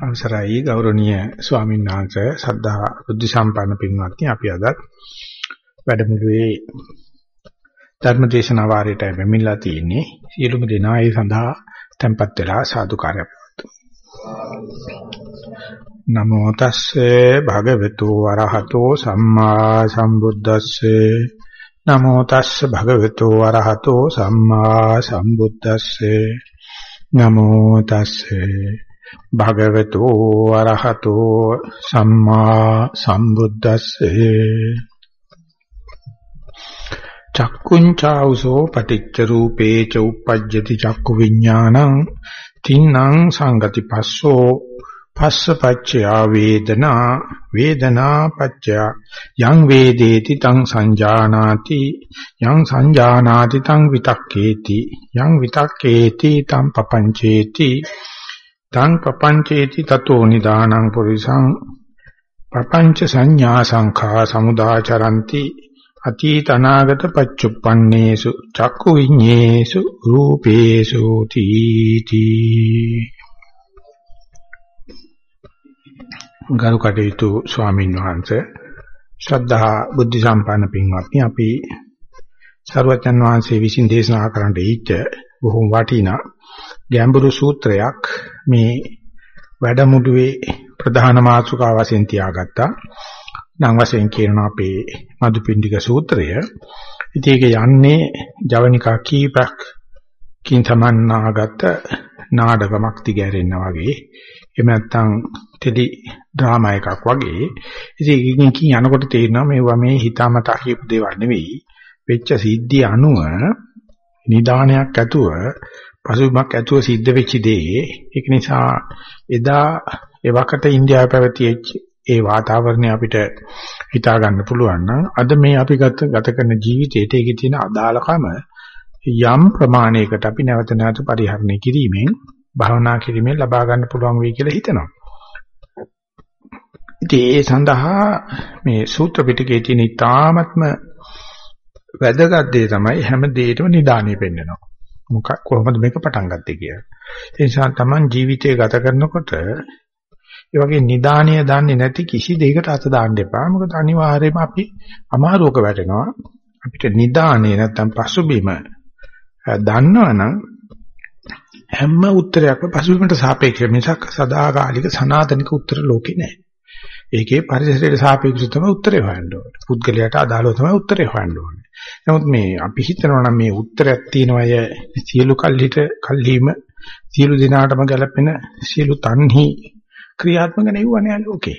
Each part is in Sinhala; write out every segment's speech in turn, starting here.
අවසරයි ගෞරවනීය ස්වාමීන් වහන්සේ සද්ධා බුද්ධ සම්පන්න පින්වත්නි අපි අද වැඩමුළුවේ ධර්මදේශනා වාරයට මෙමිලා තියෙන්නේ. සියලුම දෙනා ඒ සඳහා tempත් වෙලා සාදුකාරය නමෝ තස්සේ භගවතු වරහතෝ සම්මා සම්බුද්දස්සේ. නමෝ තස්සේ භගවතු වරහතෝ සම්මා සම්බුද්දස්සේ. නමෝ තස්සේ භගවතු අරහතෝ සම්මා සම්බුද්දස්සේ චක්කුංචාවසෝ පටිච්ච රූපේ ච උප්පජ්ජති චක්කු විඥානං තින්නම් සංගති පස්සෝ පස්ස පච්චයා වේදනා වේදනා පච්චයා යං වේදේති තං සංජානාති යං සංජානාති තං විතක්කේති යං විතක්කේති තං පපංචේති. තං පපංචේති තතෝ නිදානං පුරිසං පපංච සංඥා සංඛා සමුදාචරಂತಿ අතීත අනාගත පච්චුප්පන්නේසු චක්කු විඤ්ඤේසු රූපේසු තීති. ගරු කටයුතු ස්වාමීන් වහන්සේ ශ්‍රද්ධා බුද්ධ සම්පන්න පින්වත්නි අපි සර්වඥන් වහන්සේ විසින් දේශනා කරන්න දීච්ච බොහොම වටිනා ගැඹුරු සූත්‍රයක් මේ වැඩමුළුවේ ප්‍රධාන මාතෘකාව වශයෙන් තියාගත්තා. නම් වශයෙන් කියනවා අපේ මදුපිණ්ඩික සූත්‍රය. ඉතින් ඒක යන්නේ ජවනිකා කීපක් කින් තමන්නාගත නාඩගමක් දිගහැරෙන්න වගේ. එහෙම නැත්නම් ටෙලි ඩ්‍රාමා එකක් වගේ. ඉතින් එකකින් කින් යනකොට තේරෙනවා මේවා මේ හිතාමතා කියපු දේවල් නෙවෙයි. වෙච්ච සිද්ධිය අනුව නිදානයක් ඇතුව පසුබිමක් ඇතුව සිද්ධ වෙච්ච දේ ඒක නිසා එදා එවකට ඉන්දියාවේ පැවතිච්ච ඒ වාතාවරණය අපිට හිතා ගන්න පුළුවන් නම් අද මේ අපි ගත ගත කරන ජීවිතේට ඒකේ තියෙන අදාළකම යම් ප්‍රමාණයකට අපි නැවත නැවත පරිහරණය කිරීමෙන් භාවනා කිරීමෙන් ලබා ගන්න පුළුවන් වෙයි කියලා හිතනවා. ඉතින් ඒ සඳහා මේ සූත්‍ර පිටකයේ තියෙන ඊ타ත්ම වැදගත් දේ තමයි හැම දෙයකම නිදානිය පෙන්වනවා. මොක කොහොමද මේක පටන් ගත්තේ කියලා. ඒ නිසා Taman ජීවිතය ගත කරනකොට ඒ වගේ නිදානිය දන්නේ නැති කිසි දෙයකට අත දාන්න එපා. මොකද අනිවාර්යයෙන්ම අපි අමාරුවක වැටෙනවා. අපිට නිදානිය නැත්තම් පසුබිම දන්නවනම් හැම උත්තරයක්ම පසුබිමට සාපේක්ෂව මිසක් සදාකාලික සනාතනික උත්තර ලෝකේ නැහැ. ඒකේ පරිසරයට සාපේක්ෂව තමයි උත්තරේ හොයන්න ඕනේ. පුද්ගලයාට අදාළව තමයි උත්තරේ හොයන්න ඕනේ. නමුත් මේ අපි හිතනවා නම් මේ උත්තරයක් තියෙන අය සියලු කල්හිට කල්හිම සියලු දිනාටම ගැලපෙන සියලු තන්හි ක්‍රියාත්මක නෙවුවනේ ලෝකේ.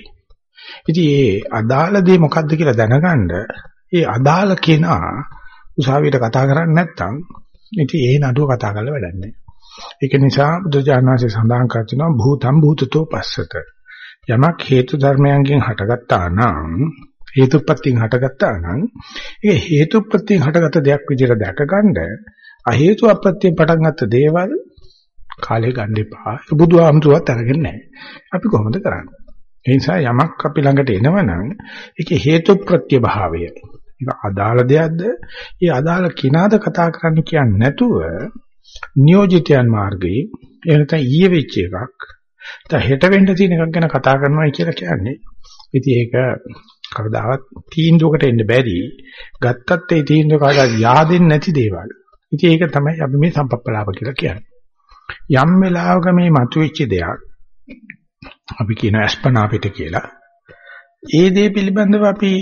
ඉතින් ඒ අදාළ දේ මොකද්ද කියලා දැනගන්න ඒ අදාළ කෙනා උසාවියට කතා කරන්නේ නැත්නම් ඉතින් ඒ නඩුව කතා කරලා වැඩක් නැහැ. ඒක නිසා බුදුජානනාංශය සඳහන් කර තිනවා භූතම් භූතතෝ පස්සත. යමක් හේතු ධර්මයන්ගෙන් හටගත්තා නම් හේතුප්‍රත්‍යයෙන් හටගත්තා නම් ඒක හේතුප්‍රත්‍යයෙන් හටගත්ත දෙයක් විදිහට දැකගන්න අ හේතු අප්‍රත්‍යයෙන් පටන් ගත්ත දේවල් කාලේ ගන්න එපා. බුදුහාමුදුරුවත් අරගෙන නැහැ. අපි කොහොමද කරන්නේ? ඒ නිසා යමක් අපි ළඟට එනවනම් ඒකේ හේතුප්‍රත්‍ය භාවය. ඒක අදාළ දෙයක්ද? ඒ අදාළ කිනාද කතා කරන්න කියන්නේ නැතුව නියෝජිතයන් මාර්ගයේ එහෙම නැත්නම් ඊයේ වෙච්ච එකක් දැන් හෙට වෙන්න තියෙන එකක් ගැන කතා කරනවා කියලා කියන්නේ. ඉතින් ඒක කවදාවත් තීන්දුවකට එන්න බැරි. ගත්තත් ඒ තීන්දුව කාටවත් yaadෙන්නේ නැති දේවල්. ඉතින් ඒක තමයි අපි මේ සම්පප්පලාව කියලා කියන්නේ. යම් වෙලාවක මේ මතුවෙච්ච දෙයක් අපි කියන අස්පනා පිට කියලා. ඒ දේ පිළිබඳව අපි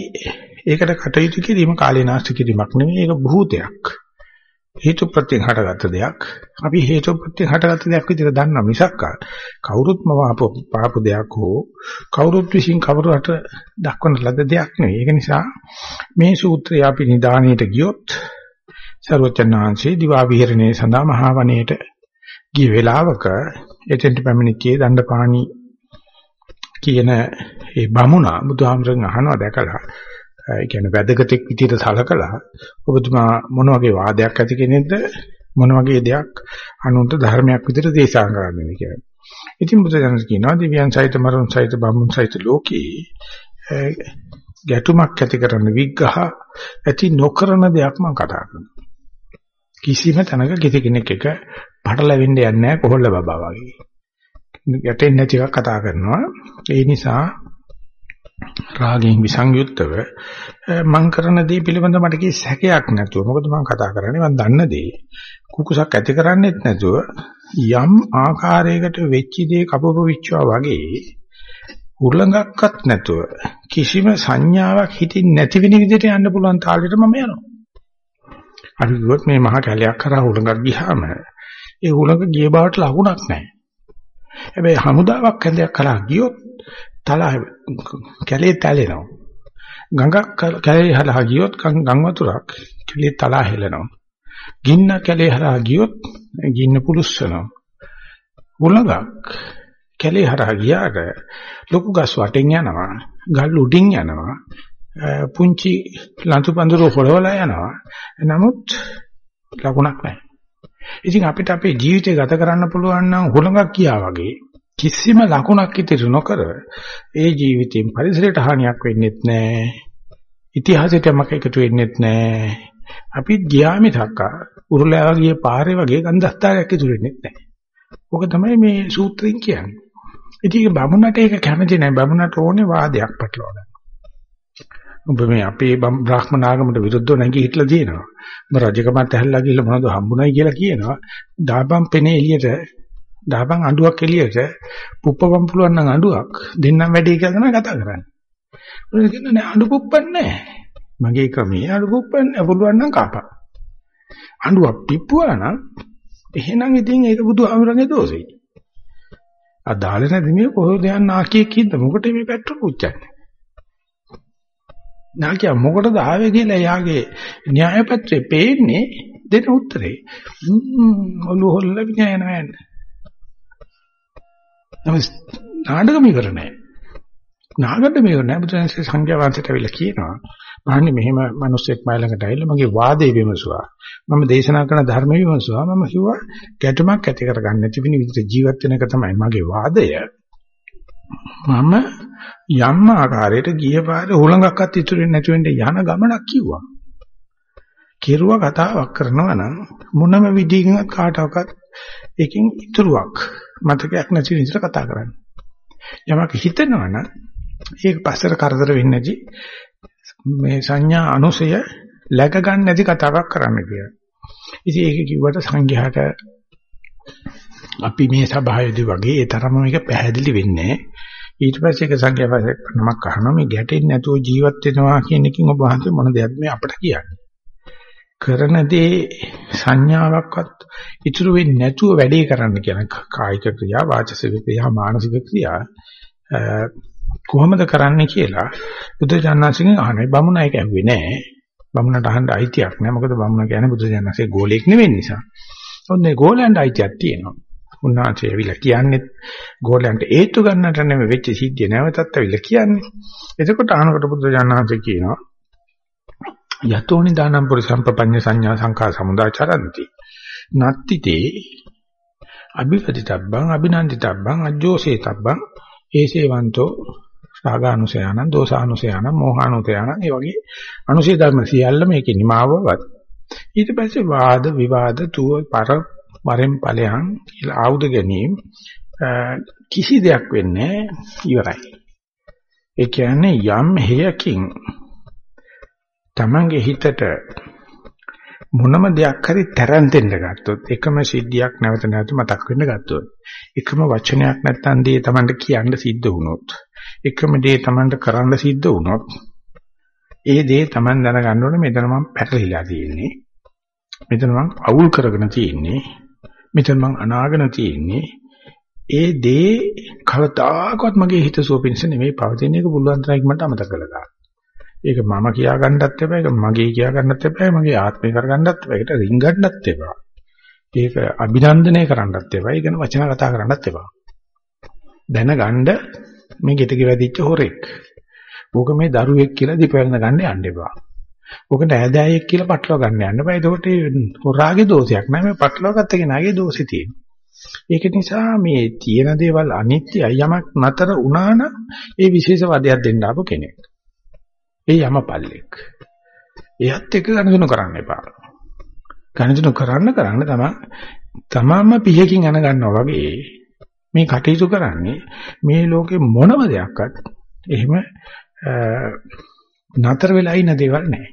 ඒකට කටයුතු කිරීම කාලේනාස්ති කිරීමක් නෙවෙයි ඒක භූතයක්. හේතුප්‍රත්‍යයෙන් හටගත්ත දෙයක්. අපි හේතුප්‍රත්‍යයෙන් හටගත්ත දෙයක් විදිහට දන්නා මිසක් කවුරුත් මවාපු පාපු දෙයක් හෝ කවුරුත් විසින් කවුරුහට දක්වන ලද දෙයක් නෙවෙයි. ඒක නිසා මේ සූත්‍රය අපි නිදාණයට ගියොත් ਸਰවචනාංශේ දිවා විහරණේ සඳහා මහා වනයේට ගිය වෙලාවක එතෙන්ට පැමිණිච්චේ දණ්ඩපාණි කියන ඒ බමුණා බුදුහාමරන් අහනවා දැකලා ඒ කියන්නේ වැදගත්ෙක් විදිහට සලකලා ඔබතුමා මොන වගේ වාදයක් ඇති කෙනෙක්ද මොන වගේ දෙයක් අනුන්ට ධර්මයක් විදිහට දේශනා කරන්නේ කියලා. ඉතින් බුදුදහම කියනවා දිව්‍යයන් සහිත මරුන් සහිත බඹුන් සහිත ලෝකේ ගැටුමක් ඇති කරන විග්ඝහ ඇති නොකරන දෙයක් මම කතා කරනවා. කිසිම තැනක කිසි කෙනෙක් එක පටලැවෙන්න යන්නේ නැහැ කොහොල්ල බබා වගේ. ගැටෙන්නේ නැති එකක් කතා කරනවා. ඒ නිසා රාගයෙන් විසංයුක්තව මම කරන දේ පිළිබඳව මට කිසි සැකයක් නැතුව මොකද මම කතා කරන්නේ මම දන්න දේ කුකුසක් ඇති කරන්නේත් නැතුව යම් ආකාරයකට වෙච්ච දේ කපපු විච්චවා වගේ උර්ලංගක්වත් නැතුව කිසිම සංඥාවක් හිතින් නැති වෙන විදිහට යන්න පුළුවන් තාලෙට මම යනවා. අපි කිව්වොත් මේ මහා කැලයක් කරා උලඟක් ගියාම ඒ උලඟ ගිය බවට ලකුණක් නැහැ. හැබැයි හමුදාවක් කැලයක් කරා ගියොත් තල කැලේ තැලෙනවා. ගඟක් කැලේ හරහා ගියොත් ගම් වතුරක් කැලේ තලා හෙලනවා. ගින්න කැලේ හරහා ගියොත් ගින්න පුලුස්සනවා. උලඟක් කැලේ හරහා ගියාට ලොකු ගස් වටෙන් යනවා. ගල් උඩින් යනවා. පුංචි ලන්තු පඳුරු හොලවලා යනවා. නමුත් ලකුණක් නැහැ. ඉතින් අපිට අපේ ජීවිතය ගත කරන්න පුළුවන් නම් හොලඟක් කියා වගේ කිසිම ලකුණක් ඉතිරි නොකර ඒ ජීවිතයෙන් පරිසරයට හානියක් වෙන්නේත් නැහැ. ඉතිහාසයට යමක් එකතු වෙන්නේත් නැහැ. අපි ගියා මිසක් උරුලෑව ගිය පාරේ වගේ ගන්ධස්තරයක් ඉතුරු වෙන්නේත් නැහැ. ඕක තමයි මේ සූත්‍රයෙන් කියන්නේ. ඉතින් බමුණට ඒක කැමති නැහැ. බමුණට ඕනේ වාදයක් පටලවා ගන්න. ඔබ මේ අපේ බ්‍රාහ්මණ ආගමට විරුද්ධව නැගී හිටලා තියෙනවා. ඔබ රජකමත් ඇහැල්ලා ගිහලා මොනවද හම්බුනායි කියලා කියනවා. දාපම් පෙනේ එළියට දාපම් අඬුවක් එළියට පුප්පපම් පුළුවන් නම් අඬුවක් දෙන්නම් වැඩි කියලා තමයි කතා කරන්නේ. මොකද කියන්නේ නෑ අඬු පුප්පන්නේ මගේ ක්‍රමයේ අඬු පුප්පන්නේ පුළුවන් නම් කාපා. අඬුවක් පිප්පුවා නම් එහෙනම් ඉතින් ඒක බුදුහාමරගේ දෝෂෙයි. අදාළ නැති මේ කොහොමද යන්න ආකියෙක් ඉද්ද මොකට මේ පෙට්‍රල් පුච්චන්නේ? නාකිය මොකටද ආවේ කියලා එයාගේ න්‍යාය පත්‍රේ පේන්නේ දෙන උත්තරේ. ඔලු හොල්ල විඥාන නෑනේ. නමුත් නාටකම ඉවර නෑ. නාගන්න මේව නෑ බුදුන්සේ සංඝයා වහන්සේට අවිලා කියනවා. මහන්නේ මෙහෙම මිනිස්සෙක් මයි ළඟට ඇවිල්ලා මගේ වාදේ විමසුවා. මම දේශනා කරන ධර්ම විමසුවා. මම කිව්වා ගැටුමක් ඇති කරගන්න නැති වෙන විදිහට ජීවත් වෙන එක තමයි මගේ වාදය. මම යම් ආකාරයකට ගිය පාරේ හුලඟක්වත් ඉතුරු වෙන්නේ නැති වෙන්න යන ගමනක් කිව්වා. කෙරුව කතාවක් කරනවා නම් මොනම විදිහකින්වත් කාටවත් ඒකෙන් ඉතුරුවක් මතකයක් නැති විදිහට කතා කරන්න. යමක් හිතනවා නම් ඒක පස්සට කරදර වෙන්නේ නැති මේ සංඥා අනුසය läග ගන්න නැති කතාවක් කරන්න කියලා. ඉතින් ඒක කිව්වට සංඝයාට අපි මේ සභාවේදී වගේ ඒ තරම මේක පැහැදිලි වෙන්නේ ඊට පස්සේ ඒක සංඝයා නමක් අහනවා මේ ගැටෙන්නේ නැතුව ජීවත් වෙනවා කියන එකකින් ඔබ වහන්සේ මොන දෙයක්ද මේ අපට කියන්නේ. කරන දේ සංඥාවක්වත් ඉතුරු වෙන්නේ නැතුව වැඩේ කරන්න කියන කායික ක්‍රියා වාචසික ක්‍රියා මානසික ක්‍රියා කොහොමද කරන්නේ කියලා බුදුජානනාංශගෙන් අහන්නේ. බමුණ ඒක ඇහුවේ නෑ. බමුණට අහන්න අයිතියක් නෑ. මොකද බමුණ කියන්නේ බුදුජානනාංශයේ ගෝලෙක් නෙවෙයි නිසා. ඔන්නේ ගෝලයන්ට අයිතියක් තියෙනවා. උන්වහන්සේ ඇවිල්ලා කියන්නේ ගෝලයන්ට ඒත්තු ගන්නට නෙමෙයි වෙච්ච සිද්ධිය නැවතත් ඇවිල්ලා කියන්නේ. එතකොට අහනකොට බුදුජානනාංශය කියනවා යතෝනි දානම් පුරිසම්පපඤ්ඤ සංඥා සංඛා සමුදාචරಂತಿ නත්තිතේ අභිපදිතබ්බං අභිනන්දිතබ්බං අජ්ජෝසේතබ්බං ඒසේවන්තෝ රාගානුසයනං දෝසානුසයනං මෝහානුසයනං ඒ වගේ අනුසය ධර්ම සියල්ල මේකේ නිමාවවත් ඊට පස්සේ වාද විවාද තුව පර වරෙන් ඵලයන් කියලා ආයුධ ගැනීම කිසි දෙයක් වෙන්නේ ඉවරයි. ඒ කියන්නේ යම් හේයකින් Tamange හිතට මොනම දෙයක් හරි තරන් දෙන්න ගත්තොත් එකම සිද්ධියක් නැවත නැවත මතක් වෙන්න ගත්තොත් එකම වචනයක් නැත්තම් දේ Tamanට කියන්න සිද්ධ වුණොත් එකම දේ Tamanට කරන්න සිද්ධ වුණොත් ඒ දේ Taman දැනගන්න ඕනේ මෙතන මම පැටලිලා තියෙන්නේ. මෙතන මම අවුල් කරගෙන තියෙන්නේ. මෙතන මම අනාගෙන තියෙන්නේ. ඒ දේ කවදාකවත් මගේ හිත සුවපින්ස නෙමෙයි පවතින එක පුළුවන් තරම් මට අමතක කරලා ඒක මම කියා ගන්නත් එපා, ඒක මගේ කියා ගන්නත් එපා, මගේ ආත්මේ කරගන්නත් එපා, ඒකට රින්ගන්නත් එපා. ඒක අභිනන්දනය කරන්නත් එපා, ඒ ගැන වචන කතා කරන්නත් එපා. දැනගන්න මේ ගෙටක වැදිච්ච හොරෙක්. ඕක මේ දරුවෙක් කියලා දීපවන්න ගන්න යන්න එපා. ඕකට ඈදෑයෙක් කියලා පටලවා ගන්න යන්න එපා. එතකොට හොරාගේ දෝෂයක් නෑ මේ පටලවා ගත්ත කෙනාගේ දෝෂේ තියෙනවා. ඒක නිසා මේ තියෙන දේවල් අනිත්‍යයි යමක් නතර වුණා නම් ඒ විශේෂ වදයක් දෙන්න ආපු කෙනෙක්. ඒ යමපල්ලෙක්. එයත් එක්ක ගණතුණු කරන්න එපා. ගණතුණු කරන්න කරන්න තමයි තමම පිහකින් අන ගන්නවා වගේ මේ කටයුතු කරන්නේ මේ ලෝකේ මොනම දෙයක්වත් එහෙම නතර වෙලා ඉන්න දේවල් නැහැ.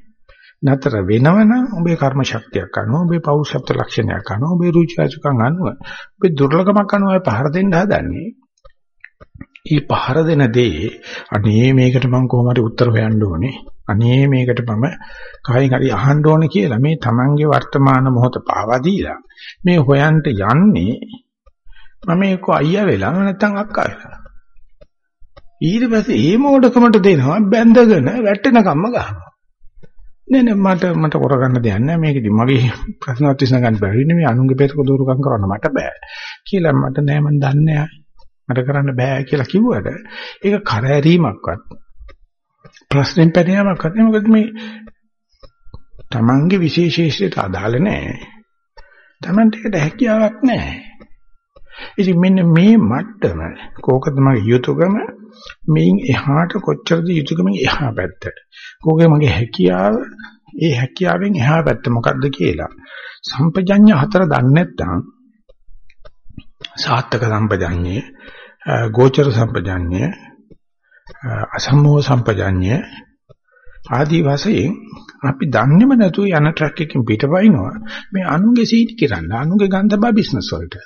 නතර වෙනවනම් ඔබේ කර්ම ශක්තියක් අනුව ඔබේ පෞරුෂත්ව ලක්ෂණයක් අනුව ඔබේ රුචි අරුචිකම් අනුව ඔබේ දුර්ලභමක් අනුව පහර දෙන්න හදන්නේ. මේ පහර දෙන දේ අනේ මේකට මම කොහොම හරි උත්තර හොයන්න ඕනේ. අනේ මේකට මම කයින් හරි අහන්න ඕනේ කියලා මේ Tamange වර්තමාන මොහොත පාවා දීලා මේ හොයන්ට යන්නේ මම ඒක අයියා වෙලා නැත්නම් අක්කා වෙලා. ඊට පස්සේ ඒ මොඩකමට දෙනවා බැඳගෙන වැටෙනකම්ම ගන්නවා. නෑ නෑ මට මට කරගන්න දෙයක් නෑ මේකෙදි මගේ ප්‍රශ්නවත් විසඳ ගන්න බැරි නේ මේ අනුන්ගේ පෙරක දෝරුකම් කරන්න මට බෑ කියලා මට නෑ මන් දන්නේ මට කරන්න බෑ කියලා කිව්වට ඒක කරදරීමක්වත් ප්‍රශ්නෙන් පැනීමක්වත් නෙමෙයි මොකද මේ Tamange විශේෂීෂ්ඨයට අදාළ නෑ. Tamanට ඒකට හැකියාවක් නෑ. ඉතින් මෙන්න මේ මට්ටම කෝකද මගේ යුතුයකම? මේන් එහාට කොච්චරද යුතුයකමෙන් එහා පැත්ත? කෝකේ මගේ හැකියාව? ඒ හැකියාවෙන් එහා පැත්ත මොකද්ද කියලා. සම්පජඤ්ඤ හතර දන්නේ නැත්නම් සාත්තක සම්පජඤ්ඤය ගෝචර සම්පජඤ්ඤය අසම්මෝහ සම්පජඤ්ඤය ආදී වශයෙන් අපි දන්නේම නැතුව යන ට්‍රක් එකකින් පිටවයින්නවා මේ අනුගේ සීටි කිරන්න අනුගේ ගන්ධබා බිස්නස් වලට.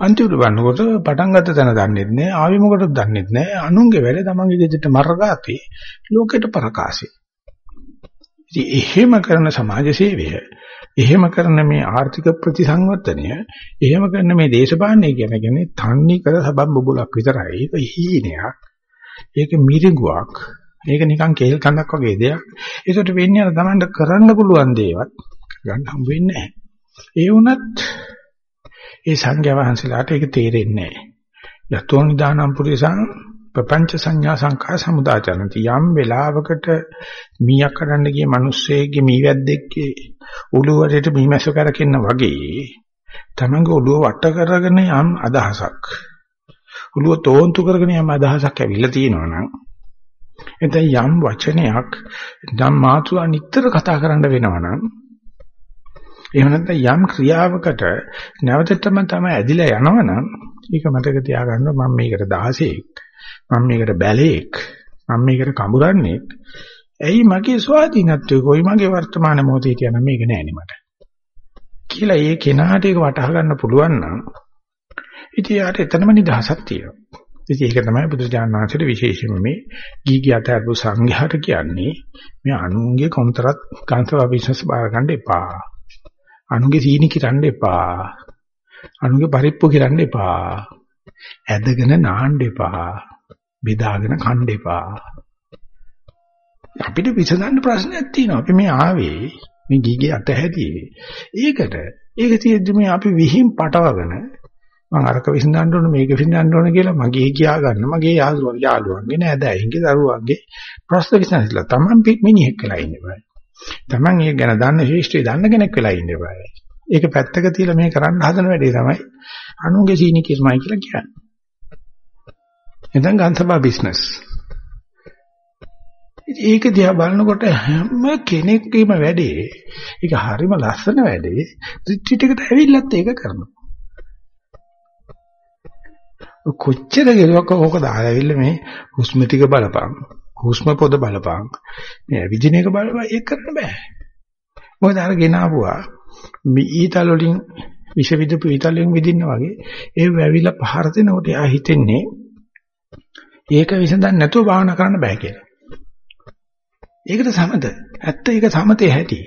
අන්තිමට වන්නකොට පටන් ගත්ත තැන දන්නෙත් නෑ ආවි මොකටද දන්නෙත් නෑ. අනුන්ගේ වැඩ තමන්ගේ ගෙදරට මරගාතේ ලෝකෙට ප්‍රකාශේ ඉතින් එහෙම කරන සමාජ සේවය එහෙම කරන මේ ආර්ථික ප්‍රතිසංවර්ධනය එහෙම කරන මේ දේශපාලනය කියන්නේ තන්නේ කර සබම් බබුලක් විතරයි. ඒක හීනයක්. ඒක මිරිඟුවක්. ඒක නිකන් කේල් කඳක් වගේ දෙයක්. ඒකට වෙන්නේ අර Tamanට කරන්න පුළුවන් දේවත් ගන්න හම් වෙන්නේ නැහැ. ඒ වුණත් ඒ සංඝයා වහන්සේලාට ඒක තේරෙන්නේ නැහැ. යතෝ නිදානම් පුරිසං ප්‍රපංච සංඥා සංඛා සමුදාචරಂತಿ යම් වෙලාවකට මීයක් කඩන්න ගිය මිනිස්සෙගේ මීවැද්දෙක්ගේ උළුවරට මීමැස්ස කරකින්න වගේ තමංග ඔළුව වට කරගෙන යම් අදහසක්. ඔළුව තෝන්තු කරගෙන යම් අදහසක් ඇවිල්ලා තියෙනවා නම් එතෙන් යම් වචනයක් ධම් මාතුවා නිතර කතා කරන්න වෙනවා නම් එහෙම නැත්නම් යම් ක්‍රියාවකට නැවතටම තමයි ඇදිලා යනවනම් ඒක මතක තියාගන්න මම මේකට 16ක් මම මේකට බැලේක් මම මේකට කඹරන්නේ ඇයි මගේ ස්වාධීනත්වය කොයි මගේ වර්තමාන මොහොතේ කියන මේක නෑනේ මට කියලා ඒ කෙනාට ඒක වටහා ගන්න පුළුවන් නම් ඉතින් යාට එතනම නිදහසක් තියෙනවා ඉතින් ඒක තමයි බුදුරජාණන් වහන්සේට විශේෂයෙන්ම මේ ගීගී අතරපු සංඝයාට කියන්නේ මේ අනුන්ගේ කොන්තරත් කාන්තව බිස්නස් බාර ගන්න එපා අනුගේ සීනි කිරන්න එපා. අනුගේ පරිප්පු කිරන්න එපා. ඇදගෙන නාන්න එපා. බෙදාගෙන කන්න එපා. අපිට විසඳන්න ප්‍රශ්නයක් තියෙනවා. අපි මේ ආවේ මේ ගීගේ අතහැරියේ. ඒකට ඒක තියෙද්දි මේ අපි විහිං පටවගෙන මම අරක විසඳන්න ඕන මේක විසඳන්න ඕන කියලා මගේ කියා ගන්න මගේ යාළුවා යාළුවන්ගේ නෑදෑයින්ගේ දරුවන්ගේ ප්‍රශ්න විසඳලා තමන් මිනිහෙක් වෙලා ඉන්නේ බෑ. Taman ඒක ගැන දන්න ශේෂ්ත්‍රය දන්න කෙනෙක් වෙලා ඉන්න බෑ. ඒක පැත්තක තියලා මේ කරන්න හදන වැඩේ තමයි අනුගේ සීනි කිස්මයි කියලා කියන්නේ. එතෙන් ගන්සබා බිස්නස්. ඒක දිහා බලනකොට හැම කෙනෙක්ගේම වැඩේ ඒක හරිම ලස්සන වැඩේ රිට්‍රීට් එකට ඇවිල්ලත් ඒක කරනවා. කොච්චර ගෙලුවක් ඕක දාලා ඇවිල්ලා මේ හුස්ම ටික බලපං හුස්ම පොද බලපං මේ විදින එක බලපං ඒක කරන්න බෑ. මොකද අර ගෙනාවුවා මේ ඊතල වලින් විෂ විදපු ඊතල වලින් විදින්න වගේ ඒ වැවිලා පහර දෙනකොට එයා හිතෙන්නේ ඒක විසඳන්න නැතුව භාවනා කරන්න බෑ කියලා. ඒකට සමත. ඇත්ත ඒක සමතේ හැටි.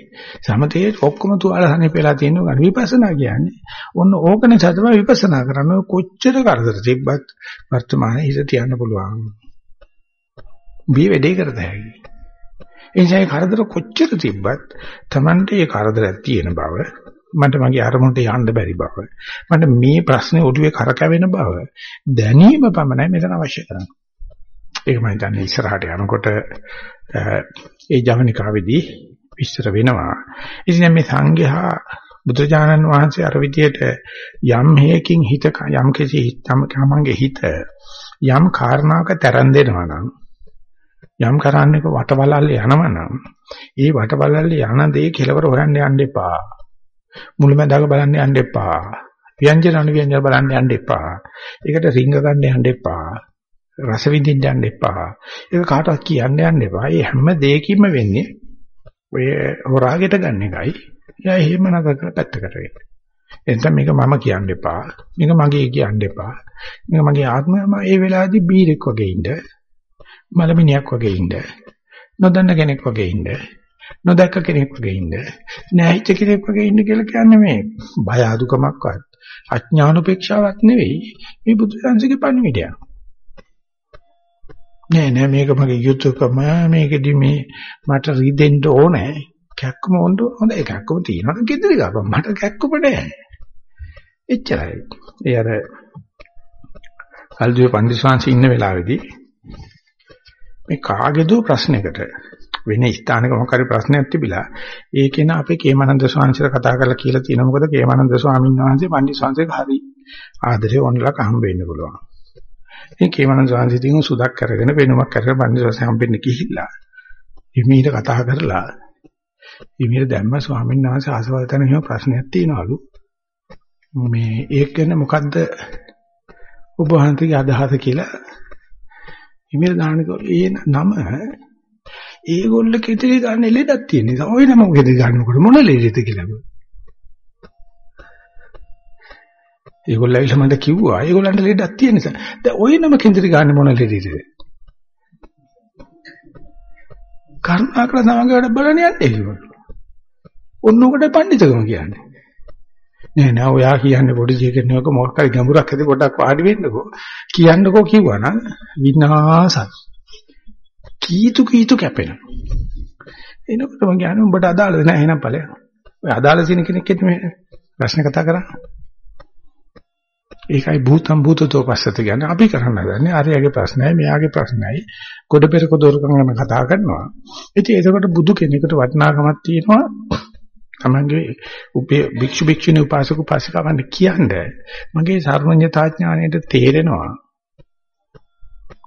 සමතේ ඔක්කොම තුවාලහනේ වෙලා තියෙනවා ගන්න. විපස්සනා කියන්නේ ඔන්න ඕක නිසා තමයි විපස්සනා කරන්නේ. කොච්චර කරදර තිබ්බත් වර්තමානයේ හිත තියන්න පුළුවන්. උඹේ වැඩේ කරත හැකියි. ඒ නිසා කරදර කොච්චර තිබ්බත් Tamante ඒ කරදරයක් තියෙන බව මට මගේ අරමුණට යන්න බැරි බව මට මේ ප්‍රශ්නේ ඔළුවේ කරකැවෙන බව දැනීම පමණයි මෙතන අවශ්‍ය කරන්නේ. ඒක මම හිතන්නේ ඉස්සරහට යනකොට ඒ ජවනිකාවේදී විස්තර වෙනවා. ඉතින් මේ සංඝයා බුදුජානන් වහන්සේ අර විදියට යම් හේකින් හිත යම් කිසි හිතම කමංගේ හිත යම් කාරණාවක තරන් දෙනවා නම් යම් කරන්නේක වටවලල්ල යනවනම් ඒ වටවලල්ල යන දේ කෙලවර හොයන්න යන්න එපා. මුලමඳාක බලන්න යන්න එපා. ව්‍යංජන අනුව්‍යංජන බලන්න යන්න එපා. ඒකට රිංග ගන්න යන්න එපා. රස විඳින්න යන්න එපා. ඒක කාටවත් කියන්න යන්න එපා. මේ හැම දෙයකින්ම වෙන්නේ ඔය හොරාගෙට ගන්න එකයි. එයා එහෙම නැතක පැත්තකට වෙන්න. එතන මේක මම කියන්න එපා. මේක මගේ කියන්න එපා. මේක මගේ ආත්මය මම ඒ වෙලාවේදී බීරෙක් වගේ ඉන්න. මලමිනියක් වගේ ඉන්න. නොදන්න කෙනෙක් වගේ ඉන්න. නොදැක්ක කෙනෙක් වගේ ඉන්න. නැහිච්ච කෙනෙක් වගේ ඉන්න කියලා කියන්නේ මේ බය අදුකමක්වත් අඥානුපේක්ෂාවක් නෙවෙයි. මේ බුදුසන්සේගේ පණිවිඩයක්. නෑ නෑ මේක මගේ යුතුයකම මේකෙදි මේ මට රිදෙන්න ඕනේ. කැක්කම හොඳ හොඳයි කැක්කම තියෙනවා. ගෙදර ගපන්. මට කැක්කම නෑ. එච්චරයි. ඒ අර කල්දුවේ පන්දිස්වාංශ ඉන්න වෙලාවේදී මේ කාගේද ප්‍රශ්නයකට වෙන ස්ථානක මොකක් හරි ප්‍රශ්නයක් තිබිලා ඒකේන අපේ කේමානන්ද ස්වාමීන්වහන්සේට කතා කරලා කියලා තියෙනවා. මොකද කේමානන්ද ස්වාමීන් වහන්සේ පන්දිස්වාංශේක හරි ආදරේ ඔන්නලක හම්බ වෙන්න පුළුවන්. මේ කේමානන්ද ස්වාමීන් වහන්සේ සුදක් කරගෙන වෙනමක් කරගෙන පන්දිස්වාංශේ හම්බෙන්න ගිහිල්ලා එමීට කතා කරලා එමීට දැම්ම ස්වාමීන් වහන්සේ ආසවල් තන එහෙම ප්‍රශ්නයක් තියෙනවලු. මේ ඒක ගැන මොකද්ද ඔබ වහන්සේගේ අදහස කියලා ඉමේල් දානකෝ ඒ නම ඒගොල්ල කෙතරේ ගන්න ලෙඩක් තියෙන නිසා. ওই නම කෙතරේ ගන්නකොට මොන ලෙඩද කියලා. ඒගොල්ලෝ ඇවිල්ලා මට කිව්වා ඒගොල්ලන්ට ලෙඩක් තියෙන නිසා. දැන් ওই නම කෙතරේ ගන්න මොන ලෙඩද? කරුණාකර තමන්ගේ වැඩ බලන්න යන්නේ ඒගොල්ලෝ. ඔන්නෝකට පඬිතුකම කියන්නේ. නෑ නෑ ඔයා කියන්නේ පොඩි ජීකෙන්නක මොකක් හරි ගැඹුරක් ඇති පොඩක් වාඩි වෙන්නකෝ කියන්නකෝ කිව්වනම් විනාසයි කීතු කීතු කැපෙනවා එනකොට මම කියන්නේ උඹට අදාළද නෑ එහෙනම් ඵලයක් ඔය අදාළ සින කෙනෙක් එක්ක මේ ප්‍රශ්න කතා කරා ඒකයි භූතම් භූතතෝ පස්සත කියන්නේ. අපි කරන්න හදන්නේ අරයාගේ ප්‍රශ්නයි මෙයාගේ ප්‍රශ්නයි කොට පෙරක දොරකම් ගැන කතා කරනවා. ඉතින් එතකොට බුදු කෙනෙකුට වටිනාකමක් තියෙනවා. තමන්ගේ උපේ භික්ෂු භික්ෂුණී උපාසක උපාසිකාවන් කියන්නේ. මගේ සර්වඥතා ඥාණයට තේරෙනවා.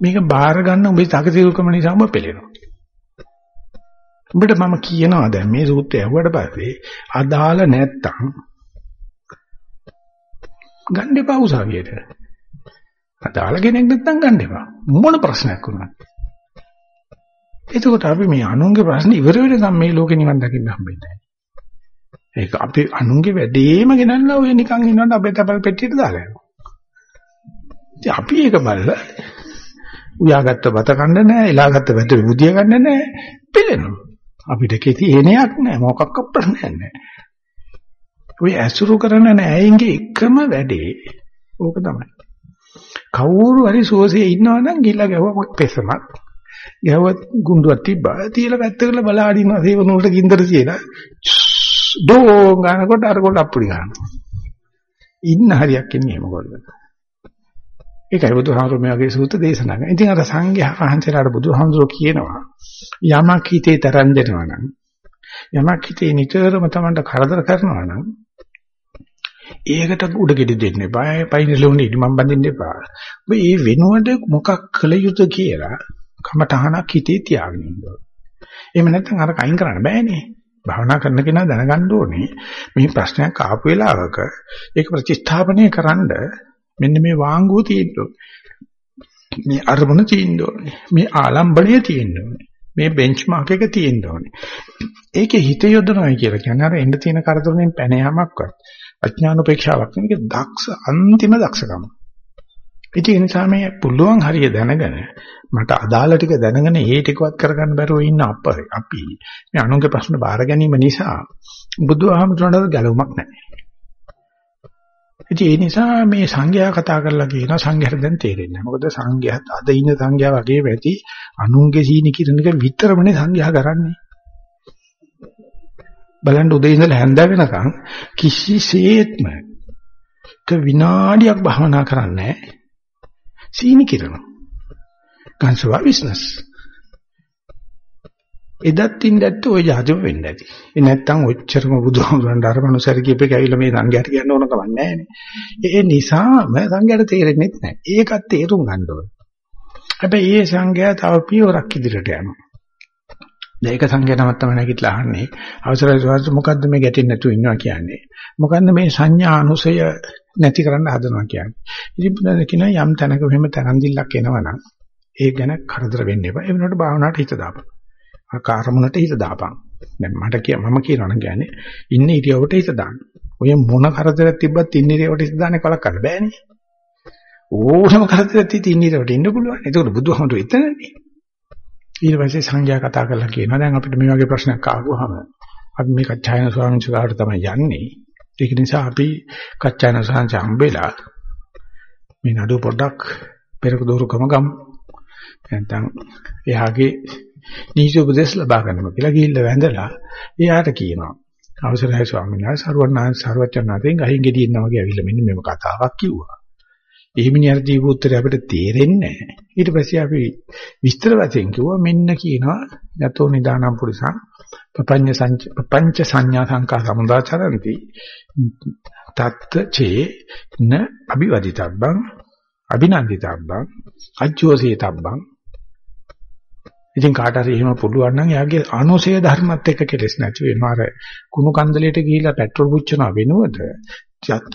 මේක බාර ගන්න උඹේ තකතිරුකම නිසා ඔබ පෙළෙනවා. උඹට මම කියනවා දැන් මේ සූත්‍රය ඇහුවට පස්සේ අදාළ නැත්තම් ගන්න එපා උසාවියට අදාළ කෙනෙක් නැත්තම් ගන්න එපා මොන ප්‍රශ්නයක් වුණත් එතකොට අපි මේ අනුන්ගේ ප්‍රශ්න ඉවර වෙනකම් මේ ලෝකේ නිවන් දකින්න හම්බෙන්නේ නැහැ ඒක අපි අනුන්ගේ වැඩේම ගෙනල්ලා ඔය නිකන් ඉන්නවට අපේ තපල් පෙට්ටියට දාලා යනවා. ඉතින් අපි ඒක බලලා උයාගත්ත බත කන්න නැහැ, එලාගත්ත බත බුදිය ගන්න නැහැ, පිළෙනවා. අපිට කෙටි එනයක් නැහැ, මොකක්ක ප්‍රශ්නයක් නැහැ. ඔය ඇසුරු කරන නෑයින්ගේ එකම වැඩේ ඕක තමයි. කවුරු හරි සුවසේ ඉන්නවනම් ගිහලා ගැහුවා පෙසමක්. ගැහුවත් ගුඬුවක් තිබ්බා. තියලා පැත්තකට බලා අඩිනවා. සේව නූලට ගින්දර තියලා ඩෝ ගන්නකොට අර කොට අප්පුඩි ගන්නවා. ඉන්න හරියක් ඉන්නේ මොකද? ඒකයි බුදුහාමුදුරුවෝ මේ වගේ සූත්‍ර දේශනා කරනවා. ඉතින් අර සංඝයා වහන්සේලාට බුදුහාමුදුරුවෝ කියනවා යමක් හිතේ තරන් දෙනවා නම් යමක් හිතේ නිතරම Tamanට කරදර කරනවා නම් ඒකට උඩ ගෙඩි දෙන්න එපා. පයින්ලුන්නේ ඉදමන් බඳින්න එපා. ඔබ මේ වෙනුවට මොකක් කළ යුතු කියලා කමටහනක් හිතේ තියාගෙන ඉන්න ඕනේ. එහෙම නැත්නම් අර කයින් කරන්න බෑනේ. භාවනා කරන කෙනා දැනගන්න ඕනේ මේ ප්‍රශ්නයක් ආපු වෙලාවක ඒක ප්‍රතිස්ථාපනය කරන්න මෙන්න මේ වාංගුව තියෙන්න මේ අරමුණ තියෙන්න ඕනේ මේ ආලම්බණය තියෙන්න ඕනේ මේ බෙන්ච්මාර්ක් එක තියෙන්න ඕනේ. ඒකේ හිත යොදනවා කියලා කියන්නේ අර එන්න තියෙන කරදරෙන් පැන යාමක්වත් අඥාන උපේක්ෂාවක් නෙවෙයි දක්ෂ අන්තිම දක්ෂකම. ඉතින් ඒ නිසා මේ පුළුවන් හරිය දැනගෙන මට අදාළ ටික දැනගෙන ඒ ටිකවත් කරගන්න බැරුව ඉන්න අප අපි. මේ අනුන්ගේ ප්‍රශ්න බාර ගැනීම නිසා බුදුහාමුදුරන්ට ගැලවුමක් නැහැ. ඉතින් ඒ නිසා මේ සංඝයා කතා කරලා කියන සංඝයාට දැන් තේරෙන්නේ නැහැ. මොකද සංඝයාත් අද ඉන්න සංඝයා වගේ වැටි අනුන්ගේ සීනි කිරණක විතරමනේ සංඝයා කරන්නේ. බලන්න උදේ ඉඳලා හැන්ද වෙනකන් කිසිසේත්ම ක විනාඩියක් භවනා කරන්නේ නැහැ. සීනි කිරනවා. ගන්සවා බිස්නස්. එදත් ඉඳද්දි ওই ජාතිම වෙන්න ඇති. ඒ නැත්තම් ඔච්චරම බුදුහාමුදුරන්ට අර මනුස්සයර කියපේක ඇවිල්ලා මේ සංඝයාට කියන්න ඕන කම නැහැ ඒ නිසාම සංඝයාට තේරෙන්නේ නැහැ. ඒකත් තේරුම් ගන්න ඕනේ. හැබැයි ඒ සංඝයා තව පියවරක් ඉදිරියට යනවා. දැන් ඒක සංඝයා නමක් තමයි නැගිටලා අහන්නේ. අවසරයි සවාස මොකද්ද මේ ගැටෙන්නේ නැතුව ඉන්නවා කියන්නේ. මොකද්ද මේ සංඥා අනුසය නැති කරන්න හදනවා කියන්නේ. ඉතින් බුදුන් කියනවා යම් තැනක මෙහෙම තරන්දිල්ලක් එනවනම් ඒ ගැන කරදර වෙන්න එපා. ඒ වෙනකොට භාවනාවට හිත දාපන්. ආකාරමුණට හිත දාපන්. දැන් මට කිය මම කියනවා නම් කියන්නේ ඉන්න ඉරියවට හිත දාන්න. ඔය මොන කරදරයක් තිබ්බත් ඉන්න ඉරියවට හිත දාන්නේ කලක් කරන්න බෑනේ. ඕනම කරදරයක් තියදී ඉන්න ඉරියවට ඉන්න පුළුවන්. ඒකට බුදුහාමුදුරු එතනනේ. ඊට පස්සේ සංඝයා කතා කරලා කියනවා දැන් අපිට මේ වගේ ප්‍රශ්නයක් ආවොහම අපි මේ කච්චායන ස්වාමීන් වහන්සේලාට තමයි යන්නේ. ඒක නිසා අපි කච්චායන ස්වාමීන් හම්බෙලා මේ නඩුව පොඩ්ඩක් පෙරක දෝරුකම ගමු. නැත්නම් එයාගේ නීති උපදේශ ලබා ගන්නවා කියලා ගිහිල්ලා වැඳලා එයාට කියනවා අවසරයි ස්වාමීන් වහන්සේ සර්වඥාන් සර්වඥාන්තෙන් අහින් ගෙඩියනවා වගේ ඇවිල්ලා මෙන්න මෙව කතාවක් කිව්වා. එහිමිනි අර දීපු උත්තරය අපිට තේරෙන්නේ නැහැ. ඊට පස්සේ අපි විස්තර වශයෙන් කිව්වා මෙන්න කියනවා යතෝ නිදානම් පුරිසං පපඤ්ඤ සංච පංච සංඥා සංකා සමුදාචරಂತಿ තත්ත චේ න අභිවදිතබ්බං අභිනන්දිතබ්බං අච්චෝසේතබ්බං ඉතින් කාට හරි එහෙම පුළුවන් නම් එයාගේ අනුසය ධර්මත් එක්ක කෙලස් නැති වෙනවා. අර කුණු කන්දලයට ගිහිලා පෙට්‍රල් පුච්චනවා වෙනුවට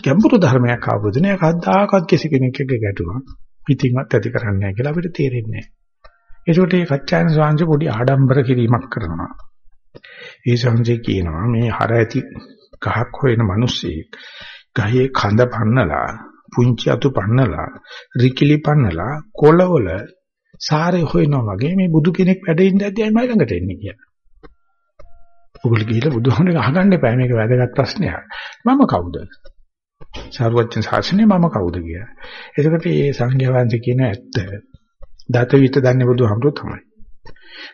ගැඹුරු ධර්මයක් ආවොත් නේ කද්දාකත් කිසි කෙනෙක් එක්ක ගැටුණා. පිටින්වත් ඇති කරන්නේ නැහැ කියලා අපිට තේරෙන්නේ නැහැ. ඒකට මේ කච්චායන ස්වාංශ පොඩි ආඩම්බර කිරීමක් කරනවා. ඒ ස්වාංශේ කියනවා මේ හර ඇති ගහක් හොයන මිනිස්සෙක් ගහේ කඳ පන්නලා පුංචි අතු පන්නලා රිකිලි පන්නලා කොළවල සාරේ හොයනවා වගේ මේ බුදු කෙනෙක් වැඩ ඉඳ ඇද්දී අය මයි ළඟට එන්නේ කියලා. ඔගොල්ලෝ ගිහිල්ලා බුදුහාමුදුරේ අහගන්න එපා මේක වැදගත් ප්‍රශ්නයක්. මම කවුද? සාරවත්න ශාසනය මම කවුද කියලා. එතකොට මේ සංඝයා වහන්සේ කියන ඇත්ත දත විත දන්නේ බුදුහාමුදුරුවෝ තමයි.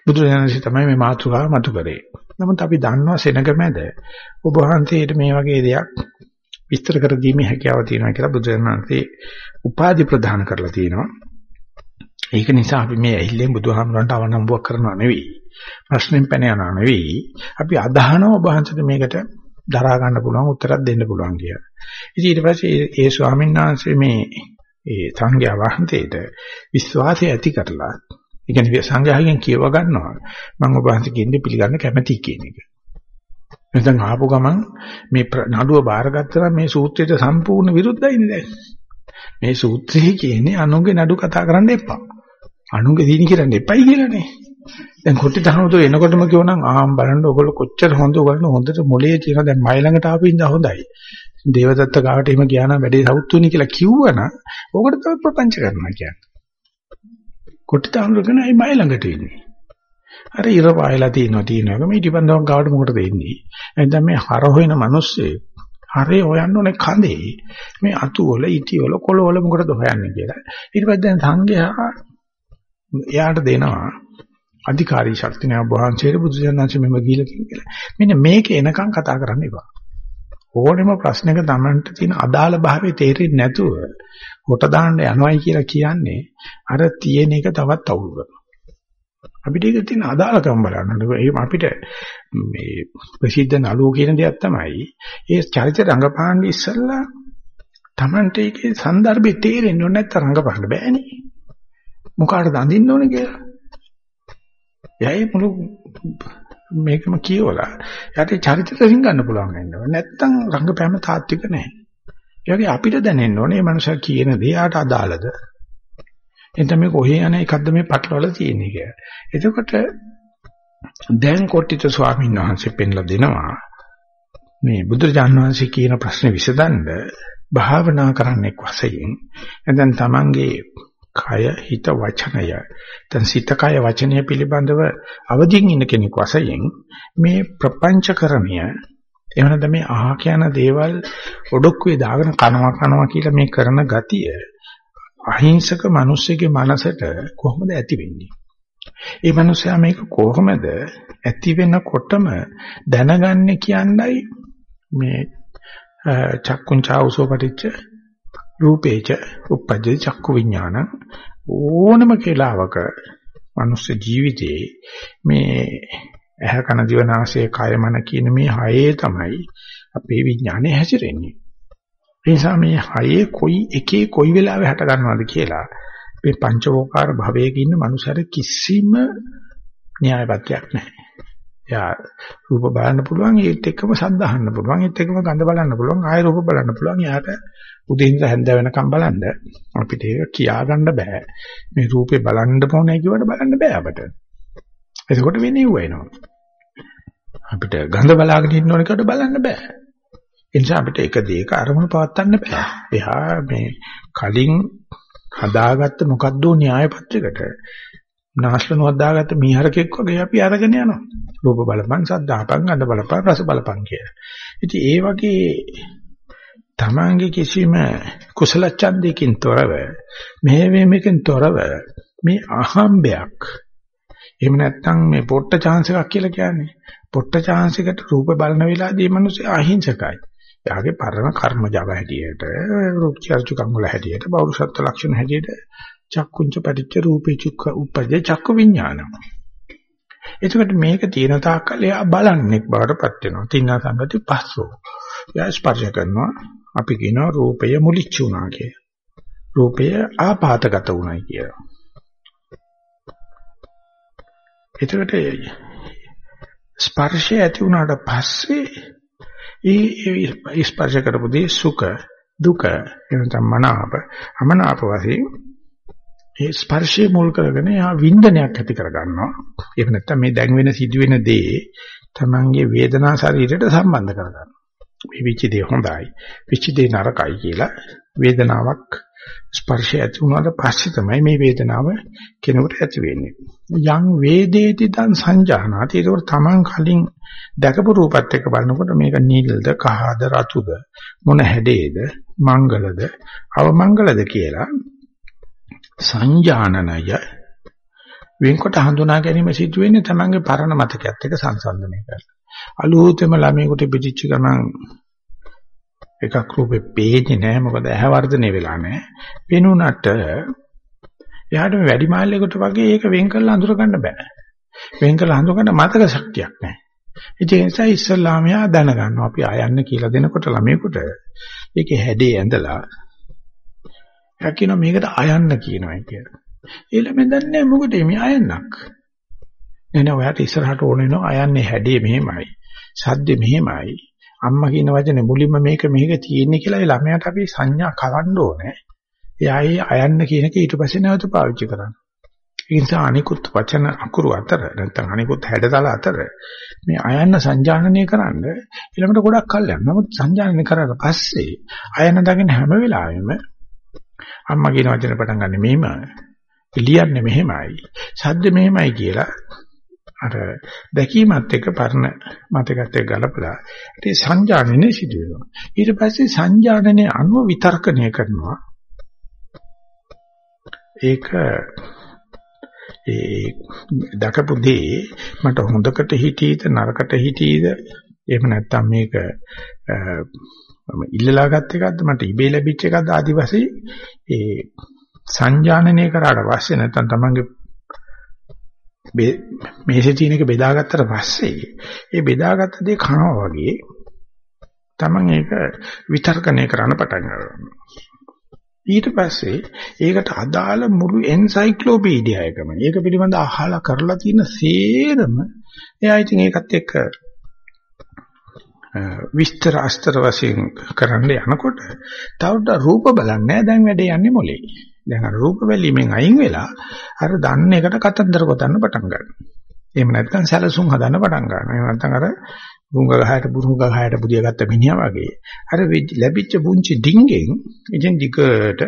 බුදුරජාණන්සේ තමයි මේ මාතෘකාව මතු කරේ. නමුත් අපි දන්නවා සෙනග මැද ඔබ වහන්සේට මේ වගේ දෙයක් විස්තර කර දීමේ හැකියාව තියෙනවා කියලා බුදුරජාණන්සේ උපාධි ප්‍රදාන කරලා තියෙනවා. ඒක නිසා අපි මේ ඇහිල්ලෙන් බුදුහාමුදුරන්ට අවනම්බුවක් කරනවා නෙවෙයි. ප්‍රශ්නෙන් පැන යනවා නෙවෙයි. අපි අදහනවා ඔබ වහන්සේට මේකට දරා ගන්න පුළුවන් උත්තරයක් දෙන්න පුළුවන් කියලා. ඉතින් ඊට පස්සේ ඒ ස්වාමීන් වහන්සේ මේ ඒ සංඝයා වහන්සේට විශ්වාසය ඇති කරලා ඒ කියන්නේ සංඝයාගෙන් කියව ගන්නවා මම ඔබ වහන්සේ කියන්නේ පිළිගන්න කැමැති කියන එක. නැත්නම් ආපු ගමන් මේ නඩුව බාරගත්තා මේ සූත්‍රයට සම්පූර්ණ විරුද්ධයිනේ දැන්. මේ සූත්‍රයේ කියන්නේ අනුන්ගේ නඩු කතා කරන්න එපා. අනුන්ගේ දීනි කරන්න එපයි කියලානේ. දැන් කොටි තහනතු එනකොටම කියවනම් ආම් බලන්න ඔයගොල්ලෝ කොච්චර හොඳ ඔයගොල්ලෝ හොඳට මොලේ තියෙන දැන් මයි ළඟට ආපු ඉඳ හොඳයි. දේවදත්ත ගාවට එහෙම ගියා නම් වැඩේ සවුත්තුනි කියලා කිව්වනම් ඕකට තමයි ප්‍රපංච කරනවා කියන්නේ. කොටි තහනතු කෙනා මේ මයි ළඟට ඉන්නේ. අර ඉර පායලා තියෙනවා තියෙනවා මේ ඊටිපන්දම් ගාවට මොකටද එන්නේ? එහෙනම් මේ හර හොයන මිනිස්සේ හරේ හොයන්න ඕනේ කඳේ. මේ අතු වල ඉටි වල කොළ වල මොකටද හොයන්නේ කියලා. ඊට පස්සේ දැන් සංඝයා එයාට දෙනවා අධිකාරී ශක්තිය නෑ වහන්සේට බුදුසසුනාංශ මෙම ගිහිලා කියලා. මෙන්න මේක එනකන් කතා කරන්න එපා. ඕනෙම ප්‍රශ්නයක Tamanට තියෙන අදාළ භාවය තේරෙන්නේ නැතුව කොට දාන්න යනවයි කියලා කියන්නේ අර තියෙන එක තවත් අවුල් කරනවා. අපිට ඒක තියෙන අදාළකම බලන්න. ඒ අපිට මේ ප්‍රසිද්ධ නළුව කියන දෙයක් තමයි ඒ චරිත රංගපාන්න ඉස්සෙල්ලා Tamante ඒකේ સંદર્ભේ තේරෙන්නේ නැත්නම් රංගපාන්න බෑනේ. මොකාටද අඳින්න ඕනේ කියලා. එයයි මුළු මේකම කියවලා යට චරිතය තරින් ගන්න පුළුවන් වෙනවා. නැත්තම් රංගපෑම තාත්වික නැහැ. ඒ වගේ අපිට දැනෙන්න ඕනේ මේ මනුස්සයා කියන දේ යාට අදාළද? එතන මේ කොහේ යන එකක්ද මේ පටලවල තියෙන්නේ කියලා. එතකොට දැන් කොට්ටිත ස්වාමීන් වහන්සේ පෙන්ලා දෙනවා මේ බුදුරජාණන් වහන්සේ කියන ප්‍රශ්නේ විසඳන්න භාවනා කරන්නෙක් වශයෙන් නැත්නම් තමන්ගේ කය හිත වචනය දැන් සිත කය වචනය පිළිබඳව අවදිින් ඉන්න කෙනෙක් වශයෙන් මේ ප්‍රපංචකරණය එහෙම නැත්නම් මේ අහ කියන දේවල් ඔඩොක්කුවේ දාගෙන කනවා කනවා කියලා මේ කරන ගතිය අහිංසක මිනිස්සෙගේ මනසට කොහොමද ඇති වෙන්නේ? ඒ මිනිසයා මේක කොහොමද ඇති වෙනකොටම දැනගන්නේ කියන්නයි මේ චක්කුංචාවසෝ පටිච්ච රූපේච උප්පජ්ජේ චක්කු විඥාන ඕනම කලාවක මනුස්ස ජීවිතේ මේ ඇහ කන දිව නාසය කය මන කියන මේ හයේ තමයි අපේ විඥානය හැසිරෙන්නේ. ඒ නිසා මේ හයේ කොයි එකේ කොයි වෙලාවෙ හට ගන්නවද කියලා මේ පංචවෝකාර භවයක ඉන්න මනුස්සයර කිසිම න්‍යායපත්‍යක් නැහැ. එයා රූප බලන්න පුළුවන් ඒත් එක්කම ශබ්ද අහන්න පුළුවන් ඒත් එක්කම ගඳ බලන්න පුළුවන් ආය රූප බලන්න පුළුවන්. එයාට උදේ ඉඳලා හැන්ද වෙනකම් බලන්න අපිට ඒක කියා ගන්න බෑ. මේ රූපේ බලන්න ඕනේ කියවට බලන්න බෑ අපට. එතකොට වෙන්නේ වෙනවා අපිට ගඳ බලාගෙන ඉන්න ඕනේ කියවට බලන්න බෑ. ඒ නිසා අපිට එක දෙයක අරමුණු පවත්වන්න බෑ. එහා මේ කලින් හදාගත්ත මොකද්දෝ න්‍යාය පත්‍රයකට නාස්ලනුවක් දාගත්ත මීහරකෙක් වගේ අපි අරගෙන යනවා. රූප බලපං, සද්ද අහපං, ගඳ බලපං, රස බලපං කියලා. ඉතින් ඒ වගේ තමන්ගේ කිසිම කුසල ඡන්දයකින් තොරව මෙහෙවීමකින් තොරව මේ අහම්බයක් එහෙම නැත්නම් මේ පොට්ට chance එකක් කියලා කියන්නේ පොට්ට chance එකට රූප බලන වෙලාවදී මිනිස්සු අහිංසකයි. එයාගේ පරණ කර්මජව හැටියට රූප චර්චුකම් වල හැටියට බෞරුසත්ව ලක්ෂණ හැටියට චක්කුංච පටිච්ච රූපේ චුක්ක උපජ්ජ චක්කු විඥානම. එතකොට මේක තියෙන තාක්කල් එයා බලන්නේ බවටපත් වෙනවා. තින්න සංගති පස්සෝ. එයා ස්පර්ශ කරනවා. අපි කියනවා රූපය මුලිච්ච උනා කියලා. රූපය ආපాతගත උනායි කියලා. එතකොට ස්පර්ශය ඇති වුණාට පස්සේ ඒ ස්පර්ශ කරපු දේ සුඛ දුක එනතම් මනාප අමනාප වශයෙන් ඒ ස්පර්ශයේ මුල් කරගෙන යා වින්දනයක් ඇති කරගන්නවා. ඒක නැත්තම් මේ දැන් වෙන සිදුවෙන දේ තමන්ගේ වේදනා ශරීරයට සම්බන්ධ කරගන්නවා. මේ විචි දේ හොඳයි, විචි දේ නරකයි කියලා වේදනාවක් ස්පර්ශය ඇති වුණාට පස්සේ තමයි මේ වේදනාව කෙනෙකුට ඇති වෙන්නේ. යම් වේදේති තං සංජානාති. ඒක තමන් කලින් දැකපු රූපත් එක්ක බලනකොට මේක නිල්ද, කහද, රතුද, මොන හැඩේද, මංගලද, අවමංගලද කියලා සංජානනය වෙන්කොට හඳුනා ගැනීම සිදු වෙන්නේ තමන්ගේ පරණ මතකයත් එක්ක සංසන්දනය කරලා. අලුතෙම ළමයෙකුට පිටිච්ච ගමන් එකක් රූපේ පේන්නේ නැහැ මොකද ඇහැ වර්ධනය වෙලා නැහැ. පෙනුනට එයාට මේ වැඩි මාල්ලයකට වගේ ඒක වෙන් කරලා අඳුර ගන්න බෑ. වෙන් කරලා අඳුර ගන්න මතක ශක්තියක් නැහැ. ඒ නිසා ඉස්සල්ලාම යා දැනගන්නවා අපි ආයන්න කියලා දෙනකොට ළමයෙකුට ඒකේ හැඩේ ඇඳලා එයා කියනවා මේකට අයන්න කියනවා කියලා. ඒ ළමෙන් දන්නේ මොකද මේ අයන්නක්. නෑ නෑ ඔයාට ඉස්සරහට ඕන වෙනවා අයන්නේ හැඩේ මෙහෙමයි. සද්දේ මෙහෙමයි. අම්මා කියන වචනේ මුලින්ම මේක මේක තියෙන්නේ කියලා ඒ ළමයාට අපි සංඥා කවන්න ඕනේ. එයා ඒ අයන්න කියන එක ඊට පස්සේ නැවත පාවිච්චි කරන්න. ඒ නිසා අනිකුත් වචන අකුරු අතර නැත්නම් අනිකුත් හැඩතල අතර මේ අයන්න සංජානනය කරන්න ඊළඟට ගොඩක් කල් යනවා. නමුත් සංජානනය කරලා පස්සේ අයන්න දකින්න හැම වෙලාවෙම අම්මා කියන වචනේ පටන් ගන්න මෙහෙම. ලියන්නේ මෙහෙමයි. සද්ද මෙහෙමයි කියලා අර දැකීමත් එක්ක පරණ මතකත් එක්ක ගලපලා ඉතින් සංජානනය සිදු වෙනවා. ඊට පස්සේ සංජානනයේ අනුව විතර්කණය කරනවා. ඒක ඒ දකපු දේ මට හොඳකට හිතීද නරකට හිතීද එහෙම නැත්නම් මේක මම ඉල්ලලා ගත්ත එකක්ද? මට ඉබේ ලැබිච්ච එකක්ද? ආදි වශයෙන් ඒ සංජානනය කරාට පස්සේ නැත්නම් තමන්ගේ මේසේ තියෙන එක බෙදාගත්තට පස්සේ ඒ බෙදාගත්ත දේ කනවා වගේ තමන් ඒක විතර්කණය කරන්න පටන් ගන්නවා. ඊට පස්සේ ඒකට අදාළ මුළු එන්සයික්ලෝපීඩියා එකම ඒක පිළිබඳ අහලා කරලා තියෙන සේරම එයා ඉතින් ඒකත් එක්ක විස්තර අස්තර වශයෙන් කරන්න යනකොට තවද රූප බලන්නේ දැන් වැඩේ යන්නේ මොලේ. දැන් අර රූප බැලීමෙන් අයින් වෙලා අර දන්න එකට කතන්දර ගොතන්න පටන් ගන්නවා. එහෙම නැත්නම් සැලසුම් හදන්න පටන් ගන්නවා. එහෙම නැත්නම් අර බුංග ගහයට බුරුංග ගහයට බුදිය ගත්ත මිනිහා වගේ අර ලැබිච්ච පුංචි ඩිංගෙන් ඉතින් දිගට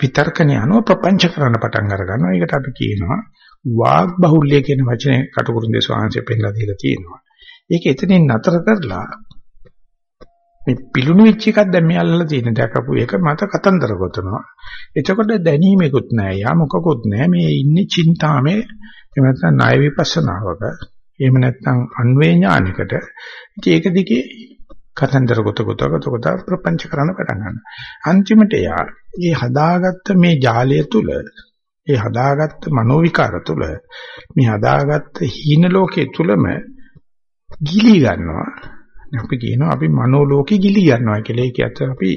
විතර්කණේ අනුව ප්‍රපංච කරන්න පටන් අර ගන්නවා. ඒකට අපි කියනවා වාග් බහුල්‍ය කියන වචනේ කටුකුරුන්දේ ස්වාංශය පෙන්නලා දීලා තියෙනවා. ඒක එතනින් නතර කරලා මේ පිලුණු වෙච්ච එකක් දැන් මේ අල්ලලා තියෙන දැකපු එක මත කතන්දර ගොතනවා. එතකොට දැනීමකුත් නැහැ. යා මොකකුත් නැහැ. මේ ඉන්නේ චින්තාමේ එහෙම නැත්නම් ණය විපස්සනාවක. එහෙම නැත්නම් අන්වේ ඥානිකට. ඉතින් ඒක දිගේ කතන්දර ගොත ගොත ගොත ගොත ප්‍රපංච කරන්න පටන් ගන්නවා. අන්තිමට යා මේ හදාගත්ත මේ ජාලය තුල ඒ හදාගත්ත මනෝ විකාර තුල මේ හදාගත්ත හීන ලෝකයේ තුලම ගිලී ගන්නවා. අපි කියනවා අපි මනෝලෝකේ ගිලී ගන්නවා කියලා. ඒක ඇත්ත අපි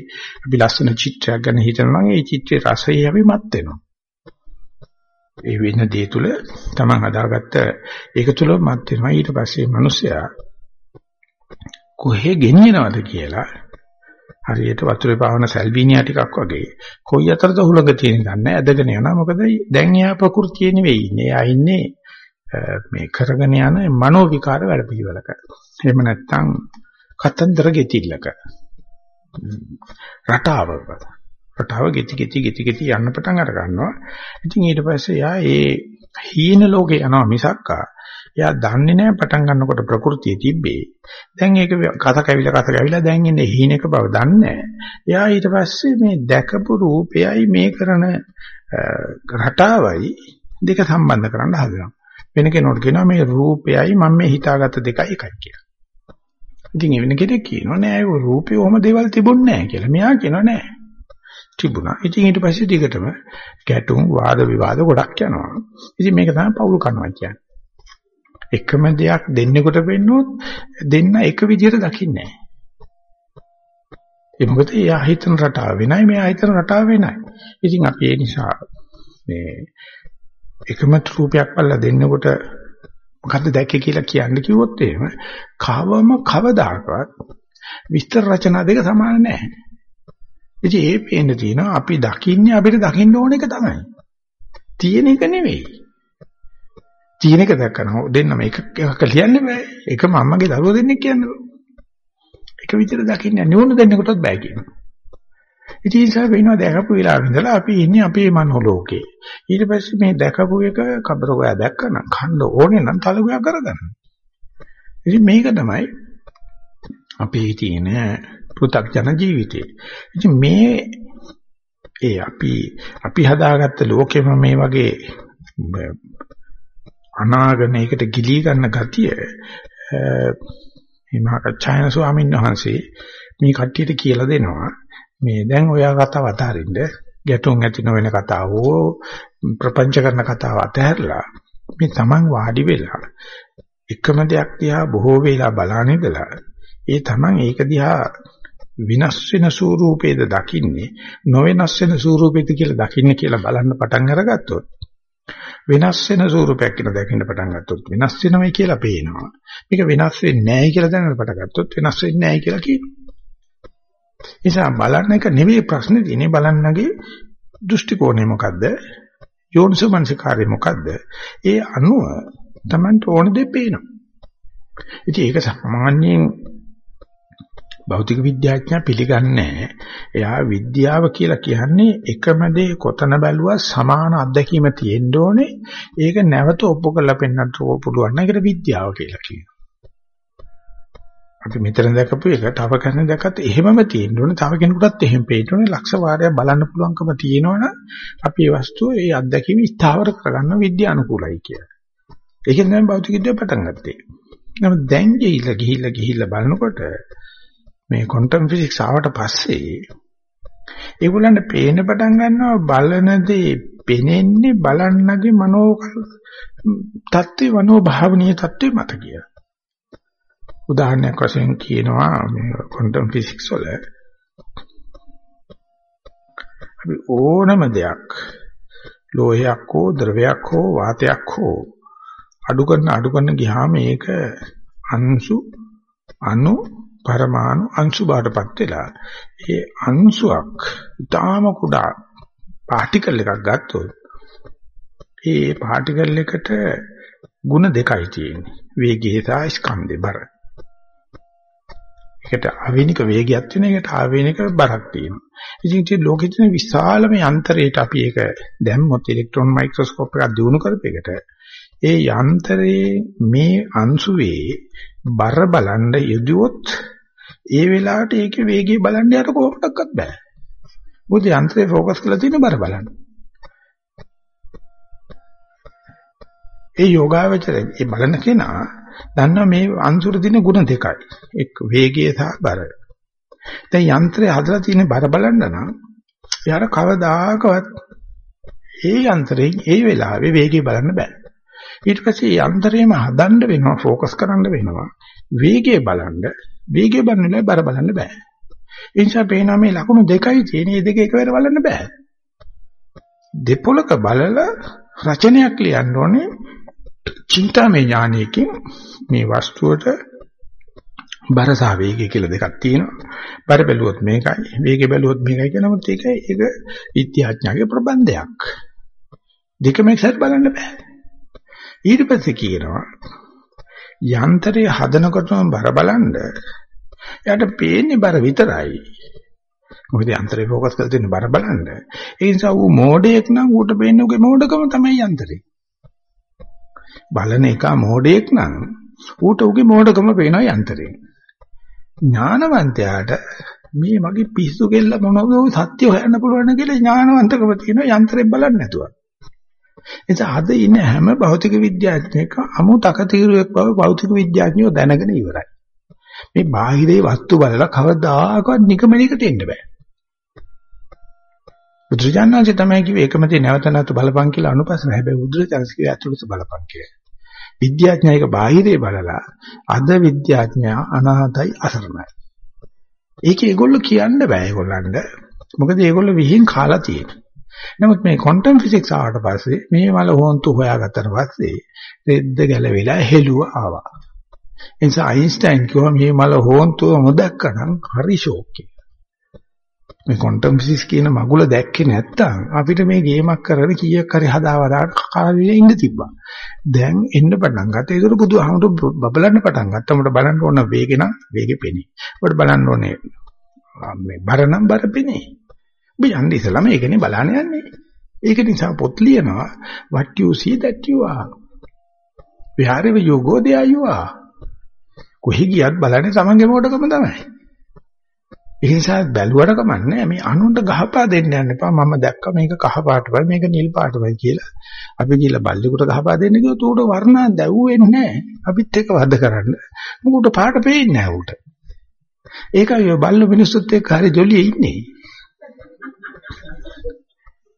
අපි ලස්සන චිත්‍රයක් ගැන හිතනවා නම් ඒ චිත්‍රයේ රසය අපි මත් වෙනවා. ඒ වෙන දේ තුල Taman හදාගත්ත ඒක තුල මත් වෙනවා ඊට පස්සේ මිනිස්සයා කොහෙ ගෙනියනවද කියලා හරියට වතුරේ පාවන සල්විනියා ටිකක් වගේ කොයි අතරද හුලඟ තියෙන දන්නේ ඇදගෙන යනවා මොකද දැන් එයා ප්‍රകൃතිය නෙවෙයි ඉන්නේ එයා ඉන්නේ මේ කරගෙන යන මනෝ විකාර වැඩ පිළිවෙලක එහෙම නැත්නම් කතන්දර ගෙතිල්ලක. රටාවක රටාව ගෙති ගෙති ගෙති ගෙති යන්න පටන් අර ගන්නවා. ඉතින් ඊට පස්සේ යා ඒ හීන ලෝකේ යනවා මිසක්කා එයා දන්නේ නැහැ පටන් ගන්නකොට ප්‍රകൃතිය තිබ්බේ. දැන් ඒක කත කැවිලා කත කැවිලා දැන් ඉන්නේ හීනක බව දන්නේ එයා ඊට පස්සේ මේ දැකපු රූපයයි මේ කරන රටාවයි දෙක සම්බන්ධ කරන්න හදනවා. වෙන කෙනෙකුට කියනවා මේ රූපයයි මම මේ හිතාගත්ත දෙකයි එකයි කියලා. ඉතින් එවන කෙනෙක් කියනවා නෑ ඒ රූපේ ඔහම දේවල් තිබුණේ නෑ කියලා. මෙයා කියනවා නෑ. තිබුණා. ඉතින් ඊට පස්සේ දිගටම ගැටුම් වාද විවාද ගොඩක් යනවා. ඉතින් මේක තමයි පෞල් කරනවා කියන්නේ. එකම දෙයක් දෙන්නෙකුට වෙන්නොත් දෙන්න එක විදිහට දකින්නේ නැහැ. ඒ මොකද එයා හිතන රටාව වෙනයි මෙයා හිතන රටාව වෙනයි. ඉතින් අපි ඒ නිසා මේ එකම රූපයක් බලලා දෙන්නෙකුට මොකද්ද දැක්කේ කියලා කියන්න කිව්වොත් එහෙම කවම කවදාකවත් විස්තර රචනා දෙක සමාන නැහැ. ඉතින් ඒ පේන්න තියෙනවා අපි දකින්නේ අපිට දකින්න ඕන එක තමයි. තියෙන එක නෙවෙයි. තියෙන එක දැක්කම දෙන්නම එක එකක් ලියන්න බෑ. එකම අම්මගේ දරුවෝ දෙන්නෙක් කියන්න බෑ. එක විදිහට දකින්න නුවණ දෙන්නකොටත් බෑ කියනවා. ඉතින් ඒ නිසා වෙනවා දැකපු වෙලාවෙ ඉඳලා අපි ඉන්නේ අපේ මනෝලෝකේ. ඊට පස්සේ මේ දැකපු එක කබරගෝයා දැක්කනම් කන්න ඕනේ නම් තලගෝයා කරගන්න. ඉතින් මේක තමයි අපේ තියෙන පෘථග්ජන ජීවිතේ. ඉතින් මේ ඒ අපි අපි හදාගත්ත ලෝකෙම මේ වගේ අනාගන එකට ගිලී ගන්න ගතිය මේ මහකච්චායන ස්වාමීන් වහන්සේ මේ කට්ටියට කියලා දෙනවා මේ දැන් ඔයා කතාව අතහරින්න ගැටුම් ඇති නොවන කතාවෝ ප්‍රපංච කරන කතාව අතහැරලා මේ Taman වාඩි වෙලා එකම දෙයක් දිහා බොහෝ වෙලා බලන ඉඳලා ඒ Taman ඒක දිහා විනාශ වෙන ස්වරූපේද දකින්නේ නොවෙනස් වෙන ස්වරූපෙද කියලා දකින්න කියලා බලන්න පටන් අරගත්තොත් වෙනස් වෙන ස්වරූපයක් කියලා දකින්න පටන් ගත්තොත් වෙනස් වෙනවයි කියලා පේනවා. මේක වෙනස් වෙන්නේ නැහැ කියලා දැනන පටන් ගත්තොත් වෙනස් වෙන්නේ නැහැ කියලා කියනවා. නිසා බලන්න එක නෙවෙයි ප්‍රශ්නේ තියෙන්නේ බලන්නගේ දෘෂ්ටි කෝණය මොකද්ද? යෝනිසමනසිකාරය මොකද්ද? ඒ අනුව Tamanට ඕන දේ පේනවා. ඉතින් ඒක සාමාන්‍යයෙන් භෞතික විද්‍යාඥයා පිළිගන්නේ එයා විද්‍යාව කියලා කියන්නේ එකම දේ කොතන බැලුවා සමාන අත්දැකීම තියෙන්න ඕනේ. ඒක නැවත ඔප්පු කරලා පෙන්වන්න පුළුවන් නම් ඒකට විද්‍යාව කියලා කියනවා. අපි මෙතන දැකපු එක තව කෙනෙක් දැක්කත් එහෙමම තියෙන්න ඕනේ. තව කෙනෙකුටත් එහෙම පේන්න ඕනේ. ලක්ෂ වාරයක් බලන්න පුළුවන්කම තියෙනවනම් අපි මේ වස්තුව ඒ අත්දැකීම ස්ථාවර කරගන්න විද්‍යානුකූලයි කියලා. ඒකෙන් තමයි භෞතික විද්‍යාව පටන් ගත්තේ. නමුත් දැන් ගිහිල්ලා ගිහිල්ලා ගිහිල්ලා බලනකොට මේ ක්වොන්ටම් ෆිසික්ස් ආවට පස්සේ ඒගොල්ලන්ට පේන්න පටන් ගන්නවා බලනදී පෙනෙන්නේ බලන්නගේ මනෝ තත්ත්වේ මනෝ භාවනීය තත්ත්වේ මත කියලා. උදාහරණයක් වශයෙන් කියනවා මේ ක්වොන්ටම් ෆිසික්ස් වල අපි ඕනම දෙයක් ලෝහයක් හෝ ද්‍රවයක් හෝ වාතයක් හෝ අඩු කරන අඩු කරන ගියාම ඒක අංශු අණු පරමාණු අංශු බාටපත් වෙලා ඒ අංශුවක් ඊටාම කුඩා පාටිකල් එකක් ගත්තොත් ඒ පාටිකල් එකට ಗುಣ දෙකයි තියෙන්නේ වේගය සහ ස්කන්ධේ බර. ඒකට ආවේනික වේගයක් තියෙන එකට ආවේනික බරක් තියෙනවා. ඉතින් මේ ලෝකෙ තියෙන විශාලම යන්ත්‍රයට අපි ඒක දැම්මොත් ඉලෙක්ට්‍රෝන මයික්‍රොස්කෝප් එකක් දිනු කරපෙකට ඒ යන්ත්‍රයේ මේ අංශුවේ බර බලන්න යෙදුවොත් ඒ වෙලාවට ඒකේ වේගය බලන්න යට කොහොමඩක්වත් බෑ. මොකද යන්ත්‍රේ ફોකස් කරලා තියෙන බර බලන්න. ඒ යෝගාවචරය ඒ බලන කෙනා දන්නවා මේ අන්සුර දින ಗುಣ දෙකයි. එක් වේගය සහ බරය. දැන් යන්ත්‍රය හදලා තියෙන බර බලන්න නම් යාර කවදාකවත් ඒ යන්ත්‍රයෙන් ඒ වෙලාවේ වේගය බලන්න බෑ. ඊට පස්සේ යන්ත්‍රයම හදන්න වෙනවා ફોકસ කරන්න වෙනවා. වේගය බලන්න වේගය බලන්නේ බර බලන්න බෑ. ඒ නිසා පේනවා මේ ලකුණු දෙකයි තියෙන. මේ දෙක එකවර බලන්න බෑ. දෙපොලක බලලා රචනයක් ලියන්න ඕනේ චින්තාමය ඥානයකින් මේ වස්තුවට බර සහ වේගය කියලා දෙකක් තියෙනවා. බර බැලුවොත් මේකයි, වේගය බැලුවොත් මේකයි කියලා නමුත් ඒක ඒක විද්‍යාඥයාගේ ප්‍රබන්ධයක්. දෙකම එක්සත් බලන්න බෑ. ඊට පස්සේ කියනවා යන්ත්‍රය හදනකොටම බර බලන්න එයාට පේන්නේ බර විතරයි. මොකද යන්ත්‍රේ ફોකස් කරලා තියෙන බර බලන්න. ඒ නිසා ඌ මෝඩයෙක් නම් ඌට පේන්නේ ඌගේ මෝඩකම තමයි යන්ත්‍රේ. බලන එක මෝඩයෙක් නම් ඌට ඌගේ මෝඩකම පේනවා යන්ත්‍රේ. ඥානවන්තයාට මේ මගේ පිස්සු කෙල්ල මොනවද සත්‍ය හොයන්න පුළුවන් කියලා ඥානවන්තකම තියෙන යන්ත්‍රේ බලන්නේ නැතුව. එතකොට අද ඉන්න හැම භෞතික විද්‍යාඥයෙක් අමු තකතිරුවෙක් බව භෞතික විද්‍යාඥයෝ දැනගෙන ඉවරයි. මේ බාහිරේ වස්තු බලලා කවදාකවත් නිකමනයකට එන්න බෑ. බුදුරජාණන්සේ තමයි කිව්වේ ඒකම තේ නැවත නැවත බලපං කියලා අනුපස්සන. හැබැයි බුදුරජාණන්සේ කිව්වේ අතුලස බලපං කියලා. විද්‍යාඥයෙක් බාහිරේ බලලා අද විද්‍යාඥයා අනාථයි අසරණයි. ඒක ඒගොල්ලෝ කියන්න බෑ ඒගොල්ලන්ට. මොකද ඒගොල්ලෝ විහිං කාලා තියෙනවා. නමුත් මේ ක්වොන්ටම් ෆිසික්ස් ආවට පස්සේ මේ මල හොන්තු හොයාගත්තට පස්සේ රෙද්ද ගැලවිලා හෙළුව ආවා. ඒ නිසා අයින්ස්ටයින් කිව්වා මේ මල හොන්තුව නොදැක්කනම් හරි ෂෝක් කියලා. මේ ක්වොන්ටම් ෆිසික්ස් කියන මගුල දැක්කේ නැත්තම් අපිට මේ ගේමක් කරගෙන කීයක් හරි හදාවදාට කාලෙ ඉඳ තිබ්බා. දැන් එන්න පටන් ගත්තා. ඒතර බුදුහාමුදුරු බබලන්න පටන් ගත්තා. උඹට බලන්න ඕන වේගෙ නම් වේගෙ පෙනේ. උඹට බලන්න ඕනේ මේ බර නම් බර පෙනේ. ඔබ යන්නේ ඉස්සලම ඒකනේ බලන්න යන්නේ. ඒක නිසා පොත් ලියනවා what you see that you are. wherever you go there you are. කොහි ගියත් බලන්නේ තමන්ගේ මොඩකම තමයි. ඒ නිසා බැලුවට කමන්නේ මේ අනුන්ට ගහපා දෙන්න යන්න එපා. මම දැක්ක මේක කහ පාටයි මේක නිල් පාටයි කියලා. අපි කියලා බල්ලෙකුට ගහපා දෙන්න කිව්වොත් ඌට වර්ණා දැව්වෙන්නේ නැහැ. අපිත් එක වද කරන්න. මොකට පාට පේන්නේ නැහැ ඌට. ඒකයි ඔය බල්ල මිනිස්සුත් එක්ක හරි ජොලියේ ඉන්නේ.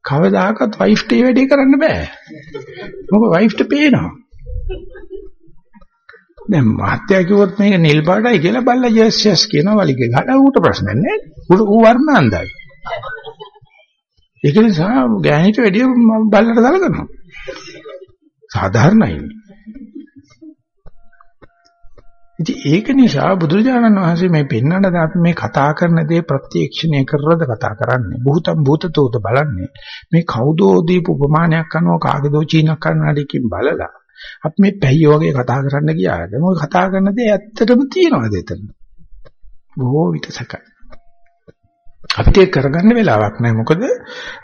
කවදාකවත් වයිෆ්ට ඒ වැඩේ කරන්න බෑ. මොකද වයිෆ්ට පේනවා. දැන් මහත්තයා කිව්වොත් මේක නිල් පාටයි කියලා බල්ලා යස් යස් කියනවා වලිගේ ගහලා ඌට ප්‍රශ්න නැහැ. ඌ වර්ණාන්දයි. ඒක නිසා ගෑණිට වැඩිය බල්ලට දලගනවා. සාධාරණයි. ඉතින් ඒක නිසා බුදුරජාණන් වහන්සේ මේ පෙන්වන්න අපි මේ කතා කරන දේ ප්‍රත්‍යක්ෂණය කරලාද කතා කරන්නේ. භූතම් භූතතෝද බලන්නේ. මේ කවුදෝ දීප උපමානයක් කරනවා කාගේදෝ චීනක් කරනාඩකින් බලලා අපි මේ පැහිය වගේ කතා කරන්න ගියාද මොකද කතා කරන දේ ඇත්තටම තියනවාද එතන? බොහෝ විට සැකයි අපිට ඒක කරගන්න වෙලාවක් නැහැ. මොකද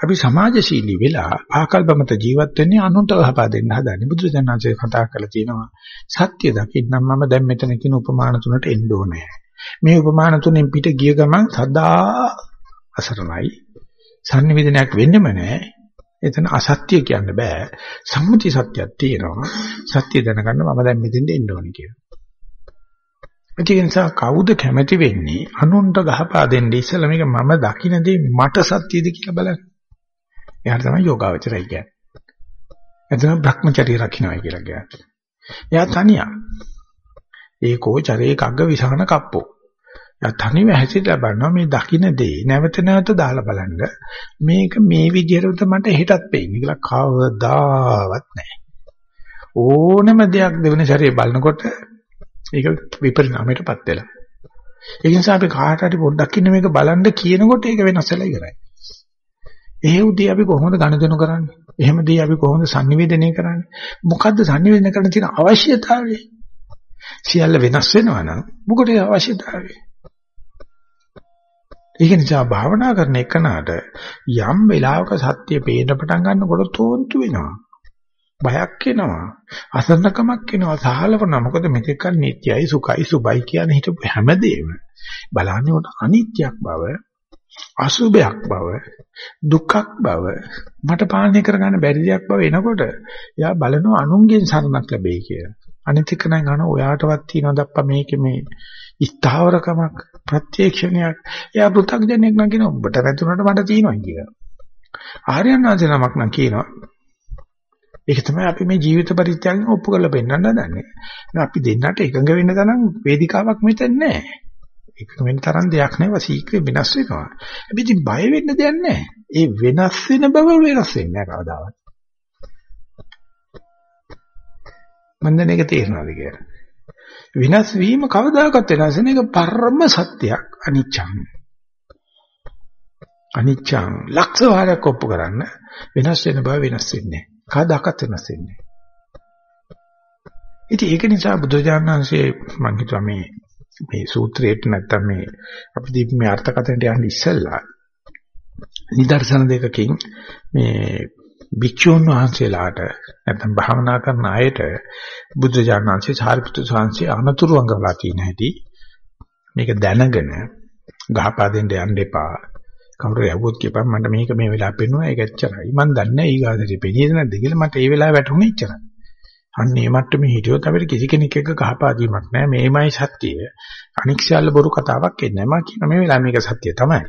අපි සමාජශීලී වෙලා ආකල්පමත ජීවත් වෙන්නේ අනුන්ට ලබා දෙන්න හදන්නේ. බුදුසසුනාංශය කතා කරලා තියෙනවා සත්‍ය දකින්නම් මම දැන් මෙතන කියන උපමාන තුනට එන්න ඕනේ. මේ උපමාන තුනෙන් පිට ගිය ගමන් සදා අසරණයි. sannivedanayak වෙන්නෙම නැහැ. එතන අසත්‍ය කියන්න බෑ. සම්මුති සත්‍යයක් තියෙනවා. සත්‍ය දැනගන්න මම දැන් මෙතෙන්ට එන්න ඕනේ කියලා. ඒ නිසා කවුද කැමති වෙන්නේ අනුන්ට ගහපා දෙන්න ඉස්සෙල්ලා මේක මම දකින්නේ මට සත්‍යද කියලා බලන්න. එයාට තමයි යෝගාවචරය කියන්නේ. එතන භ්‍රමචර්ය රකින්නයි කියලා කියන්නේ. එයා තනියා. ඒකෝ චරේ කග්ග විසහන කප්පෝ. තනිව හැසිරලා බලනවා මේ දකින්න දේ. නැවත නැවත දාලා බලන්න. මේක මේ විදිහට මට හෙටත් පෙන්නේ කියලා කවදාවත් නැහැ. ඕනම දෙයක් දෙවෙනි සැරේ බලනකොට ඒක විපරිණාමයටපත් වෙලා. ඒ නිසා අපි කාට හරි පොඩ්ඩක් ඉන්න මේක බලන්න කියනකොට ඒක වෙනස් වෙලා ඉවරයි. ඒ උදී අපි කොහොමද ගණදෙනු කරන්නේ? එහෙමදී අපි කොහොමද sannivedanaya කරන්නේ? මොකද්ද sannivedana කරන්න තියෙන අවශ්‍යතාවය? සියල්ල වෙනස් වෙනවා නම් මොකටද අවශ්‍යතාවය? ඒක නිසා භාවනා කරන එකනට යම් වෙලාවක සත්‍ය පේන්න පටන් ගන්නකොට තෝන්තු වෙනවා. බයක් එනවා. අසන්නකමක් එනවා. සහලවන මොකද මෙතෙක් නිට්යයි සුඛයි සුබයි කියන හිතපු හැමදේම බලන්නේ උට අනිත්‍යක් බව, අසුභයක් බව, දුක්ඛක් බව, මට පාලනය කරගන්න බැරි දෙයක් බව එනකොට එයා බලනවා අනුන්ගෙන් සරණක් ලැබෙයි කියලා. අනිත් එක නම් අහන ඔයාටවත් තියනවද අප්පා මේකේ මේ ස්ථාවරකමක් ප්‍රත්‍යක්ෂණයක් එයා පෘථග්ජනෙක් නම් කියනවා ඔබට නැතුණට මට තියෙනවා කියලා. ආර්යනාථ නමක් නම් කියනවා ඒක තමයි අපි මේ ජීවිත පරිත්‍යාගයෙන් ඔප්පු කරලා පෙන්වන්න හදන්නේ. අපි දෙන්නට එකඟ වෙන්න තරම් වේදිකාවක් මෙතන නැහැ. එකඟ වෙන්න තරම් දෙයක් නැහැ. සීක්‍රේ වෙනස් වෙනවා. අපි ඉතින් බය වෙන්න දෙයක් නැහැ. ඒ වෙනස් වෙන බව වෙනස් වෙන්නේ නැහැ කවදාවත්. මම දැන් ඒක තේරෙනවද කියලා. විනාශ වීම කවදාකවත් වෙනස් වෙන එක පරම සත්‍යයක් අනිච්චං. අනිච්චං ලක්ෂ වාරයක් ඔප්පු කරන්න වෙනස් වෙන බව වෙනස් වෙන්නේ. කවදාකවත් වෙනස් වෙන්නේ. ඉතින් ඒක නිසා බුදුජානනාංශයේ මම හිතුවා මේ මේ සූත්‍රයට නැත්තම් මේ අපි මේ අර්ථකථනයට යන්න ඉස්සෙල්ලා නිදර්ශන දෙකකින් මේ භික්ෂුන් වහන්සේලාට නැත්නම් භාවනා කරන අයට බුද්ධ ඥානංශේ සාරිපුත්‍ර සාංශේ අනතුරු අඟවලා තියෙන හැටි මේක දැනගෙන ගහපා දෙන්න යන්න එපා. කවුරු යවුවොත් කියපන් මට මේක මේ වෙලාව පෙන්වනවා ඒක එච්චරයි. මම දන්නේ ඊගාදට පෙනීද නැද්ද කියලා මට ඒ වෙලාව වැටුනේ එච්චරයි. අන්න ඒ මට්ටමේ හිටියොත් අපිට කිසි කෙනෙක් එක්ක ගහපා දීමක් නැහැ. මේමයි සත්‍යය. අනික් සියල්ල බොරු කතාවක් එන්නේ නැහැ. මම කියන මේ වෙලාව මේක සත්‍ය තමයි.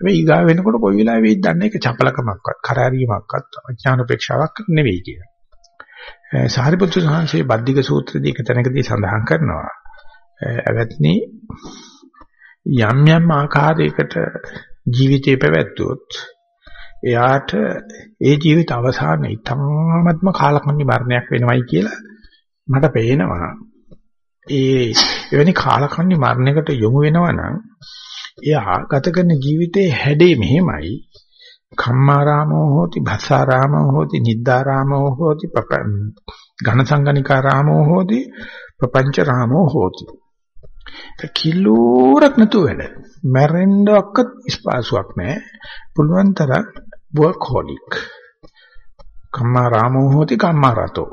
හැබැයි ඊගා වෙනකොට කොයි වෙලාවෙයි දන්නේ ඒක චපලකමක්වත් කරාරීමක්වත් අඥානපේක්ෂාවක් නෙවෙයි කියලා. සාරිපුත්‍ර සාංශේ බද්දික සූත්‍රයේදී එක තැනකදී සඳහන් කරනවා. එවත්නි යම් යම් ආකාරයකට ජීවිතේ පැවැත්වුවොත් එයාට ඒ ජීවිත අවසානයේ ඊටමත්ම කාලකන්ණි මරණයක් වෙනවයි කියලා මට පේනවා. ඒ එවැනි කාලකන්ණි මරණයකට යොමු වෙනවා නම් එයා ගත කරන ජීවිතයේ හැඩේ මෙහෙමයි. කම්මාරාමෝ හෝති භස්සාරාමෝ හෝති නිද්දාරාමෝ හෝති ඝනසංගනිකාරාමෝ හෝති ප්‍රපංච රාමෝ හෝති. කිලෝරක් නතු වැඩ. මැරෙන්නවත් ස්පාසුවක් නැහැ. පුළුවන් තරම් වර්ක්හොලික්. කම්මාරාමෝ හෝති කම්මාරතෝ.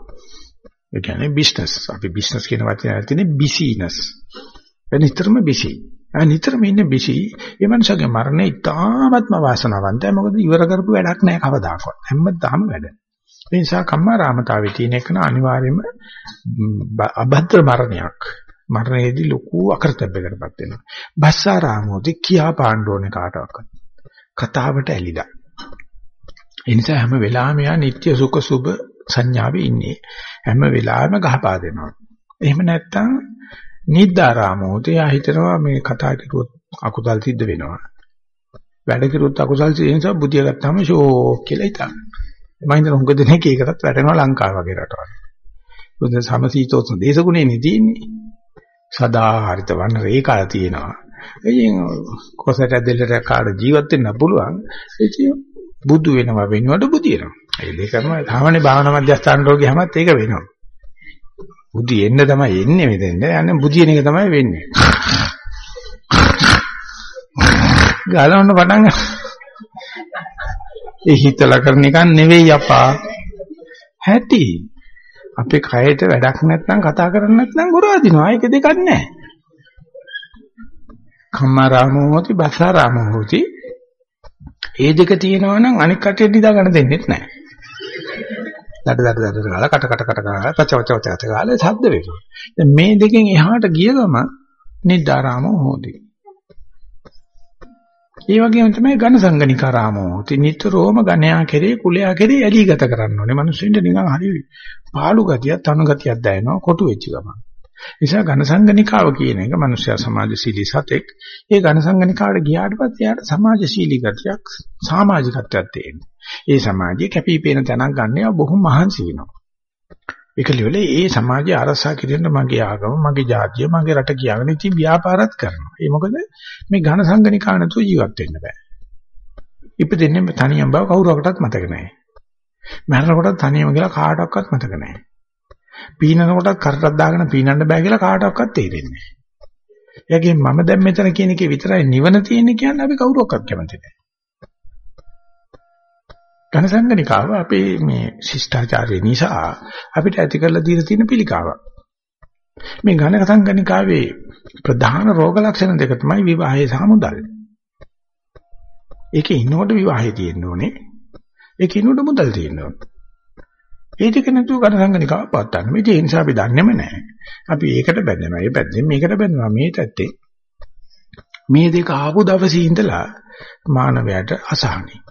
ඒ කියන්නේ බිස්නස්. අපි බිස්නස් කියන වචනේ තියෙන්නේ බිසිනස්. වෙනිතරම බිසි. නිතරම ඉන්නේ බිසි. ඒ මනුස්සගේ මරණය ඉතාමත්ම වාසනාවන්තයි. මොකද ඉවර කරපු වැඩක් නෑ කවදාකවත්. හැමදාම වැඩ. ඒ නිසා කම්මාරාමතාවේ තියෙන එක අනිවාර්යයෙන්ම අභද්‍ර මරණයක්. මරණයේදී ලොකු අකරතැබ්බකටපත් වෙනවා. බස්සාරාමෝදී කියා පාණ්ඩෝනේ කාටවත්. කතාවට ඇලිලා. ඒ නිසා හැම වෙලාවෙම යා නিত্য සුඛ සුබ සංඥාවේ ඉන්නේ. හැම වෙලාවෙම ගහපා දෙනවා. එහෙම නැත්නම් නිද්දාරාමෝතේ ආ හිතනවා මේ කතා කරුවොත් අකුසල් සිද්ධ වෙනවා. වැඩ කරුවොත් අකුසල් සිද්ධ නිසා බුදිය ගත්තාම ෂෝක් කියලා හිතනවා. මම හිතන හුඟ දෙනෙක් ඒකටත් වැටෙනවා ලංකාව වගේ රටවල්. බුද්ධ සමසීතෝත්න දේශගුණේ තියෙන්නේ. සදා හරිත වන්න රේඛා තියෙනවා. එයින් කොසට දෙල්ලට කාඩ ජීවත් වෙන්න පුළුවන්. ඒ බුදු වෙනවා වෙනවට බුදිනවා. ඒ දෙකම සාමාන්‍ය භාවනා මධ්‍යස්ථාන රෝගී හැමත් ඒක වෙනවා. බුදි එන්න තමයි එන්නේ මෙතෙන්ද. යන්නේ බුදියන එක තමයි වෙන්නේ. ගලවන්න පටන් ඒ හිතලා කරන එක නෙවෙයි අපා. හැටි. අපේ කයට වැඩක් නැත්නම් කතා කරන්නේ නැත්නම් ගොරවදිනවා. ඒක දෙකක් නැහැ. කම්මාරාමෝ හොති බසාරාමෝ හොති. ඒ දෙක තියෙනවා නම් අනික් කටේ නිදා ගන්න දෙන්නේ නැහැ. දඩ දඩ දඩ ගාලා කට කට කට ගාලා පච පච පච පච ගාලා ශබ්ද වෙනවා. දැන් මේ දෙකෙන් එහාට ගිය ගම නිද්දාරාමෝ හොදි. ඒ වගේම තමයි ඝන සංගනිකාරාමෝ හොති. නිතරම ඝනයා කෙරේ කුලයා කෙරේ ඇලී ගත කරන්න ඕනේ. මිනිස්සුන්ට නිකන් හරි පාළු ගතියක් තනු ගතියක් දැනෙනවා කොටු වෙච්ච ගමන්. නිසා ඝන සංගනිකාව කියන එක මනුෂ්‍ය සමාජශීලී සතෙක්. ඒ ඝන සංගනිකාවට ගියාට පස්සේ යාට සමාජශීලී ගතියක් සමාජිකත්වයක් තියෙනවා. ඒ සමාජයේ කැපිපේන තැනක් ගන්න බොහොම මහන්සි වෙනවා. ඒකලිවල ඒ සමාජය අරසා කිරීම මගේ ආගම, මගේ ජාතිය, මගේ රට කියාගෙන ඉතින් ව්‍යාපාරත් කරනවා. ඒ මොකද මේ ඝන සංගනිකා නැතුව ජීවත් වෙන්න බෑ. ඉපදෙන්නේ තනියම බව කවුරකටවත් මතක නැහැ. මරනකොට තනියම කියලා කාටවත් මතක නැහැ. පීනනකොටත් කරටක් දාගෙන පීනන්න බෑ කියලා කාටවත් තේරෙන්නේ නැහැ. ඒකෙන් මම දැන් මෙතන කියන එකේ විතරයි නිවන තියෙන්නේ කියන්නේ අපි කවුරක්වත් කැමති නැහැ. ඝනසංගනිකාව අපේ මේ ශිෂ්ටාචාරය නිසා අපිට ඇති කරලා දීලා තියෙන පිළිකාවක්. මේ ඝනසංගනිකාවේ ප්‍රධාන රෝග ලක්ෂණ දෙක තමයි විවාහය සහ මුදල්. ඒකේ ඉන්නකොට විවාහය තියෙන්න ඕනේ. ඒකේ ඉන්නකොට මුදල් තියෙන්න ඕනේ. ඒ දෙක නැතුව ඝනසංගනිකාව පවත්වන්න. මේ ඒ නිසා අපි දන්නේම නැහැ. අපි ඒකට බැඳෙනවා. ඒ පැත්තෙන් මේකට බැඳෙනවා. මේ පැත්තේ මේ දෙක ආපු දවසේ ඉඳලා මානවයාට අසහනයි.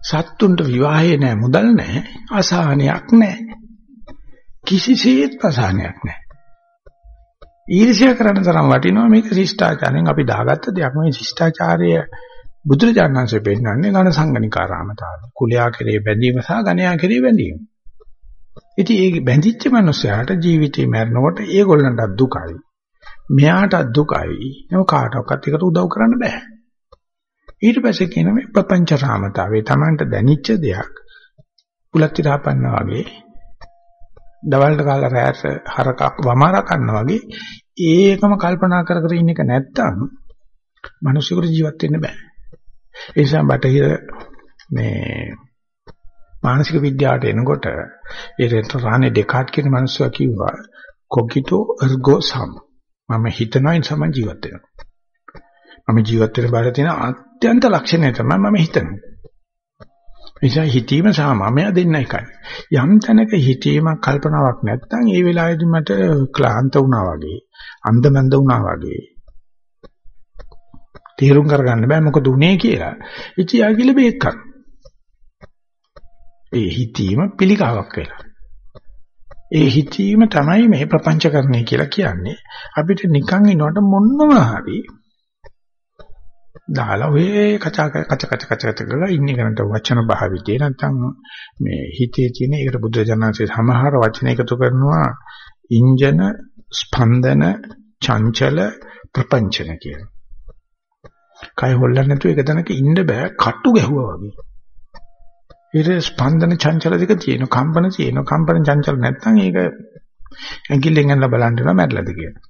සත්තුන්ට විවාහේ නැහැ මුදල් නැහැ අසහනයක් නැහැ කිසිසේත් අසහනයක් නැහැ ඊර්ෂ්‍යා කරන තරම් වටිනවා මේක ශිෂ්ටාචාරයෙන් අපි දාගත්ත දෙයක් මේ ශිෂ්ටාචාරය බුදුරජාණන්සේ පෙන්නන්නේ ඝන සංගනිකාරාමතාවය කුලයා කෙරේ බැඳීම සහ ඝනයා කෙරේ බැඳීම ඉතින් ඒ බැඳිච්ච මනුස්සයාට ජීවිතේ මැරෙනකොට ඒගොල්ලන්ට දුකයි. මෙයාට දුකයි. ඒක කාටවත් එකට උදව් කරන්න බෑ. ඊට පස්සේ කියන මේ ප්‍රපංච රාමතාවේ Tamanට දැනිච්ච දෙයක් පුලත් ඉරහපන්නා වගේ දවල්ට කාලා රැයට හරකක් වමාරා කරනවා වගේ ඒකම කල්පනා කර කර ඉන්න එක නැත්තම් මිනිස්සුන්ට ජීවත් වෙන්න බෑ. ඒ නිසා බටහිර මේ මානසික විද්‍යාවට එනකොට ඒ රානේ ඩෙකාට් කියන මිනිස්සුවා කිව්වා කොගිටෝ එර්ගෝ සම් මම හිතනවා ඉන්සම ජීවත් වෙනවා. මම ජීවත් වෙන බාර තියෙන අත්‍යන්ත ලක්ෂණය තමයි මම හිතන්නේ. නිසා හිතීම සහ මමය දෙන්න එකයි. යම් තැනක හිතීම කල්පනාවක් නැත්නම් ඒ වෙලාවේදී මට ක්ලාන්ත වුණා වගේ, අන්ධමන්ද වුණා වගේ. තීරුම් කරගන්න බෑ මොකද උනේ කියලා. ඉතින් ආගිල බේක් ඒ හිතීම පිළිකාවක් වෙලා. ඒ හිතීම තමයි මේ ප්‍රපංචකරණය කියලා කියන්නේ. අපිට නිකන් ඉනකොට මොනම හරි දාලා ඔය කචා කච කච කච කච කරලා ඉන්නේ කරන්ට වචන භාවිතේ නැත්නම් මේ හිතේ තියෙන ඒකට බුද්ධ ජනන්සේ සමහර වචන එකතු කරනවා ඉන්ජන ස්පන්දන චංචල ප්‍රපංචන කියන. කය හොල්ලන්නේ නැතුව එක තැනක ඉන්න බෑ කටු ගැහුවා වගේ. ඊට ස්පන්දන චංචල දෙක තියෙනවා කම්පන තියෙනවා කම්පන චංචල නැත්නම් ඒක ඇඟිල්ලෙන් අල්ල බලන්න වෙනවා මැරෙලාද කියලා.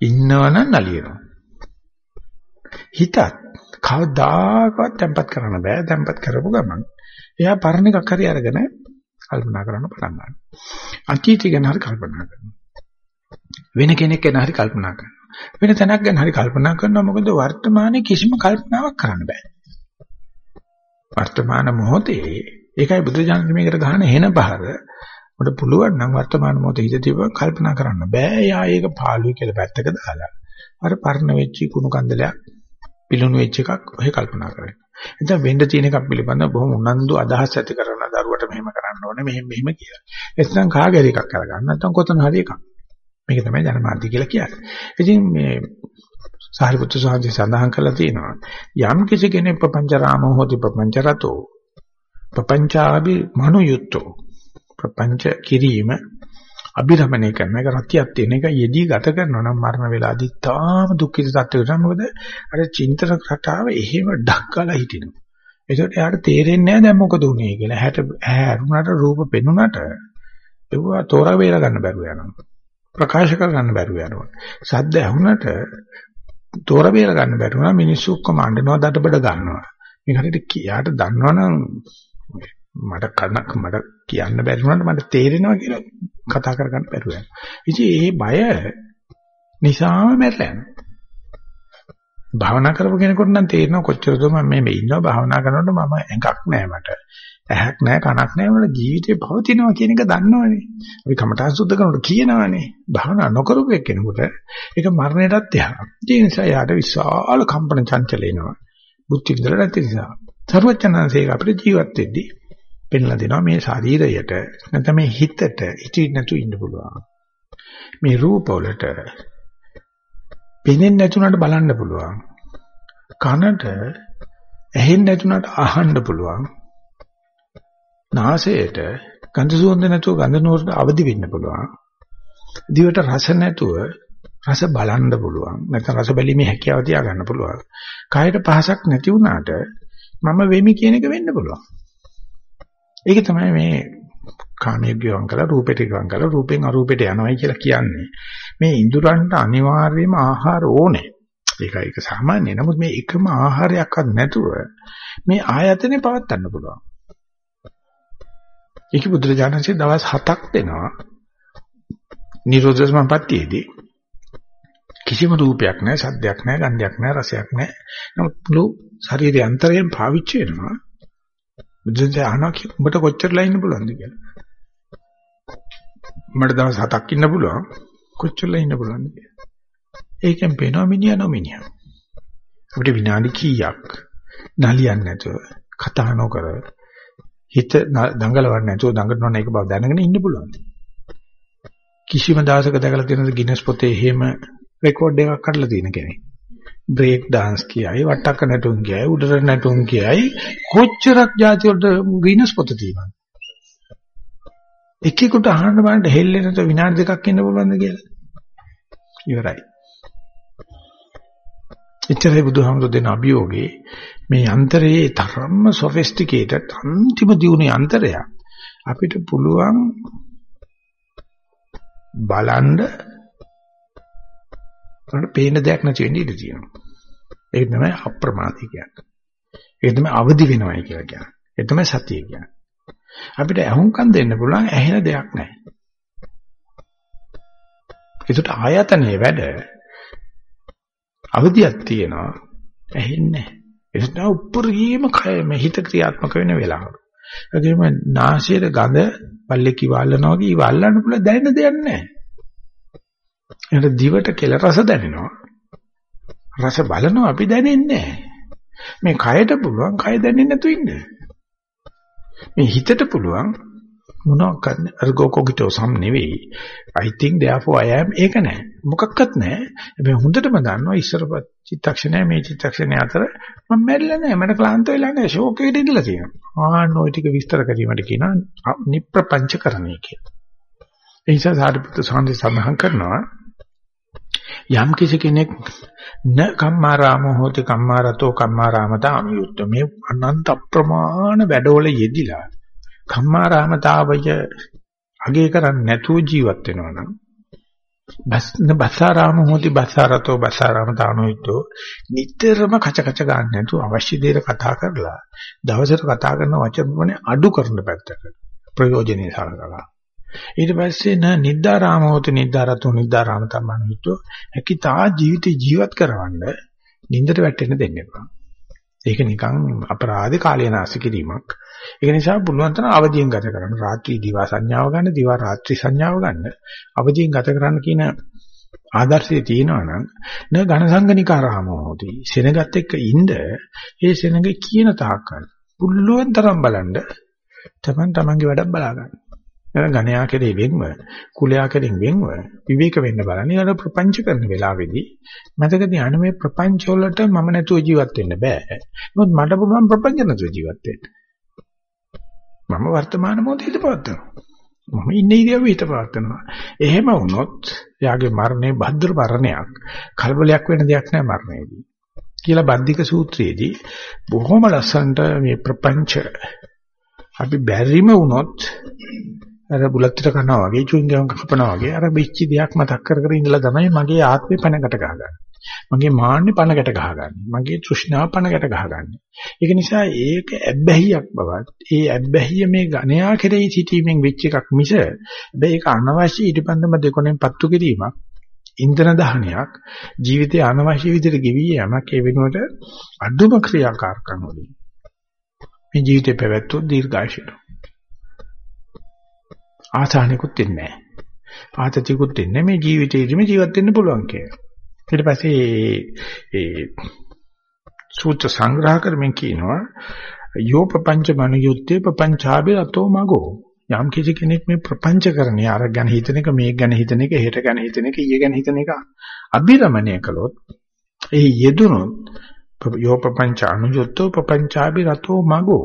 ඉන්නවනම් නලියනවා. හිතත් කවදාකවත් tempat කරන්න බෑ. tempat කරපු ගමන් එයා පරණ එකක් හරි අරගෙන කල්පනා කරන්න පටන් ගන්නවා. අතීතය ගැන හරි කල්පනා කරනවා. වෙන කෙනෙක් ගැන හරි කල්පනා කරනවා. වෙන තැනක් ගැන හරි කල්පනා කරනවා මොකද වර්තමානයේ කිසිම කල්පනාවක් කරන්න බෑ. වර්තමාන මොහොතේ ඒකයි බුදුජානක මේකට ගහන හෙන පහර උඩ පුළුවන් නම් වර්තමාන මොහොතේ හිත තිබ්බ කල්පනා කරන්න බෑ. එයා ඒක පාළුවේ කියලා පැත්තක දාලා අර පරණ වෙච්ච කුණු කන්දලයක් පිලුණු වෙච්ච එකක් ඔහෙ කල්පනා කරන්නේ. එතන වෙන්න තියෙන එකක් පිළිබඳව බොහොම උනන්දු අදහස් ඇති කරන දරුවට මෙහෙම කරන්න ඕනේ මෙහෙම මෙහෙම කියලා. එතන කාගෙරි එකක් කරගන්න නැත්නම් කොතන හරි එකක්. මේක තමයි ජනමාධ්‍ය කියලා කියන්නේ. ඉතින් මේ සාරිපුත්‍ර සාන්ති සඳහන් කළා තියෙනවා යම් කිසි කෙනෙක් ප්‍රපංචරාමෝ හොති ප්‍රපංචරතෝ ප්‍රපංචාභි මනුයුක්තෝ ප්‍රපංච කිරීම අභිරමණය කරන එක රතියක් තියෙන එක යෙදී ගත කරනවා නම් මරණ වේලාදී තාම දුක්ඛිත තත්ත්වයකට මොකද අර චින්තන රටාව එහෙම ඩක්කලා හිටිනවා. ඒකට එයාට තේරෙන්නේ නැහැ දැන් මොකද උනේ කියලා. හැට හැරුණාට රූප පෙනුනට ඒවා තෝරා වේලා ගන්න බැරුව යනවා. ප්‍රකාශ කර ගන්න බැරුව යනවා. සද්ද ඇහුනට තෝරා වේලා ගන්න බැරුව නම් මිනිස්සු ඔක්කොම අඬනවා දඩබඩ ගන්නවා. මේක හරියට කියාට දන්නවනම් මට කනක් මට කියන්න බැරි වුණාට මට තේරෙනවා කියලා කතා කරගන්න බැරුව යනවා. ඉතින් ඒ බය නිසාම මැරලා යනවා. භාවනා කරපු කෙනෙකුට නම් තේරෙනවා කොච්චරද මම මේ ඉන්නවා භාවනා කරනකොට මම එකක් නෑ මට. ඇහක් නෑ කනක් නෑ මට ජීවිතේ පවතිනවා කියන එක දන්නවනේ. අපි කමඨාන් සුද්ධ කරනකොට කියනවනේ. භාවනා නොකරපු කෙනෙකුට ඒක මරණයටත් යනවා. ඒ නිසා යාට විශාල කම්පන චංචල එනවා. බුද්ධි විඳලා නැති නිසා. සර්වඥාන්සේ අපිට ජීවත් වෙද්දී පෙන්ලා දෙනවා මේ ශරීරයට නැත්නම් මේ හිතට ඉති නැතු ඉන්න පුළුවන්. මේ රූපවලට පෙනෙන්නේ නැතුණට බලන්න පුළුවන්. කනට ඇහෙන්නේ නැතුණට අහන්න පුළුවන්. නාසයට ගඳ සුවඳ නැතුව ගඳ නෝරට අවදි වෙන්න පුළුවන්. දිවට රස නැතුව රස බලන්න පුළුවන්. නැත්නම් රස බැලීමේ හැකියාව තියාගන්න පුළුවන්. කායට පහසක් නැති වුණාට මම වෙමි කියන එක වෙන්න පුළුවන්. ඒක තමයි මේ කාමයේ ගියවන් කළා රූපෙට ගියවන් කළා රූපෙන් අරූපෙට යනවායි කියලා කියන්නේ. මේ ඉඳුරන්ට අනිවාර්යයෙන්ම ආහාර ඕනේ. ඒක ඒක සාමාන්‍ය. නමුත් මේ එකම ආහාරයක්වත් නැතුව මේ ආයතනේ පවත්වන්න පුළුවන්. ඒක බුදුරජාණන්සේ දවස් 7ක් දෙනවා. නිරෝධ සම්පත්තියේදී කිසිම රූපයක් නැහැ, සද්දයක් නැහැ, ගන්ධයක් නැහැ, රසයක් නැහැ. නමුත් මුළු ශරීරය අන්තරයෙන් පාවිච්චි වෙනවා. බුදුන්සේ අහනවා උඹට කොච්චරලා ඉන්න පුළුවන්ද කියලා. මට දවස් 7ක් ඉන්න පුළුවන්. කොච්චරලා ඉන්න පුළුවන්ද කියලා. ඒකෙන් පේනවා මිනිහා නොමිනිහා. අපිට විනාඩි කීයක් නලියන්නේ නැතුව කතා නොකර හිත දඟලවන්නේ නැතුව දඟලන එක බව දැනගෙන ඉන්න පුළුවන්. කිසිම දවසක දැකලා තියෙනද ගිනස් පොතේ එහෙම රෙකෝඩ් එකක් කරලා තියෙන කෙනෙක්. බ්‍රේක් dance කියයි වට්ටක්ක නැටුම් කියයි උඩර නැටුම් කියයි කොච්චරක් જાති වලට ග්‍රීනස් පොත තියෙනවද එකෙකුට අහන්න බලන්න හෙල්ලෙනත විනාඩි දෙකක් ඉන්න පුළුවන්ද කියලා. ඉවරයි. එච්චරයි බුදුහාමුදුරු දෙන අභියෝගේ මේ යන්ත්‍රයේ තරම්ම සොෆිස්ටිකේටඩ් අන්තිම දියුණු යන්ත්‍රයක් අපිට පුළුවන් බලන්න අපිට පේන දෙයක් නැති වෙන්න ඉඩ තියෙනවා. ඒක තමයි අප්‍රමාදී කියන්නේ. ඒක තමයි අවදි වෙනවයි කියලා කියන්නේ. ඒක තමයි සතිය කියන්නේ. අපිට අහුම්කම් දෙන්න පුළුවන් ඇහෙන දෙයක් නැහැ. ඒකට ආයතනයේ වැඩ අවදියක් තියෙනවා ඇහෙන්නේ නැහැ. ඒක තමයි උප්පරීම කය හිත ක්‍රියාත්මක වෙන වෙලාව. ඒකෙම නාසයේ ගඳ පල්ලේ කිවල්ලනවා වගේ ඉවල්ලන්න පුළුවන් දැනෙන දෙයක් නැහැ. එහෙනම් දිවට කෙල රස දැනෙනවා. රස බලනවා අපි දැනෙන්නේ නැහැ. මේ කයට පුළුවන් කය දැනෙන්නේ නැතු ඉන්න. මේ හිතට පුළුවන් මොනවාක් අර්ගෝ කොගිටෝ සම් නෙවෙයි. I think therefore I am ඒක නෑ. මොකක්වත් නෑ. හැබැයි හොඳටම දන්නවා ඉස්සර චිත්තක්ෂණය මේ චිත්තක්ෂණය අතර මම මැරිලා නෑ. මට ක්ලාන්ත වෙලා නෑ. ෂෝක් එකකට ඉඳලා තියෙනවා. ආන්න ওই ටික විස්තර කිරීමට කියනවා නිප්‍රපංචකරණය කියලා. ඒ නිසා සාරිපුත්‍ර සාන්දේ සඳහන් කරනවා යම් කිසි කෙනෙක් න කම්මාරාමෝ හෝති කම්මාරතෝ කම්මාරාමතා අනුයුක්ත මේ අනන්ත අප්‍රමාණ වැඩවල යෙදිලා කම්මාරාමතාවය අගේ කරන්නේ නැතුව ජීවත් වෙනවා නම් බස්න බසාරාම හොති බසාරතෝ බසාරාමතා අනුයුක්තෝ නිතරම කච කච ගන්න නැතුව අවශ්‍ය දේට කතා කරලා දවසට කතා කරන වචන වනේ අඩු කරන පැත්තට ප්‍රයෝජනෙයි සලකලා. ඊට පස්සේ න නිද්දාරාම හොත නිද්දාරතෝ නිද්දාරාම තමන්විතෝ හැකිතා ජීවිත ජීවත් කරවන්න නින්දට වැටෙන්න දෙන්න එපා. ඒක නිකන් අපරාධ කාලයනාශ කිරීමක්. ඒක නිසා පුළුවන් තරම් අවදියෙන් ගත කරන්න. රාත්‍රී දිවා සංඥාව ගන්න, දිවා රාත්‍රී සංඥාව ගන්න. අවදියෙන් ගත කරන්න කියන ආදර්ශය තියෙනවා නම් න ඝනසංගනිකාරාමෝ හොති. සෙනගත් එක්ක ඉන්න ඒ සෙනග කියන තාක්කල් පුළුවන් තරම් බලන්න තමන් තමන්ගේ වැඩක් බලා ගන්න. එන ඝණයා කෙරේ වෙන්ව කුලයා කෙරෙන් වෙන්ව විවේක වෙන්න බලන්නේ අර ප්‍රපංච කරන වෙලාවේදී මතකදී අන මේ ප්‍රපංච වලට මම නැතුව ජීවත් වෙන්න බෑ. මොකද මට පුළුවන් ප්‍රපංච නැතුව ජීවත් වෙන්න. මම වර්තමාන මොහොතේ හිත පවත්වනවා. මම ඉන්නේ ඉරියව්වේ හිත පවත්වනවා. එහෙම වුණොත් යාගේ මරණය භද්‍ර මරණයක්. කලබලයක් වෙන දෙයක් නෑ මරණයේදී. කියලා බද්ධික සූත්‍රයේදී බොහොම ලස්සනට මේ ප්‍රපංච අපි බැරිම වුණොත් අර බුලත්තට කනවා වගේ චුයින්ගම් කපනවා වගේ අර බිච්චි දෙයක් මතක් කර කර ඉඳලා තමයි මගේ ආත්මේ පණකට ගහගන්නේ. මගේ මාන්නේ පණකට ගහගන්නේ. මගේ තෘෂ්ණාව පණකට ගහගන්නේ. ඒක නිසා ඒක ඇබ්බැහියක් බවත් ඒ ඇබ්බැහිය මේ ගණයා කෙරෙහි සිටීමෙන් වෙච්ච එකක් මිස හැබැයි ඒක අනවශ්‍ය ඊටපන්දම දෙකොණෙන් පත්තු කිරීමක්. ඉන්ධන දහනයක් ජීවිතයේ අනවශ්‍ය විදිහට ගෙවි යamak ඒ වෙනුවට අදුම ක්‍රියාකාරකම් වලින් මේ ජීවිතේ පැවැත්වුවොත් දීර්ඝායුෂ ආසානෙකුත් ඉන්නේ නැහැ. ආතතියකුත් ඉන්නේ මේ ජීවිතේදිම ජීවත් වෙන්න පුළුවන් කියලා. ඊට පස්සේ ඒ සූත්‍ර සංග්‍රහ කරමින් කියනවා යෝ ප්‍රපංච මනුයුත්තේ ප්‍රපංචාබි රතෝ මගෝ යම් කිසි කෙනෙක් මේ ප්‍රපංචකරණය අර ගැන හිතන එක මේ ගැන හිතන එක හෙට ගැන හිතන එක ඊයේ ගැන හිතන එක අභිරමණය කළොත් ඒ යෙදුනොත් යෝ ප්‍රපංච අනුයුත්තෝ ප්‍රපංචාබි රතෝ මගෝ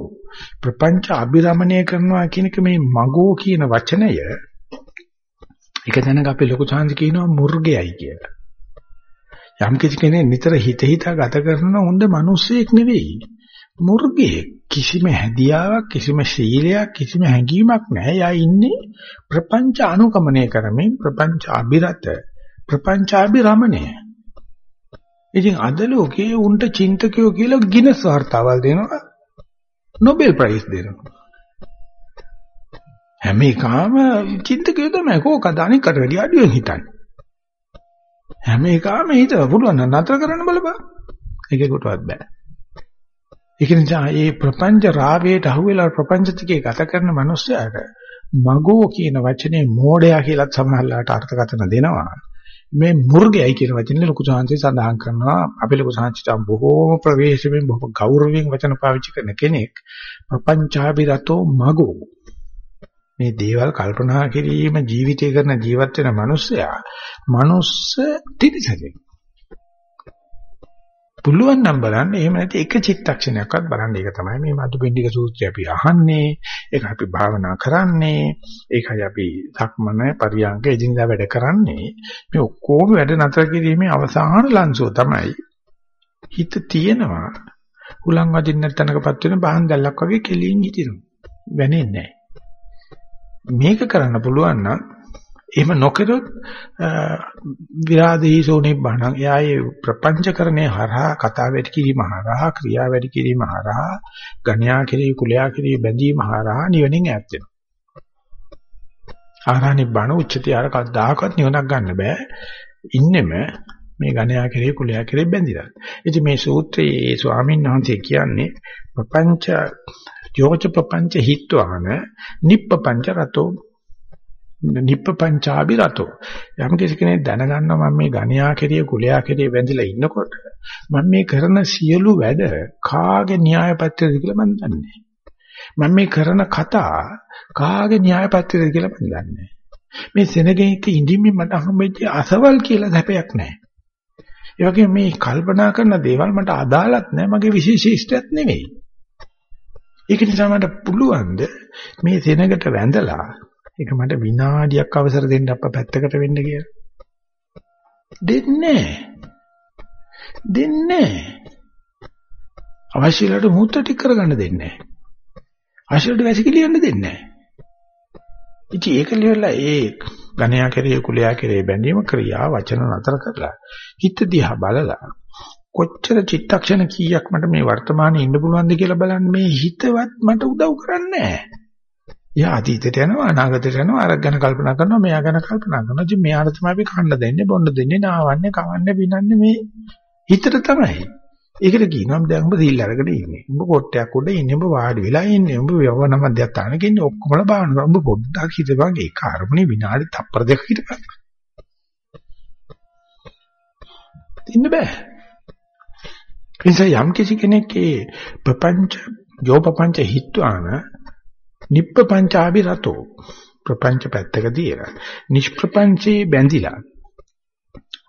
ප්‍රපංච අභිරමණය කරනවා කියන එක මේ මගෝ කියන වචනය එක තැනක අපි ලොකු chance කියනවා මුර්ගයයි කියලා. යම් කිසි කෙනෙක් නිතර හිත හිතා ගත කරන හොඳ මිනිස්සෙක් නෙවෙයි. මුර්ගයේ කිසිම හැදියාවක් කිසිම ශීලයක් කිසිම හැඟීමක් නැහැ. යා ඉන්නේ ප්‍රපංච අනුගමනය කරමින් ප්‍රපංච අභිරත ප්‍රපංච අභිරමණය. ඉතින් අද ලෝකයේ උන්ට චින්තකයෝ කියලා ගිනස් වාර්තාවල් දෙනවා. නොබෙල් ප්‍රයිස් දෙනවා. හැම එකම චින්තකයෝ තමයි කෝකද අනිකට වැඩි අඩුවෙන් හිතන්නේ. හැම එකම හිතව පුළුවන් නම් නතර කරන්න බලපන්. ඒකකටවත් බෑ. ඒක නිසා මේ ප්‍රපංච රාගයට අහුවෙලා ප්‍රපංච ටිකේ ගත කරන මිනිස්සයාට මගෝ කියන වචනේ මෝඩයා කියලා සමහරලාට අර්ථකථන දෙනවා. මේ මුර්ගයයි කියන වචනේ ලොකු සාංශي සඳහන් කරනවා. අපි ලොකු සාංශිට බොහෝම ප්‍රවේශයෙන් බොහොම ගෞරවයෙන් වචන පාවිච්චි කරන කෙනෙක්. පපංචාබිරතෝ මගෝ. මේ දේවල් කල්පනා කිරීම ජීවිතය කරන ජීවත් වෙන මිනිස්සයා මනුස්ස තිරිසකෙක් පුළුවන් නම් බලන්න එහෙම නැති එක චිත්තක්ෂණයක්වත් බලන්න. ඒක තමයි මේ මදුපිණ්ඩික සූත්‍රය අපි අහන්නේ ඒක අපි භාවනා කරන්නේ ඒකයි අපි ධක්මන පරියංග එදිනදා වැඩ කරන්නේ. මේ ඔක්කොම වැඩ නතර කිරීමේ අවසාන ලංසුව තමයි හිත තියෙනවා. හුලං වදින්න තැනකපත් වෙන බහන් දැල්ලක් වගේ කෙලින් හිටිනවා. වෙන්නේ මේක කරන්න පුළුවන් නම් එහෙම නොකරොත් විරාදී සෝනිබ්බණං එයායේ ප්‍රපංචකරණේ හරහා කතා වැඩි කිරීම හරහා ක්‍රියා වැඩි කිරීම හරහා ගණ්‍යා කිරී කුලයා කිරී බැඳීම හරහා නිවනින් ඈත් වෙනවා. ආරානිබ්බණ උච්චති ආර කවදාකවත් නිවනක් ගන්න බෑ. ඉන්නෙම මේ ගණ්‍යා කිරී කුලයා කිරී බැඳිලා. ඉතින් මේ සූත්‍රයේ ඒ ස්වාමීන් වහන්සේ කියන්නේ ප්‍රපංච යෝච ප්‍රපංච හිත්වාන නිප්පංච රතෝ නිප්පංචාබි රතෝ. යම් කෙනෙක් දැනගන්නවා මම මේ ගණ්‍යා කෙරිය කුලයා කෙරිය වැඳිලා ඉන්නකොට මම මේ කරන සියලු වැඩ කාගේ න්‍යාය පත්‍රයද කියලා මම දන්නේ මම මේ කරන කතා කාගේ න්‍යාය පත්‍රයද කියලා මම දන්නේ මේ සෙනගෙක ඉඳින්මින් මට හම්බෙච්ච අසවල් කියලා හැපයක් නැහැ. ඒ වගේම මේ කල්පනා කරන දේවල් මට අදාළත් නැහැ. මගේ විශේෂීෂ්ටයක් නෙවෙයි. ඒක නිසා මට පුළුවන් මේ සෙනගට වැඳලා ඒක මට විනාඩියක් අවසර දෙන්න අප්පා පැත්තකට වෙන්න කියලා. දෙන්නේ දෙන්නේ අවශ්‍යලට මුහුත් ටික කරගන්න දෙන්නේ අවශ්‍යලට වැසිකිලියන්න දෙන්නේ ඉතින් ඒක ලියලා ඒ ගණයා කෙරේ කුලයා කෙරේ බැඳීම ක්‍රියා වචන නතර කරලා හිත දිහා බලලා කොච්චර චිත්තක්ෂණ කීයක් මට මේ වර්තමානයේ ඉන්න පුළුවන්ද කියලා බලන්න මේ හිතවත් මට උදව් කරන්නේ නැහැ. එයා අතීතයට යනවා අනාගතයට යනවා අර ගැන කල්පනා කරනවා මෙයා ගැන කල්පනා කරනවා. ඉතින් මෙයාට තමයි අපි කන්න දෙන්නේ බොන්න දෙන්නේ නාවන්නේ කවන්නේ බිනන්නේ මේ හිතට තමයි. ඒකට කියනවා දැන් උඹ සීල් අරගෙන ඉන්නේ. උඹ කොට්ටයක් උඩ ඉන්නේ උඹ වාඩි වෙලා ඉන්නේ. උඹ යවන මැදයන් ඉන්නේ ඔක්කොමල බානවා. උඹ පොඩ්ඩක් හිතපන් ඒ කාර්මණේ විනාඩි තප්පර දෙක හිටපන්. ඉන්න බෑ. එනිසා යම් කිසි කෙනෙක් ඒ ප්‍රපංච යෝපපංච හිත්වාන නිප්පපංචාභි රතෝ ප්‍රපංච පැත්තක තියලා නිෂ්ප්‍රපංචේ බැඳිලා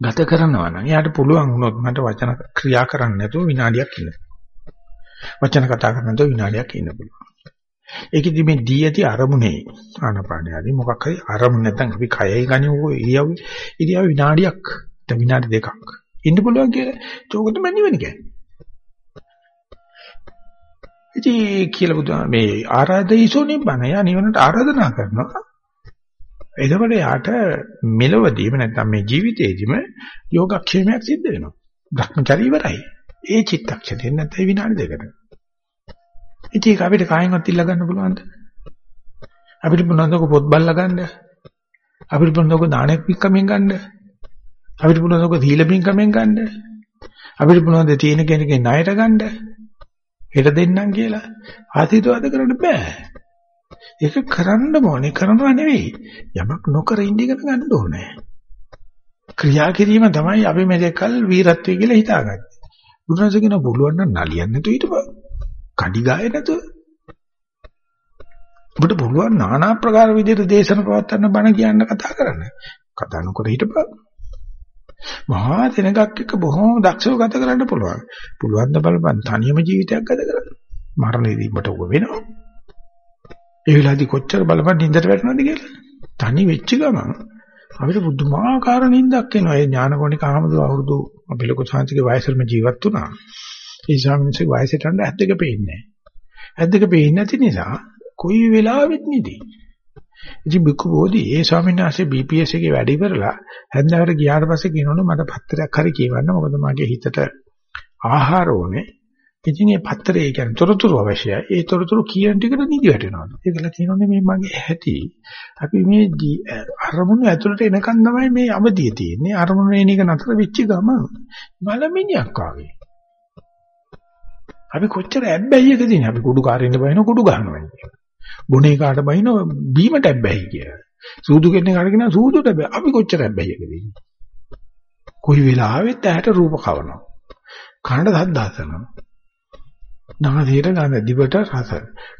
ගත කරනවා නම් එයාට පුළුවන් වුණොත් මට වචන ක්‍රියා කරන්න නැතුව විනාඩියක් ඉන්න. වචන කතා කරන්න නැතුව විනාඩියක් ඉන්න පුළුවන්. ඒකෙදි මේ දී ඇති අරමුණේ ආනපානිය ආදී මොකක් හරි අරමුණ නැත්නම් අපි කයයි ගනිමු ඉරියව් ඉරියව් විනාඩියක් නැත්නම් විනාඩි දෙකක් ඉන්න පුළුවන් කියලා චෝක තමයි නිවන කියන්නේ. ඉතින් කියලා බුදුහා මේ ආරාධීසෝ නිබ්බන යා නිවනට ආරාධනා කරනවා. එතකොට යාට මෙලවදීම නැත්නම් මේ ජීවිතේදීම යෝගක්ෂේමයක් සිද්ධ වෙනවා. භ්‍රමචරි ඉවරයි. ඒ චිත්තක්ෂණයෙන් නැත්නම් විනාඩි දෙකට. ඉතින් ඒක අපිට කායෙන්වත් ඉල්ල ගන්න පුළුවන්ද? අපිට පුළුවන්ද පොත් බල්ලා ගන්න? අපිට පුළුවන්ද දානයක් පික්කමින් ගන්න? අපිට පුළුවන්ද සීල පින්කමෙන් ගන්න? අපිට පුළුවන්ද තියෙන කෙනකින් ණයට ගන්න? හෙට දෙන්නම් කියලා ආශිර්වාද කරන්න බෑ. ඒක කරන්න ඕනේ කරනවා නෙවෙයි. යමක් නොකර ඉඳ ඉගෙන ගන්න ඕනේ. ක්‍රියා කිරීම තමයි අපි මෙතකල් වීරත්වය කියලා හිතාගත්තේ. බුදුරජාණන් කියන පුළුවන් නම් නලියන්න නැතුව හිටපන්. කඩි ගායේ නැතුව. ඔබට පුළුවන් নানা ආකාර විදිහට දේශන පවත්වන්න බණ කියන්න කතා කරන්න. කතා නොකර හිටපන්. මහා දෙනගක් එක්ක බොහොම දක්ෂව ගත කරන්න පුළුවන්. පුළුවන් ද බලපන් තනියම ජීවිතයක් ගත කරන්න. මරණයදී ඔබට ඔබ වෙනවා. ඒ වෙලාවේදී කොච්චර බලපන් නින්දට වැටෙනවද කියලා. තනි වෙච්ච ගමන් අපිට බුදුමාකාර නින්දක් එනවා. ඒ ඥානකොණික ආමතු අවුරුදු අපි ලොකු සාංශික වයසෙම ජීවත් වුණා. ඒ ස්වාමීන්සේ වයසට යන ඇද්දක පේන්නේ නැහැ. ඇද්දක පේන්නේ නැති නිසා කොයි වෙලාවෙත් නිදි. ඉතින් බිකු බෝධි ඒ ස්වාමීන් වහන්සේ BPS එකේ වැඩ ඉවරලා හැන්දෑවට ගියාට පස්සේ කියනවලු මට පත්‍රයක් හරි කියවන්න මොකද මගේ හිතට ආහාර ඕනේ. ඉතින් ඒ පත්‍රය කියන්නේ තොරතුරු අවශ්‍යයි. ඒ තොරතුරු කියන ටිකට නිදි වැටෙනවලු. ඒකල කියනෝනේ මේ මගේ ඇති. අපි මේ අරමුණු ඇතුළට එනකන් තමයි මේ අවදිය තියෙන්නේ. අරමුණු එන එක නතර වෙච්ච ගමන් මලමිණියක් වගේ. අපි කොච්චර ඇබ්බැහියකදී අපි කුඩු කාරින්න බයින කුඩු ගන්නවා කියන්නේ. බොනේ කාට බයින බීමට ඇබ්බැහි කියලා. සූදු කෙනෙක් අරගෙන සූදුට ඇබ්බැහි. අපි කොච්චර ඇබ්බැහියකද ඉන්නේ. කොයි වෙලාවෙත් ඇහැට රූප කවනවා. කනට ශබ්ද අසනවා. නාසයට ගඳ, දිවට රස,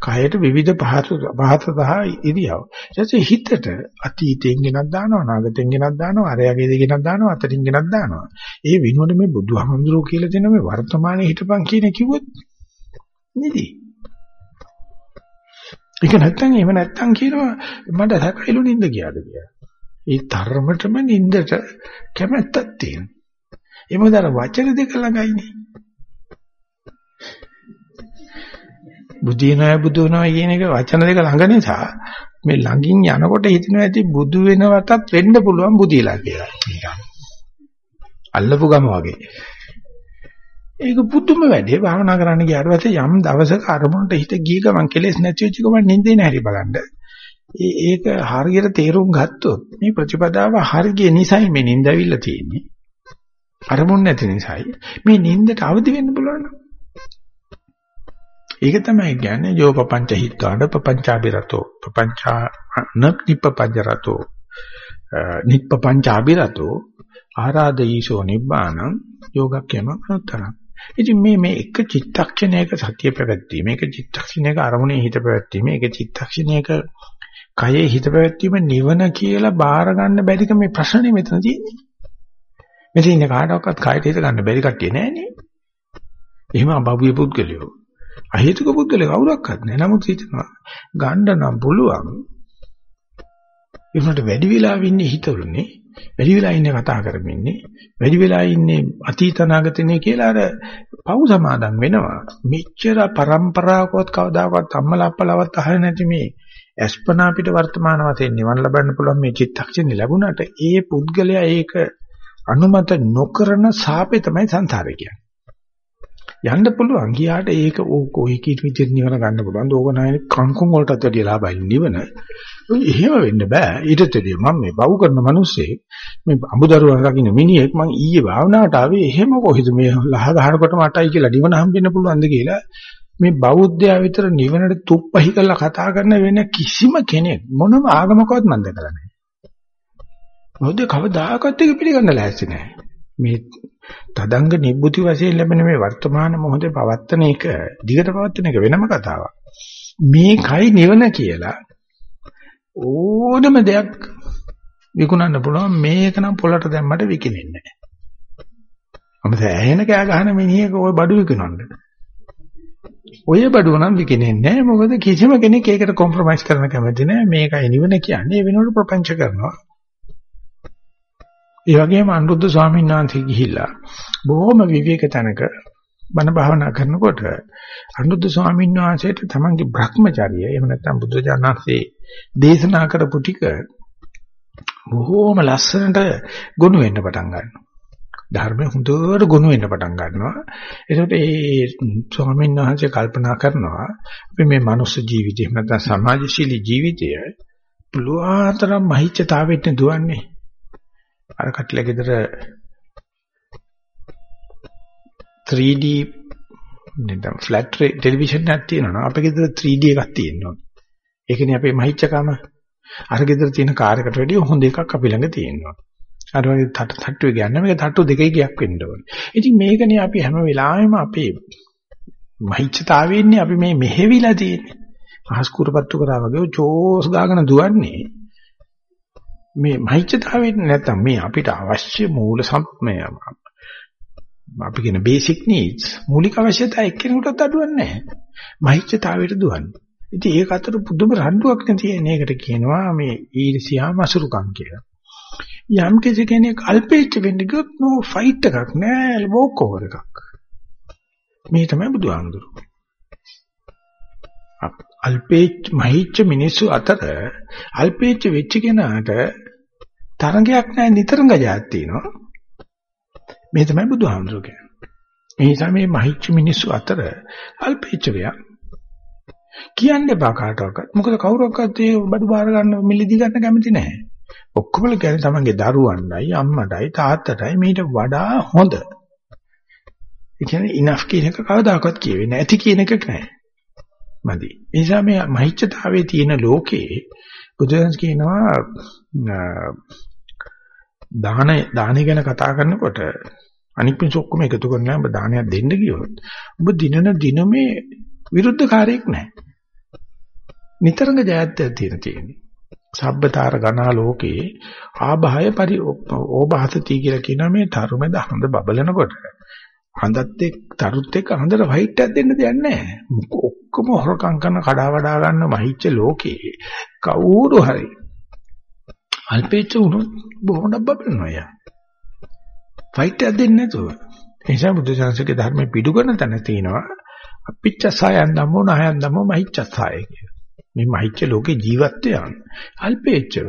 කයට විවිධ පහසු පහස සහ ඉරියව්. ඊටසේ හිතට අතීතයෙන් ගෙනත් දානවා, අනාගතයෙන් ගෙනත් දානවා, අරයගේ ගෙනත් දානවා, අතරින් ගෙනත් දානවා. ඒ විනෝඩ මේ බුදුහාමුදුරුවෝ කියලා දෙන මේ වර්තමානයේ හිටපන් කියන කිව්වොත් නෙදී. ඒක නැත්තම් එහෙම නැත්තම් කියනවා මට සැකයිලු නින්ද ගියාද කියලා. ඒ තරමටම නින්දට කැමැත්තක් තියෙනවා. ඒ මොකද අර වචන දෙක ළඟයිනේ. බුදිනය බුදු වෙනවා කියන එක වචන දෙක ළඟ නිසා මේ ළඟින් යනකොට හිතෙනවා ඇති බුදු වෙනවටත් වෙන්න පුළුවන් බුදිලා කියලා. නිකන්. අල්ලපු ගම වගේ. ඒක පුදුම වැඩේ භාවනා කරන්න ගියාට පස්සේ යම් දවසක අරමුණට හිත ගිය ගමන් කෙලෙස් නැති වෙච්ච ගමන් නිින්දේ නැහැරි බලන්න. ඒ ඒක හරියට තේරුම් ගත්තොත් මේ ප්‍රතිපදාව හරිය නිසයි මේ නිින්දවිල්ල තියෙන්නේ. අරමුණ නැති නිසායි. මේ නිින්දට අවදි වෙන්න බලන්න. ඒක තමයි කියන්නේ යෝ පపంచ හිතාඩ පపంచාබිරතෝ පపంచා නප්නිපපජරතෝ නිප්පපංචාබිරතෝ ආරාදීසෝ නිබ්බානං යෝගක්‍යම අනුත්තරං ඉතින් මේ මේ එක චිත්තක්ෂණයක සතිය පැවැත්වීම එක චිත්තක්ෂණයක අරමුණේ හිත පැවැත්වීම එක චිත්තක්ෂණයක කයේ හිත පැවැත්වීම නිවන කියලා බාර ගන්න බැරික මේ ප්‍රශ්නේ මෙතන තියෙන්නේ මෙතන ඉන්න කාටවත් කයට හිත ගන්න බැරි කට්ටිය නෑනේ එහෙම අබබුවේ පුද්ගලයෝ අහේතුක පුද්ගලයා කවුරක්වත් නැහැ. නමුත් හිතනවා ගන්න නම් පුළුවන්. ඒකට වැඩි වෙලා ඉන්නේ හිතවලුනේ. වැඩි වෙලා ඉන්නේ කතා කරමින්නේ. වැඩි වෙලා ඉන්නේ අතීත අනාගතනේ කියලා අර පව් සමාදන් වෙනවා. මෙච්චර પરම්පරාවකවත් කවදාකවත් අම්මලා අප්පලාවත් අහලා නැති මේ අස්පනා පිට වර්තමාන වශයෙන් නිවන් ලබන්න පුළුවන් මේ චිත්තක්ෂණේ ලැබුණාට ඒ පුද්ගලයා ඒක අනුමත නොකරන සාපේ තමයි සංසාරේ කියන්නේ. යන්න පුළුවන්. ගියාට ඒක ඕක ඔය කීට විදිහට නිවන ගන්න පුළුවන්. ඕක නෑ කංකුම් වලටත් වැඩිය ලාභයි නිවන. එහෙම වෙන්න බෑ. ඊටතදී මම මේ බව් කරන මිනිස්සේ මේ අමුදරුවන් රකින්න මිනිහෙක් මං ඊයේ භාවනාවට ආවේ එහෙම කොහෙද මේ ලහ ගහනකොටම අටයි කියලා නිවන හම්බෙන්න පුළුවන්ද කියලා මේ බෞද්ධයා විතර නිවනට තුප්පහි කරලා කතා කරන වෙන කිසිම කෙනෙක් මොනම ආගමකවත් මම දැකලා නැහැ. මොකද කවදාකවත් ඒක පිළිගන්න ලෑස්ති නැහැ. මේ තදංග නිබ්බුති වශයෙන් ලැබෙන මේ වර්තමාන මොහොතේ පවත්තන එක දිගට පවත්තන එක වෙනම කතාවක්. මේකයි නිවන කියලා ඕනම දෙයක් විකුණන්න පුළුවන් මේක නම් පොළට දැම්මට විකිනෙන්නේ නැහැ. අමත ඇහෙන කෑ ගහන මිනිහෙක් ওই බඩු විකුණනද? ඔය බඩුව නම් විකිනෙන්නේ නැහැ මොකද කිසිම කෙනෙක් ඒකට කොම්ප්‍රොමයිස් කරන්න කැමති නැහැ මේකයි නිවන කියන්නේ වෙනකොට ප්‍රපංච කරනවා ඒ වගේම අනුරුද්ධ ස්වාමීන් වහන්සේ ගිහිල්ලා බොහොම විවේක තැනක බණ භාවනා කරනකොට අනුරුද්ධ ස්වාමීන් වහන්සේට තමන්ගේ Brahmacharya එහෙම නැත්නම් බුදුජානකසේ දේශනා කරපු ටික බොහොම ලස්සනට ගොනු වෙන්න පටන් ගන්නවා. ධර්මයේ හොඳට ගොනු වෙන්න පටන් ගන්නවා. ඒකට ඒ ස්වාමීන් වහන්සේ කල්පනා කරනවා අපි මේ මනුස්ස ජීවිතය නැත්නම් සමාජශීලී ජීවිතය පුළුවන් තරම් මහිච්ඡතාවෙට දුවන්නේ. අර කට්ටිය ගෙදර 3D නැත්නම් ෆ්ලැට් ටෙලිවිෂන් එකක් තියෙනවා අපේ ගෙදර 3D එකක් තියෙනවා. ඒකනේ අපේ මහිච්චකම අර ගෙදර තියෙන කාර් එකට වැඩිය හොඳ එකක් අපි ළඟ තියෙනවා. අර වගේ තට්ටු තට්ටුවේ ගන්න මේක තට්ටු දෙකේ ගියක් වෙන්න ඕනේ. ඉතින් මේකනේ අපි හැම වෙලාවෙම අපේ මහිච්චතාවෙන්නේ අපි මේ මෙහෙවිලා තියෙන්නේ. අහස් කුරපත්තු කරා වගේ ජෝස් ගාගෙන දුවන්නේ මේ මහිච්ඡතාවෙන් නැත්තම් මේ අපිට අවශ්‍ය මූල සම්මය අපි කියන බේසික් නීඩ්ස් මූලික අවශ්‍යතා එක්කෙනෙකුටත් අඩුවක් නැහැ. මහිච්ඡතාවයට දුවන්නේ. ඉතින් ඒක අතර පුදුම රණ්ඩුවක් නැතිනේ. ඒකට කියනවා මේ ඊර්ෂියා මසුරුකම් කියලා. යම් කෙනෙක් අල්පේච්ච වෙන්න ගියොත් නෝ ෆයිට් එකක් නෑ වෝක් ඕවර් එකක්. මේ තමයි බුදුහාමුදුරුවෝ. අල්පේච්ච මහිච්ච මිනිස්සු අතර අල්පේච්ච වෙච්ච කෙනාට තරංගයක් නැහැ නිතරම ගජාක් තියෙනවා. මේ තමයි බුදුහාමුදුරුවෝ කියන්නේ. ඒ නිසා මේ මහිච්ච මිනිස්සු අතර අල්පේච්ච වෙයක් කියන්න එපා කාටවත්. මොකද කවුරක්වත් ඒ බඩු බාර ගන්න මිලිදි ගන්න කැමති නැහැ. ඔක්කොම කියන්නේ තමන්ගේ දරුවන්ටයි අම්මටයි තාත්තටයි මීට වඩා හොඳ. ඒ කියන්නේ ඉනෆ් කියන එක කවදාකවත් කියවෙන්නේ නැති කියන එකක් නැහැ. මදි. ඒ නිසා මේ මහිච්ඡතාවයේ තියෙන ලෝකේ බුදුන්ස් කියනවා දාන දාන ගැන කතා කරනකොට අනික් මිනිස්සු ඔක්කොම එකතු කරනවා ඔබ දානයක් දෙන්න ගියොත් ඔබ දිනන දිනමේ විරුද්ධකාරයක් නැහැ. නිතරම ජයත්‍යයක් තියෙන තියෙන්නේ. සබ්බතාර ගණා ලෝකේ ආභාය පරි ඕභාසති කියලා කියන මේ තරුමෙද හඳ බබලනකොට හඳත් එක් තරුත් එක්ක හඳට වයිට් එකක් දෙන්න දෙයක් නැහැ. ඔක්කොම හොරකම් කරන කඩා වඩා ගන්න මහිච්ච ලෝකේ කවුරු හරි අල්පේච්ච උනොත් බොහොම බබලනවා යා. වයිට් එකක් දෙන්නේ නැතුව. ඒ නිසා බුද්ධ ශාසනයේ ධර්මයේ පිටු කරන තැන තියෙනවා අපිච්චසයන් ධම්මෝ නහයන් ධම්මෝ මහිච්චසය කියලා. මේ මහිච්ච ලෝකේ ජීවත් වෙන අල්පේච්චව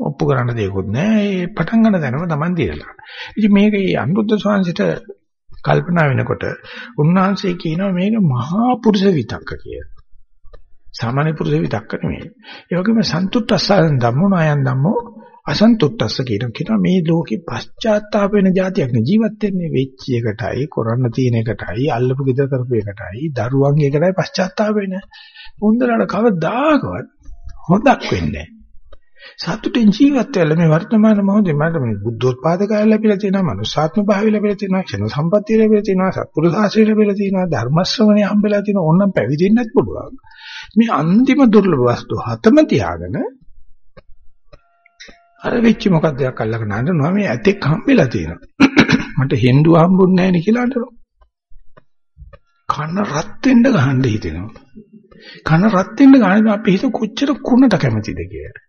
ඔප්පු කරන්න දෙයක්වත් නැහැ. ඒ පටන් ගන්න තැනම Taman දිරලා. ඉතින් මේක මේ අනුරුද්ධ ස්වාමීන්ට කල්පනා වෙනකොට උන්වහන්සේ කියනවා මේක මහා පුරුෂ විතක්ක කියලා. සාමාන්‍ය පුරුෂ විතක්ක නෙමෙයි. ඒ වගේම සන්තුට්ඨස්සයන් ධම්මෝ නයන් ධම්මෝ අසන්තුට්ඨස්ස කියන කෙනා මේ ලෝකේ පශ්චාත්තාප වෙන જાතියක් නේ ජීවත් වෙන්නේ වෙච්ච එකටයි කරන්න තියෙන එකටයි අල්ලපු ගෙදර කරපු එකටයි දරුවන්ගේ එකටයි පශ්චාත්තාප වෙන්නේ. උන්දලට කවදාකවත් හොදක් වෙන්නේ සතුටින් ජීවත් වෙලා මේ වර්තමාන මොහොතේ මට මේ බුද්ධෝත්පාද කාලය ලැබිලා තියෙනවා මනුස්සාත්ම භාවය ලැබිලා තියෙනවා ක්ෂණ සම්පත්තිය ලැබිලා තියෙනවා සත්පුරුෂ ආශ්‍රය ලැබිලා තියෙනවා ධර්ම ශ්‍රවණය හම්බෙලා තියෙනවා ඕනම් පැවිදෙන්නත් පුළුවන්. මේ අන්තිම දුර්ලභ වස්තු හතම තියාගෙන අර වෙච්ච මොකක්ද යක් අල්ලගෙන අඬනවා මේ ඇතෙක් හම්බෙලා තියෙනවා. මට හෙන්දු හම්බුන්නේ නැහැ නේ කියලා අඬනවා. කන රත් වෙන්න ගහන්න හිතෙනවා. කන රත් වෙන්න ගහන අපි හිත කොච්චර කුණට කැමතිද කියලා.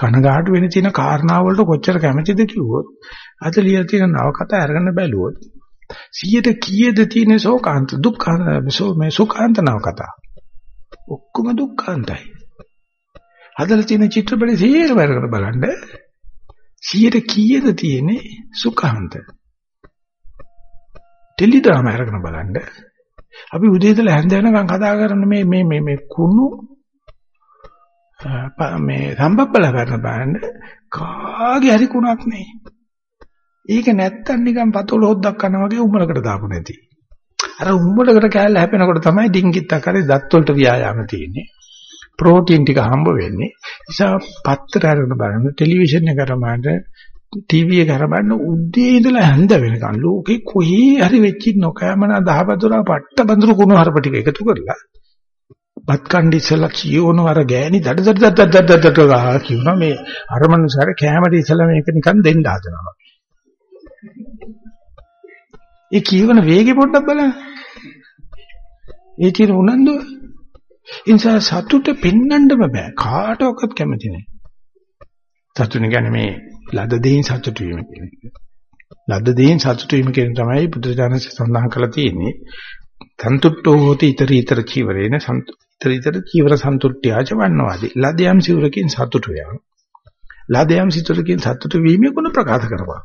කනගාටු වෙන තියෙන කාරණා වලට කොච්චර කැමතිද කිව්වොත් අද ලියලා තියෙන නවකතා අරගෙන බැලුවොත් 100ට කීයද තියෙන ශෝකාන්ත දුක්ඛාන්ත මේ සුඛාන්ත නවකතා? ඔක්කොම දුක්ඛාන්තයි. හදලා තියෙන චිත්‍රපටි සියයට වරකට බලන්න 100ට කීයද තියෙන්නේ සුඛාන්ත? ටෙලි ඩ්‍රාමා අරගෙන බලන්න. අපි උදේ ඉඳලා හැන්ද වෙනකන් කතා කරන මේ මේ මේ මේ කුණු මේ සම්බබ්බල කරන බෑන්න කාගේ හරි කුණක් නේ. ඒක නැත්තම් නිකන් පතොල හොද්දක් කරනවා වගේ උඹලකට දාපු නැති. අර උඹලකට කෑල්ල හැපෙනකොට තමයි ඩිංගිත්තක් හරි දත් වලට ව්‍යායාම තියෙන්නේ. ප්‍රෝටීන් ටික හම්බ වෙන්නේ. නිසා පත්තර අරගෙන බලන්න ටෙලිවිෂන් එක කරමාට ටීවී එක කරබන්න උදේ ඉඳලා හැන්ද වෙනකන් ලෝකේ කොහේ හරි වෙච්ච නොකෑමන දහවතුරා පට්ට බඳුරු කුණු හරප ටික එකතු කරලා බත් කණ්ඩි ඉස්සලා කියවන අර ගෑණි දඩ දඩ දඩ දඩ දඩ ගා කියනවා මේ අර මනුස්සයාට කැමරේ ඉස්සලා මේක නිකන් දෙන්න හදනවා. ඒ කියවන වේගෙ පොඩ්ඩක් බලන්න. ඒ තියෙන උනන්දුව. ඉන්සා සතුට පෙන්වන්නම බෑ. කාටවත් කැමති නෑ. සතුට කියන්නේ මේ ලද දෙයින් සතුට වීම කියන එක. ලද දෙයින් සතුට වීම කියන තමයි බුදුරජාණන් සඳහන් කරලා තියෙන්නේ. සන්තුට්ඨෝ හෝති ඊතර ඊතර චීවරේන ඊතර ඊතර චීවර සන්තුට්ඨ්‍යාච වන්නවාදී. ලදයම් සිවුරකින් සතුට වේවා. ලදයම් සිතුරකින් සතුට වීමේ ගුණ ප්‍රකාශ කරපුවා.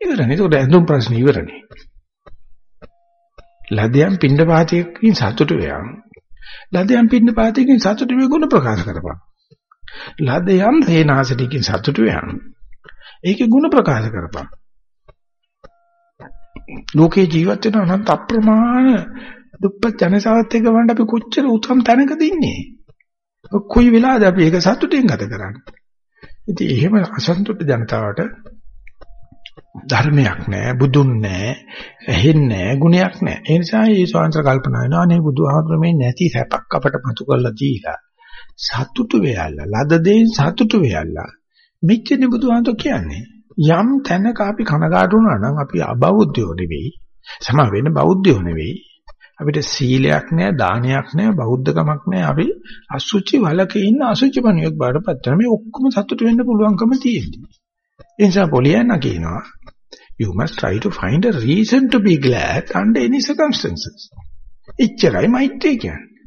ඉවරනේ. ඒක ඇඳුම් ප්‍රශ්න ඉවරනේ. ලදයම් පින්ඩ පාතයකින් සතුට වේවා. ලදයම් පින්ඩ පාතයකින් සතුට වේ ගුණ ප්‍රකාශ කරපුවා. ලදයම් තේනාසටිකින් සතුට වේවා. ඒකේ ගුණ ප්‍රකාශ කරපුවා. ලෝකේ ජීවත් වෙන අනන්ත අප්‍රමාණ දුප්පත් ජනසාවත් එක්ක වන්ට අපි කොච්චර උතුම් තැනකද ඉන්නේ. කොයි වෙලාවද අපි ඒක සතුටින් ගත කරන්නේ. ඉතින් එහෙම අසන්තුෂ්ට ජනතාවට ධර්මයක් නැහැ, බුදුන් නැහැ, ඇහෙන්නේ ගුණයක් නැහැ. ඒ නිසා මේ ස්වාමීන් කල්පනා වෙනවා අනේ බුදුහාමුදුරුවෝ මේ නැති සැපක් අපට මතු කරලා දීලා සතුටු වෙයල්ලා, ලද දෙයින් සතුටු වෙයල්ලා. මෙච්චරනේ බුදුහාමුදුරුවෝ කියන්නේ. යම් තැනක අපි කනගාටු වුණා නම් අපි අබෞද්ධයෝ නෙවෙයි. සම වෙන බෞද්ධයෝ නෙවෙයි. අපිට සීලයක් නැහැ, දානයක් නැහැ, බෞද්ධකමක් නැහැ. අපි අසුචි වලක ඉන්න අසුචි මනියෙක් බාටපත් වෙන මේ ඔක්කොම සතුට වෙන්න පුළුවන්කම තියෙනවා. ඒ නිසා පොලියන්න කියනවා you must try to find a reason to be glad under any circumstances. එච්චරයි මෛත්‍රිය කියන්නේ.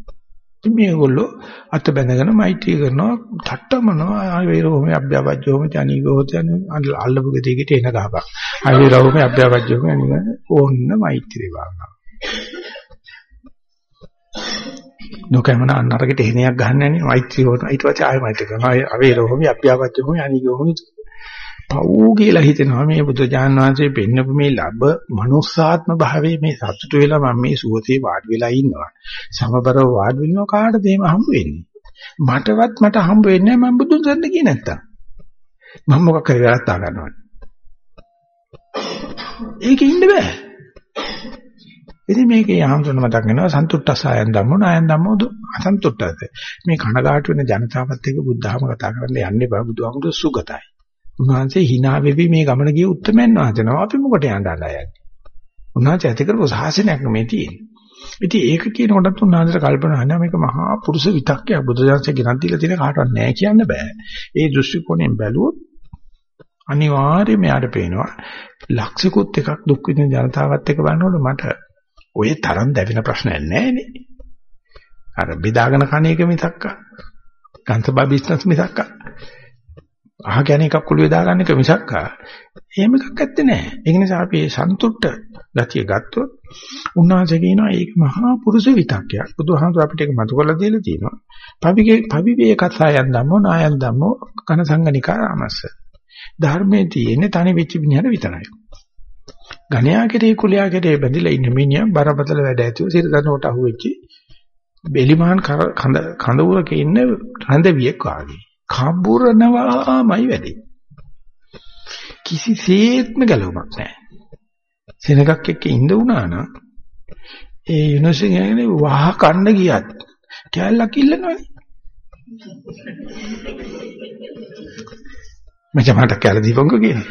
ඉතින් මේගොල්ලෝ අත බැඳගෙන මෛත්‍රී කරනවා ඨට්ටමනවා ආවේරෝම අභ්‍යවජ්ජෝම ජනීගෝත යන අල්ලපු ගෙදෙකට එන ගහපක් ආවේරෝම අභ්‍යවජ්ජෝම අනික ඕන්න මෛත්‍රී භාවනාව නොකමන අන්නරකට එහෙණයක් ගහන්න යන්නේ මෛත්‍රී වුණ. ඊට පස්සේ ආයෙ මෛත්‍රී කරනවා. ආවේරෝම අභ්‍යවජ්ජෝම අනිගෝම පව් කියලා හිතෙනවා මේ බුදුජාන් වහන්සේ පෙන්නපු මේ ලබ මනුස්සාත්ම භාවයේ මේ සතුට වෙලා මම මේ සුවතේ වාඩි වෙලා ඉන්නවා. සමබරව වාඩි වෙනවා කාටද එහෙම හම්බ වෙන්නේ? මටවත් මට හම්බ වෙන්නේ මම බුදුන් සරණ ගියේ නැත්තම්. මම මොකක් කරේ වැරද්දා ගන්නවද? ඒකේ ඉන්න බෑ. ඉතින් මේකේ ආම්සන මතක් වෙනවා සන්තුට්ඨසයන් ධම්මෝ නායන් ධම්මෝ අසන්තුට්ඨද. මේ කනගාටු වෙන ජනතාවත් එක්ක බුද්ධාම කතා කරන්න යන්න එපා. බුදුහාමුදුරු සුගතයි. උන්වහන්සේ hina වෙවි මේ ගමන ගිය උත්තරමයන් වහන්සේනවා. අපි මොකට යන්න යන්නේ? උන්වහන්සේ ඇති කරපු සාසනයක් නෙමෙයි තියෙන්නේ. ඉතින් ඒක කියනකොටත් උන්වහන්සේට කල්පනා කරනවා මේක මහා පුරුෂ විතක්කයක් බුදුදහමේ ගෙනත් දීලා තියෙන කාටවත් නෑ කියන්න බෑ. ඒ දෘෂ්ටි කෝණයෙන් බැලුවොත් අනිවාර්යයෙන්ම යාට පේනවා ලක්ෂිකුත් එකක් දුක් විඳින ජනතාවත් එක්ක බලනකොට මට ඔය තරම් දැවෙන ප්‍රශ්නයක් නෑනේ. අර බෙදාගෙන කණ එක මිසක්ක. ගන්සබා බිස්නස් මිසක්ක. අහගෙන එකක් කුළු වේදා ගන්න එක මිසක්ක. එහෙම එකක් ඇත්තේ නෑ. ඒ නිසා අපි මේ සන්තුට්ට ගතිය ගත්තොත් උන්වහන්සේ කියනවා ඒක මහා පුරුෂ විතක්කයක්. බුදුහාමුදුර අපිට ඒක මතු කරලා දීලා තියෙනවා. පවිගේ පවිවේ කතායන් ධම්මෝ නායන් ධම්මෝ කන සංගනිකා රාමස්ස. ධර්මයේ තියෙන්නේ තනි වෙච්ච මිනිහට විතරයි. ගණයා කෙරේ කුලයා කෙරේ බැඳිලා ඉන්න මිනිහා බරපතල වැඩ ඇතුව සිරදනට අහුවෙච්ච බෙලිමාන් කඳ කඳවුරක ඉන්න රඳවියෙක් වාගේ. කම්බුරනවාමයි වැඩි. කිසිසේත්ම ගැලවමක් නැහැ. සෙනගක් එක්ක ඉඳ වුණා නම් ඒ යුනිවර්සිටි එකේ වහ කන්න ගියත් කැලලක් ඉල්ලනවනේ. මචං මට කැල දීපන්කෝ කියනවා.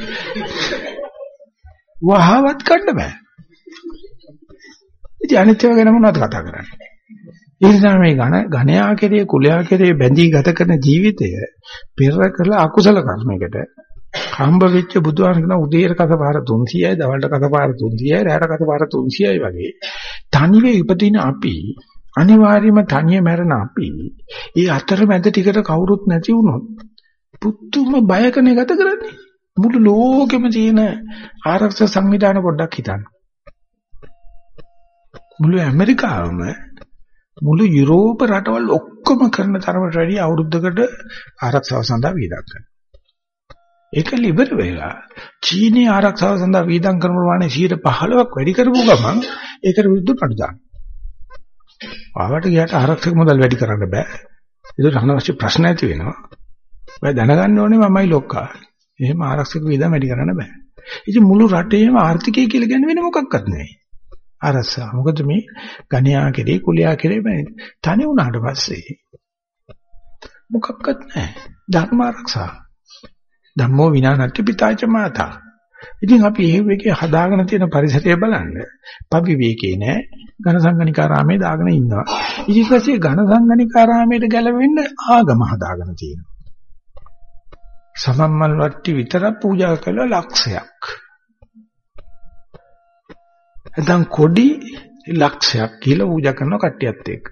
වහවත් කන්න බෑ. ඉතින් අනිත් ඒවා ගැන මොනවද කතා කරන්නේ? ඒ නිසා මේ ඝන ඝණයා කෙරේ කුලයා කෙරේ බැඳී ගත කරන ජීවිතය පෙර කළ අකුසල කර්මයකට හම්බ වෙච්ච බුදුහාම කියන උදේට කසපාර 300යි දවල්ට කසපාර 300යි රාත්‍ර කසපාර 300යි වගේ තනිවේ ඉපදින අපි අනිවාර්යයෙන්ම තනිය මැරෙන අපි ඒ අතරමැද ටිකට කවුරුත් නැති වුණොත් පුතුම බයකනේ ගත කරන්නේ. මුළු ලෝකෙම තියෙන ආරක්ෂක සංවිධාන පොඩ්ඩක් හිතන්න. මුළු ඇමරිකාවම මුළු යුරෝප රටවල් ඔක්කොම කරන තරමට වැඩි අවුරුද්දකට ආරක්ෂාව සඳහා වියදම් කරනවා ඒක liver වෙලා චීනයේ ආරක්ෂාව සඳහා වීදම් කරන ප්‍රමාණය 15ක් වැඩි කරපු ගමන් ඒකට විරුද්ධ නඩු දානවා. ආවට ගියාට ආරක්ෂක මුදල් වැඩි කරන්න බෑ. ඒක අනවශ්‍ය ප්‍රශ්න ඇති වෙනවා. ඔය දැනගන්න ඕනේ මමයි ලොක්කා. එහෙම ආරක්ෂක වීදම් වැඩි කරන්න බෑ. ඉතින් මුළු රටේම ආර්ථිකය කියලා කියන්නේ වෙන මොකක්වත් නැහැ. අරසා. මොකද මේ ගණ්‍යා කෙරේ කුලියා කෙරේ බෑ. තනි වුණාට පස්සේ මොකක්වත් නැහැ. ධර්ම ආරක්ෂා. ධම්මෝ විනානත්ති පිතාච මාතා. ඉතින් අපි එහෙම එකේ හදාගෙන තියෙන පරිසරය බලන්න. පවිවේකේ නෑ. ඝන සංගණිකාරාමේ දාගෙන ඉන්නවා. ඊට පස්සේ ඝන සංගණිකාරාමයට ගැලවෙන්න ආගම හදාගෙන තියෙනවා. සමම්මල් වට්ටි විතර පූජා කළ ලක්ෂයක්. එතන් කොඩි ලක්ෂයක් කියලා පූජා කරන කට්ටියත් එක්ක.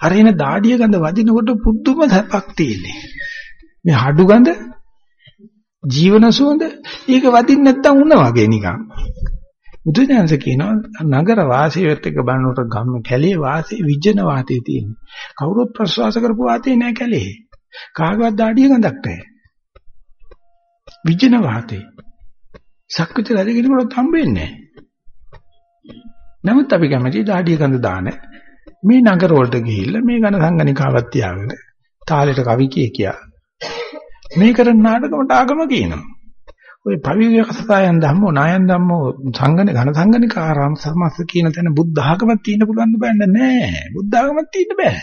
අර එන දාඩිය ගඳ වදිනකොට පුදුම සැපක් තියෙන්නේ. මේ හඩු ගඳ ජීවන සුවඳ ඒක වදින්න නැත්තම් උන වගේ නිකන්. බුදුදහමස කියනවා නගර වාසීවත් එක්ක බලනකොට ගම් කැලේ වාසී විජන වාතේ තියෙන්නේ. කවුරුත් ප්‍රසවාස කරපු වාතේ නෑ කැලේ. කාගවත් දාඩිය ගඳක් නැහැ. විජන වාතේ. සක්විත රජගෙනකොට හම්බෙන්නේ නමුත් අපි කැමති දාඩිය ගඳ දාන මේ නගර වලට ගිහිල්ලා මේ ඝන සංගණිකාවක් තියාගෙන තාලෙට කවි කිය කියා මේ කරන නාටකමට ආගම කියනවා. ওই පවිවික කසායන් ධම්මෝ නායන් ධම්මෝ සංගණ ඝන සංගණික ආරාම සමස්ත කියන තැන බුද්ධ ආගමක් තියෙන්න පුළුවන් බෑන්න නෑ. බුද්ධ ආගමක් තියෙන්න බෑ.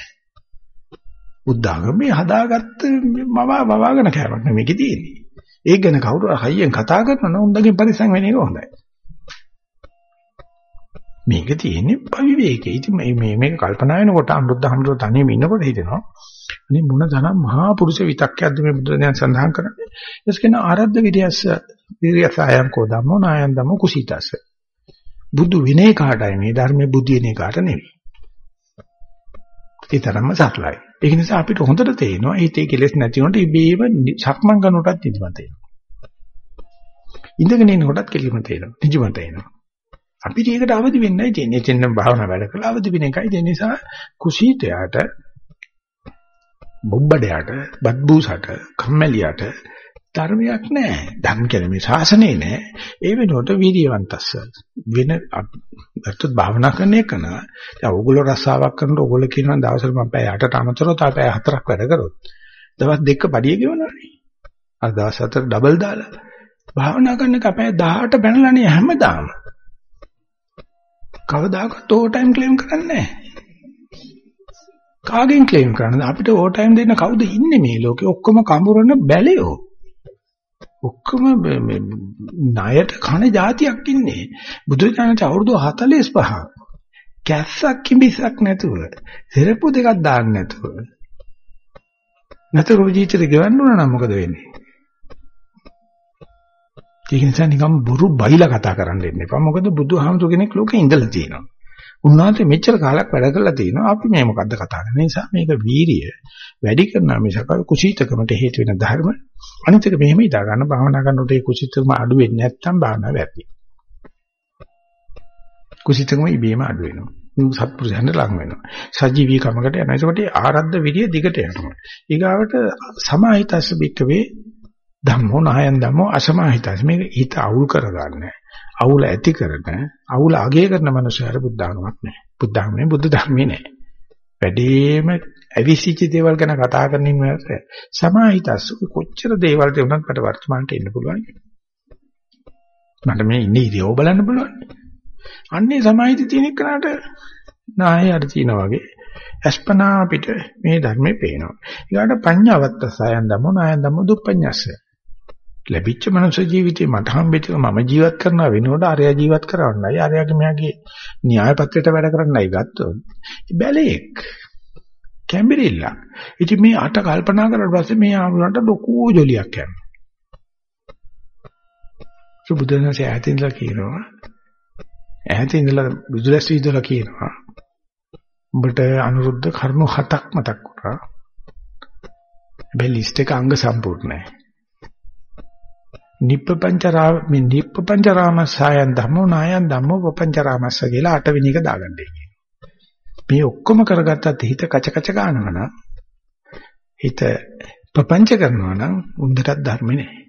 බුද්ධ ආගමේ හදාගත්ත මම වවාගෙන කෑමක් නෙමෙයි තියෙන්නේ. ඒක ගැන කවුරු හයියෙන් කතා කරනවා නම් උන්දගෙන් පරිස්සම් වෙන එක හොඳයි. මේක තියෙන්නේ පවිවේකේ. ඉතින් මේ මේ මේක කල්පනා වෙනකොට අනුරුද්ධ හම්දුර තනියම ඉන්නකොට හිතෙනවා අනේ මොන තරම් මහා පුරුෂ විතක්කයක්ද මේ බුදුදහම සඳහන් කරන්නේ. ඒක කියන ආරද්ධ විරියස්ස විරියසයන් කෝ ධම්මෝ නායන් ධම්මෝ කුසීතස්ස. බුදු විනය කාටයි මේ ධර්මයේ බුද්ධ විනය කාට නෙවෙයි. ඒ තරම්ම සරලයි. ඒක නිසා අපිට හොඳට තේරෙනවා හිතේ කෙලෙස් නැති වුණොත් ඉබේම සක්මන් කරනකොටත් නිදිමත එනවා. ඉඳගෙන ඉන්නකොටත් කෙලිම තේරෙනවා. නිදිමත එනවා. අපිට ඒකට අවදි වෙන්නයි තියෙන්නේ. එතෙන් භාවනා වැඩ කළා අවදි වෙන එකයි. ඒ නිසා කුසීතයාට බොබ්බඩයට, බත්බූසට, කම්මැලියට ධර්මයක් නැහැ. ධර්ම කියන්නේ මේ ශාසනේ නැහැ. ඒ වෙනුවට වීර්යවන්තස්ස වෙන අත්‍යත් භාවනා කරන එක නා. දැන් ඕගොල්ලෝ රස්සාවක් කරනකොට ඕගොල්ලෝ කියනවා දවසට මම පැය 8ට අමතරව තව පැය 4ක් වැඩ කරොත්. දවස් දෙක බඩිය ගෙවනවානේ. අර දවස් හතර ඩබල් දාලා. භාවනා කරන එක අපේ 18 බැනලානේ හැමදාම. කවදාකවත් ඕ ටයිම් ක්ලේම් කරන්නේ නැහැ. කාගෙන් ක්ලේම් කරන්නද? අපිට ඕ ටයිම් දෙන්න කවුද ඉන්නේ මේ ලෝකේ? ඔක්කොම කඹරන බැලයෝ ඔක්කොම ණයට කන જાතියක් ඉන්නේ. බුදුචානන්ට අවුරුදු 45 කැස්සක් කිඹිසක් නැතුව සෙරප්පු දෙකක් දාන්න නැතුව. නැතර ජීවිතේ ගෙවන්න උන නම් මොකද වෙන්නේ? ඒක නිසා නිකම් බොරු බයිලා කතා කරන්න එන්න එපා. මොකද බුදුහාමුදුර කෙනෙක් ලෝකේ ඉඳලා තියෙනවා. උන්වහන්සේ මෙච්චර කාලයක් වැඩ කරලා තිනවා අපි මේ මොකද්ද කතා කරන්නේ? නිසා මේක වීරිය වැඩි කරනවා මිසක කුසීතකමට හේතු වෙන ධර්ම අනිත් එක මෙහෙම ඉදා ගන්න භාවනා කරනකොට ඒ කුසීතකම අඩු වෙන්නේ නැත්නම් භාවනාව වැරදි. කුසීතකම ඉබේම අඩු වෙනවා. සත්පුරුෂයන්ට ලඟ වෙනවා. සජීවී කමකට යනවා. ඒකට ආරද්ධ විරිය දිගට යනවා. ඊගාවට සමාහිතස්ස බික්කවේ ධම්මෝ නායන් ධම්මෝ අසමාහිතස් මේක හිත අවුල් කරගන්නේ අවුල ඇති කරන අවුල අගය කරන මනුස්සයර බුද්ධාගමක් නැහැ. බුද්ධාගමේ බුද්ධ ධර්මේ නැහැ. වැඩිම අවිසිච්ච දේවල් ගැන කතා කරන ඉන්නවට සමාහිතස් කොච්චර දේවල් තිබුණත් මට වර්තමානට එන්න පුළුවන්. මට මේ ඉන්නේ ඉරියව බලන්න පුළුවන්. අන්නේ සමාහිත තියෙන එකට නාය අර තියනා වගේ අස්පනා අපිට මේ ධර්මේ පේනවා. ඊගාට පඤ්ඤාවත්ත සයන් දමෝ නායන් දමෝ දුප්පඤ්ඤස්ස. ලැබිච්ච මනුෂ්‍ය ජීවිතේ මට හම්බෙච්ච මම ජීවත් කරනවා වෙනකොට අරයා ජීවත් කරවන්නයි. අරයාගේ මෙයාගේ න්‍යාය පත්‍රයට වැඩ කරන්නයි ගත්තොත් බැලේක්. කැම්බිරිල්ල ඉතින් මේ අට කල්පනා කරලා පස්සේ මේ ආවුලන්ට ලොකු ජොලියක් යනවා. සුබුදනසේ ඈතින්ලා කියනවා ඈතින්ලා බුදුරැස් විදලා කියනවා උඹට අනුරුද්ධ කරුණු හතක් මතක් වුණා. හැබැයි ලිස්ට් එක අංග සම්පූර්ණයි නිප්පපංචරා මේ නිප්පපංචරාමසයන් ධම්මෝ නායන් ධම්මෝ පපංචරාමස්ස කියලා අටවෙනි එක දාගන්නයි කියන්නේ. මේ ඔක්කොම කරගත්තත් හිත කච කච ගන්නවා නම් හිත පපංච කරනවා නම් උන්දටත් ධර්මේ නැහැ.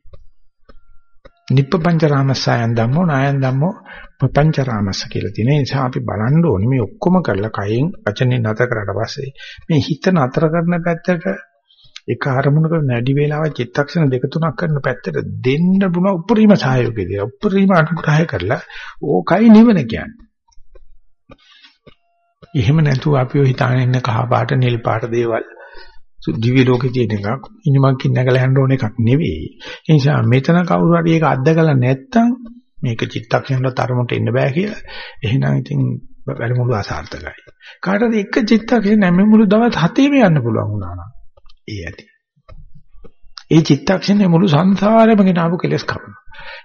නිප්පපංචරාමසයන් ධම්මෝ නායන් ධම්මෝ පපංචරාමස්ස කියලා තියෙන නිසා අපි බලන්න ඕනේ මේ ඔක්කොම කරලා කයෙන් වචනේ නැතර කරලා පස්සේ මේ හිත නතර කරන පැත්තට එක අරමුණක වැඩි වේලාවක් චිත්තක්ෂණ දෙක තුනක් කරන පැත්තට දෙන්න බුණ උපරිම සහයෝගය දෙනවා. උපරිම අනුග්‍රහය කරලා ඕකයි නිවන කියන්නේ. එහෙම නැතුව අපි ඔය හිතාගෙන ඉන්න කහ පාට නිල් පාට දේවල් දිව්‍ය ලෝකේ තියෙන එකක් ඉනිමකින් නැගලා යන්න ඕන එකක් නෙවෙයි. ඒ නිසා මෙතන කවුරු හරි ඒක අත්දකලා නැත්තම් මේක චිත්තක්ෂණවල තරමට එන්න බෑ කියලා. එහෙනම් ඉතින් වැඩමුළු අසාර්ථකයි. කාටද එක චිත්තක්ෂණ නැමෙ මුළු දවස් 7ෙම යන්න පුළුවන් වුණා නම් ඒ ඇති. ඒ චිත්තක්ෂණය මුළු සංසාරෙම ගෙන ආපු කෙලස් කපනවා.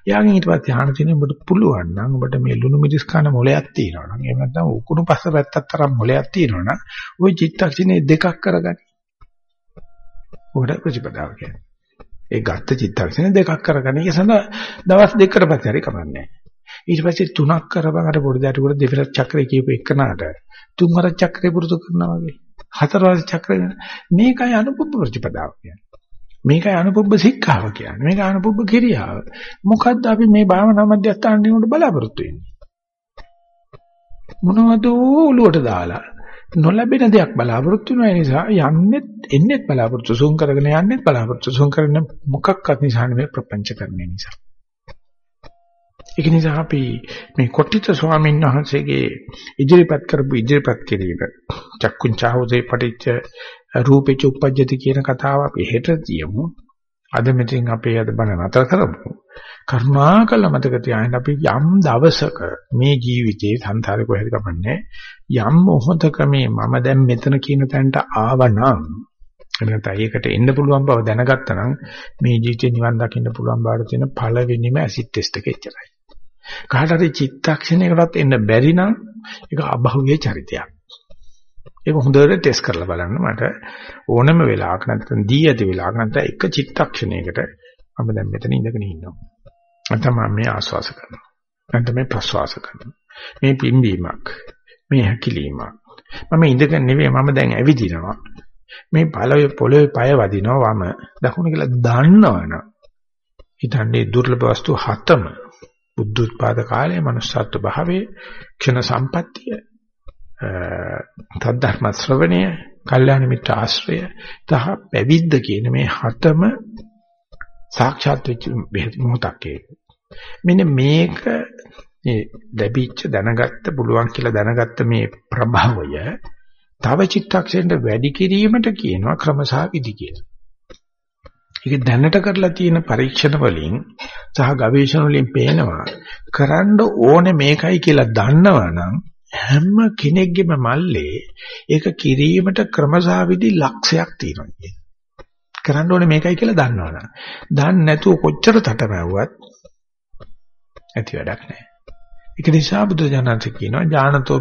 යාගෙන් ඊට පස්සේ ආහන තියෙන ඔබට පුළුවන් නම් ඔබට මේ ලුණු මිරිස් කන මොලයක් තියෙනවා නම් එහෙම නැත්නම් උකුණු පස්ස පැත්තක් තරම් මොලයක් තියෙනවා නම් ওই චිත්තක්ෂණේ දෙකක් කරගනි. ඔකට ප්‍රතිපදාව කියන්නේ. ඒ ගත්ත චිත්තක්ෂණේ දෙකක් කරගනි. ඒක සඳහා දවස් දෙකකට පස්සේ හරි කමන්නේ ඊට පස්සේ තුනක් කරපන් අර පොඩි දැටුවර දෙවිලක් චක්‍රය කියපු එකනට තුන්වර චක්‍රය පුරුදු කරනවා වගේ. හතරවස් චක්‍රය මේකයි අනුපුබ්බ ප්‍රතිපදාව කියන්නේ. මේකයි අනුපුබ්බ සික්ඛාව කියන්නේ. මේක අනුපුබ්බ කිරියාව. මොකද්ද අපි මේ භාවනා මධ්‍යස්ථාන දිනුවට බලාපොරොත්තු වෙන්නේ? මොනවද ඔලුවට දාලා නොලැබෙන දෙයක් බලාපොරොත්තු වෙන නිසා යන්නේ එන්නේ බලාපොරොත්තු සුන් කරගෙන යන්නේ බලාපොරොත්තු සුන් කරන මොකක්වත් නිසා නෙමෙයි ප්‍රපංච කරන්නේ නිසා. ඒක නිසා අපි මේ කොට්ටිත ස්වාමීන් වහන්සේගේ ඉදිරිපත් කරපු ඉදිරිපත් කිරීම චක්කුංචාවුසේ පටිච්ච රූපේ චුප්පජ්ජති කියන කතාව අපි හෙට තියමු. අද මෙතෙන් අපේ අද බණ නතර කරමු. කරුණාකර මතක තියාගන්න අපි යම් දවසක මේ ජීවිතේ සංසාරේ කොහෙද කපන්නේ යම් මොහොතක මේ මම දැන් මෙතන කියන තැනට ආවනම් එනකට ඒකට එන්න පුළුවන් බව දැනගත්තා නම් මේ ජීවිතේ නිවන් දකින්න පුළුවන් බවට තියෙන පළවෙනිම ඇසිඩ් ටෙස්ට් එක එච්චරයි. කාට හරි චිත්තක්ෂණයකටත් එන්න බැරි නම් ඒක අභෞවිය චරිතයක්. ඒක හොඳට ටෙස්ට් කරලා බලන්න මට ඕනම වෙලාවක නැත්නම් දී ඇති වෙලාවක නැත්නම් එක චිත්තක්ෂණයකට මම දැන් මෙතන ඉඳගෙන ඉන්නවා. නැත්නම් මම මේ ආස්වාස කරනවා. නැත්නම් මේ ප්‍රස්වාස කරනවා. මේ පිම්බීමක්. මේ හැකිලීමක්. මම ඉඳගෙන නෙවෙයි මම දැන් ඇවිදිනවා. මේ පළවේ පොළවේ පය වදිනවා වම දකුණ කියලා දන්නවනම් හිතන්නේ දුර්ලභ වස්තු හතම බුද්ධ උත්පාද කාලයේ manussත්ව භාවයේ ක්ෂණ සම්පත්තිය තද්ධර්ම ශ්‍රවණය කල්යාණ මිත්‍ර ආශ්‍රය තහ පැවිද්ද කියන මේ හතම සාක්ෂාත් වෙච්ච මොහොතක් ඒක. මෙන්න මේක මේ ලැබිච්ච දැනගත්ත පුළුවන් කියලා දැනගත්ත මේ ප්‍රභවය තව චිත්තක්ෂණයට වැඩි කිරීමට කියනවා ක්‍රමසා විදි කියලා. ඒක දැනට කරලා තියෙන පරීක්ෂණ වලින් සහ ගවේෂණ වලින් පේනවා කරන්න ඕනේ මේකයි කියලා දන්නවනම් හැම කෙනෙක්ගේම මල්ලේ ඒක කිරීමට ක්‍රමසා විදි ලක්ෂයක් තියෙනවා කියන්නේ. කරන්න ඕනේ මේකයි කියලා දන්නවනම්. දන්නේ නැතුව කොච්චර තටමැව්වත් ඇති වැඩක් නැහැ. ඒක නිසා බුදුජානක කියනවා ඥානතෝ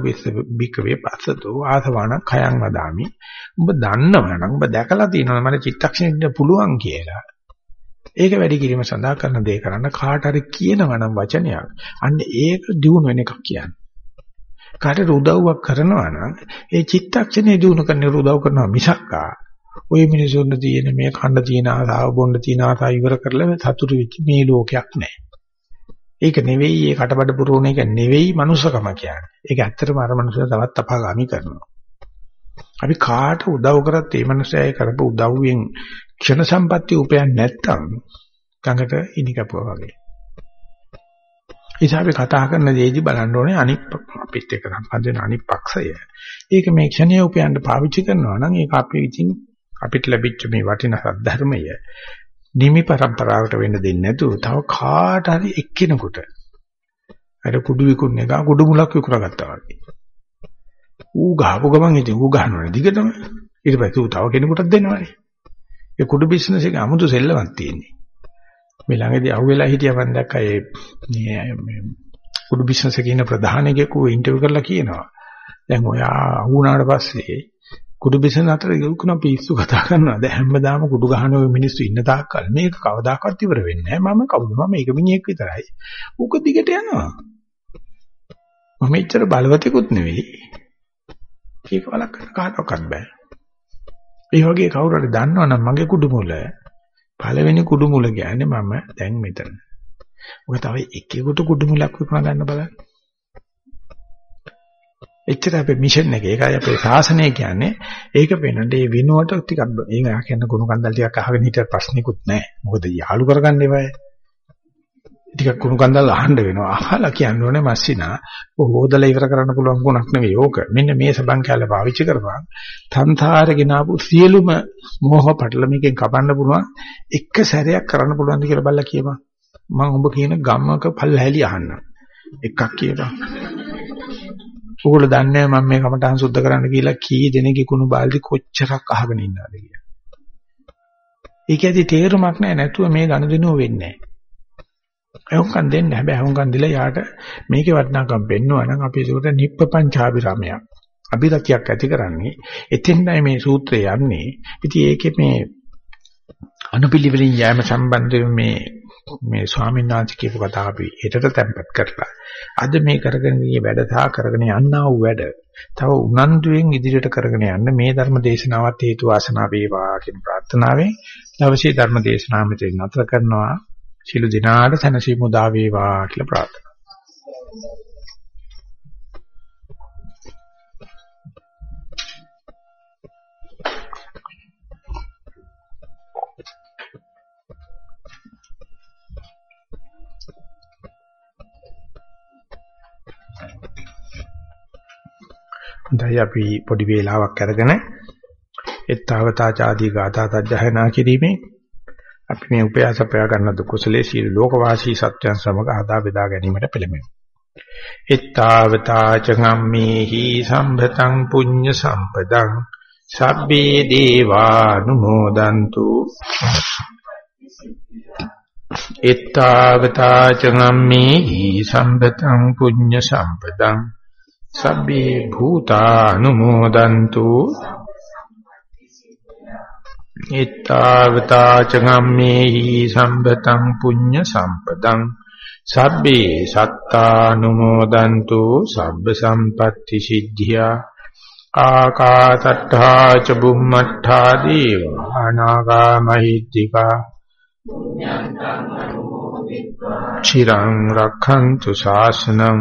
බික්කවේ පස්සතෝ ආසවාණ khයං වදාමි. උඹ දන්නවනම් උඹ දැකලා තියෙනවා මට චිත්තක්ෂණෙට පුළුවන් කියලා. ඒක වැඩි කිරීම සඳහා කරන දේ කරන්න කාට හරි කියනවනම් වචනයක්. අන්න ඒක දිනු වෙන එකක් කියන්නේ. කාටට උදව්වක් කරනවා නම් ඒ චිත්තක්ෂණේ දිනු කරන්න උදව් කරනවා මිසක්කා ওই මිනිසුන්ට තියෙන මේ කන්න තියෙන ආසාව බොන්න තියෙන ආසාව ඉවර කරලා සතුටු වෙච්ච මේ ලෝකයක් නැහැ. ඒක නෙවෙයි ඒ කටබඩ පුරවන එක නෙවෙයි මනුස්සකම කියන්නේ. ඒක ඇත්තටම අර මනුස්සයා තවත් අපාගාමි කරනවා. අපි කාට උදව් කරත් ඒ මනුස්සයා කරපු උදව්වෙන් ක්ෂණ සම්පත්‍ය උපයන්නේ නැත්තම් ගඟට ඉනි කපුවා වගේ. ඉතින් කතා කරන දේදි බලන්න ඕනේ අනිත් අපිත් එක්ක සම්බන්ධ වෙන අනිත් පක්ෂය. ඒක මේ ක්ෂණයේ උපයන්න පාවිච්චි කරනවා නම් ඒක අපි විසින් අපිට ලැබිච්ච මේ වටිනා සද්ධර්මය නිමි પરම්පරාවට වෙන්න දෙන්නේ නැතුව තව කාට හරි එක්කිනෙකුට අර කුඩු විකුණන එක කුඩු මුලක් විකුණගත්තා වගේ. ඌ ගහපු ගමන් ඉතින් ඌ ගහනවනේ දිගටම. ඊට පස්සේ ඌ තව කෙනෙකුටත් දෙනවනේ. ඒ කුඩු බිස්නස් එක 아무තු සෙල්ලමක් තියෙන්නේ. මේ ළඟදී අහුවෙලා හිටියා මම දැක්කා ඒ මේ කුඩු බිස්නස් එකේ ඉන්න ප්‍රධානකෙකු ඉන්ටර්විව් කරලා කියනවා. දැන් ඔයා අහු වුණාට පස්සේ කුඩු බිසන අතර යුකුණ පිස්සු කතා කරනවා. දැන් හැමදාම කුඩු ගහන ඔය මිනිස්සු ඉන්න තාක්කල් මේක කවදාකවත් ඉවර වෙන්නේ නැහැ. මම කවුද? මම මේක මිනිහෙක් විතරයි. ඌක දිගට යනවා. මම එච්චර බලවතෙකුත් නෙවෙයි. ඒක වලක් කාටවත් බෑ. ඒ වගේ කවුරු හරි දන්නවනම් මගේ කුඩු මුල පළවෙනි කුඩු මුල කියන්නේ මම දැන් මෙතන. ඔක තව එකෙකුට කුඩු මුලක් විකුණ ගන්න බලන්න. එච්චර අපේ මිෂන් එක. ඒකයි අපේ සාසනය කියන්නේ. ඒක වෙනදී විනුවට ටිකක් ඒක කියන ගුණ කන්දල් ටිකක් අහගෙන හිටිය ප්‍රශ්නිකුත් නැහැ. මොකද යාළු කරගන්න එපායි. ටිකක් කුණු කන්දල් අහන්න වෙනවා. අහලා කියන්න ඕනේ මස්සිනා. හොදලා ඉවර කරන්න පුළුවන් ගුණක් නෙවෙයි ඕක. මෙන්න මේ සබන් කැල පාවිච්චි කරපන්. තන්තරගෙන ආපු සියලුම මෝහ පටල මේකෙන් කපන්න පුළුවන්. එක සැරයක් කරන්න පුළුවන්ද කියලා බලලා කියපන්. මම ඔබ කියන ගම්මක පල්හැලි අහන්න. එකක් කියපන්. ඕගොල්ලෝ දන්නේ නැහැ මම මේ කමටහන් සුද්ධ කරන්න කියලා කී දෙනෙක්ගේ කුණු බාල්දි කොච්චරක් අහගෙන ඉන්නවද කියලා. ඒකෙදි තේරුමක් නැහැ නැතුව මේ ගනුදෙනුව වෙන්නේ නැහැ. අහුම්කම් දෙන්න හැබැයි අහුම්කම් දීලා යාට මේකේ වටිනාකම් පෙන්වනවා නම් අපි ඒකට නිප්පපංචාභිරමයක්. අභිරතියක් ඇති කරන්නේ එතෙන්දයි මේ සූත්‍රය යන්නේ. ඉතින් ඒකේ මේ අනුපිළිවෙලින් යෑම සම්බන්ධව මේ මේ ස්වාමීන් වහන්සේ කියපු කතාව අපි හෙටට තැම්පත් කරලා. අද මේ කරගෙන ගිය වැඩ සහ කරගෙන යන්නා වූ වැඩ තව උනන්දුවෙන් ඉදිරියට කරගෙන යන්න මේ ධර්ම දේශනාවත් හේතු වාසනා වේවා කියන ප්‍රාර්ථනාවෙන් දවසේ ධර්ම දේශනාව මෙතන නතර කරනවා. ශිළු දිනාට සනසීමු දා වේවා කියලා ප්‍රාර්ථනා. හොඳයි අපි පොඩි වේලාවක් අරගෙන එත්තවතා ආදී ගාථා තජ්ජහනා කිරීමේ අපි මේ උපයාසපය ගන්න දුකුසලේ සීල ලෝකවාසී සත්‍යයන් සමග ආදා බෙදා ගැනීමට පෙළඹෙමු. එත්තවතා චගම්මේහි සම්භතං පුඤ්ඤ සම්පදං සබ්බේ දේවානුමෝදන්තු එත්තවතා චගම්මේහි සම්භතං පුඤ්ඤ සම්පදං සබ්බේ භූතානුමෝදන්තු ඊත්තාවතා චගම්මේහි සම්පතං පුඤ්ඤ සම්පතං සබ්බේ සත්තානුමෝදන්තු සබ්බ සම්පatti සිද්ධියා ආකාසට්ඨා ච බුම්මට්ඨා දීවානාගා මහිත්‍තිකා චිරං රක්ඛන්තු ශාසනං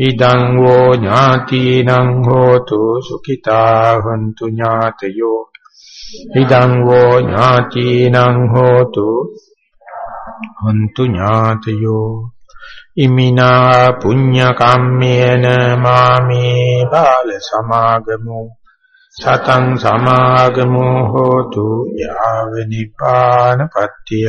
ඉදං වෝ ඥාතිනං හෝතු සුඛිතා හොන්තු ඥාතයෝ ඉදං වෝ ඥාතිනං හෝතු හොන්තු ඥාතයෝ ඉමිනා පුඤ්ඤ කම්මේන මාමේ බාල සමාගමෝ සතං සමාගමෝ හෝතු යාව නිපාන පත්‍තිය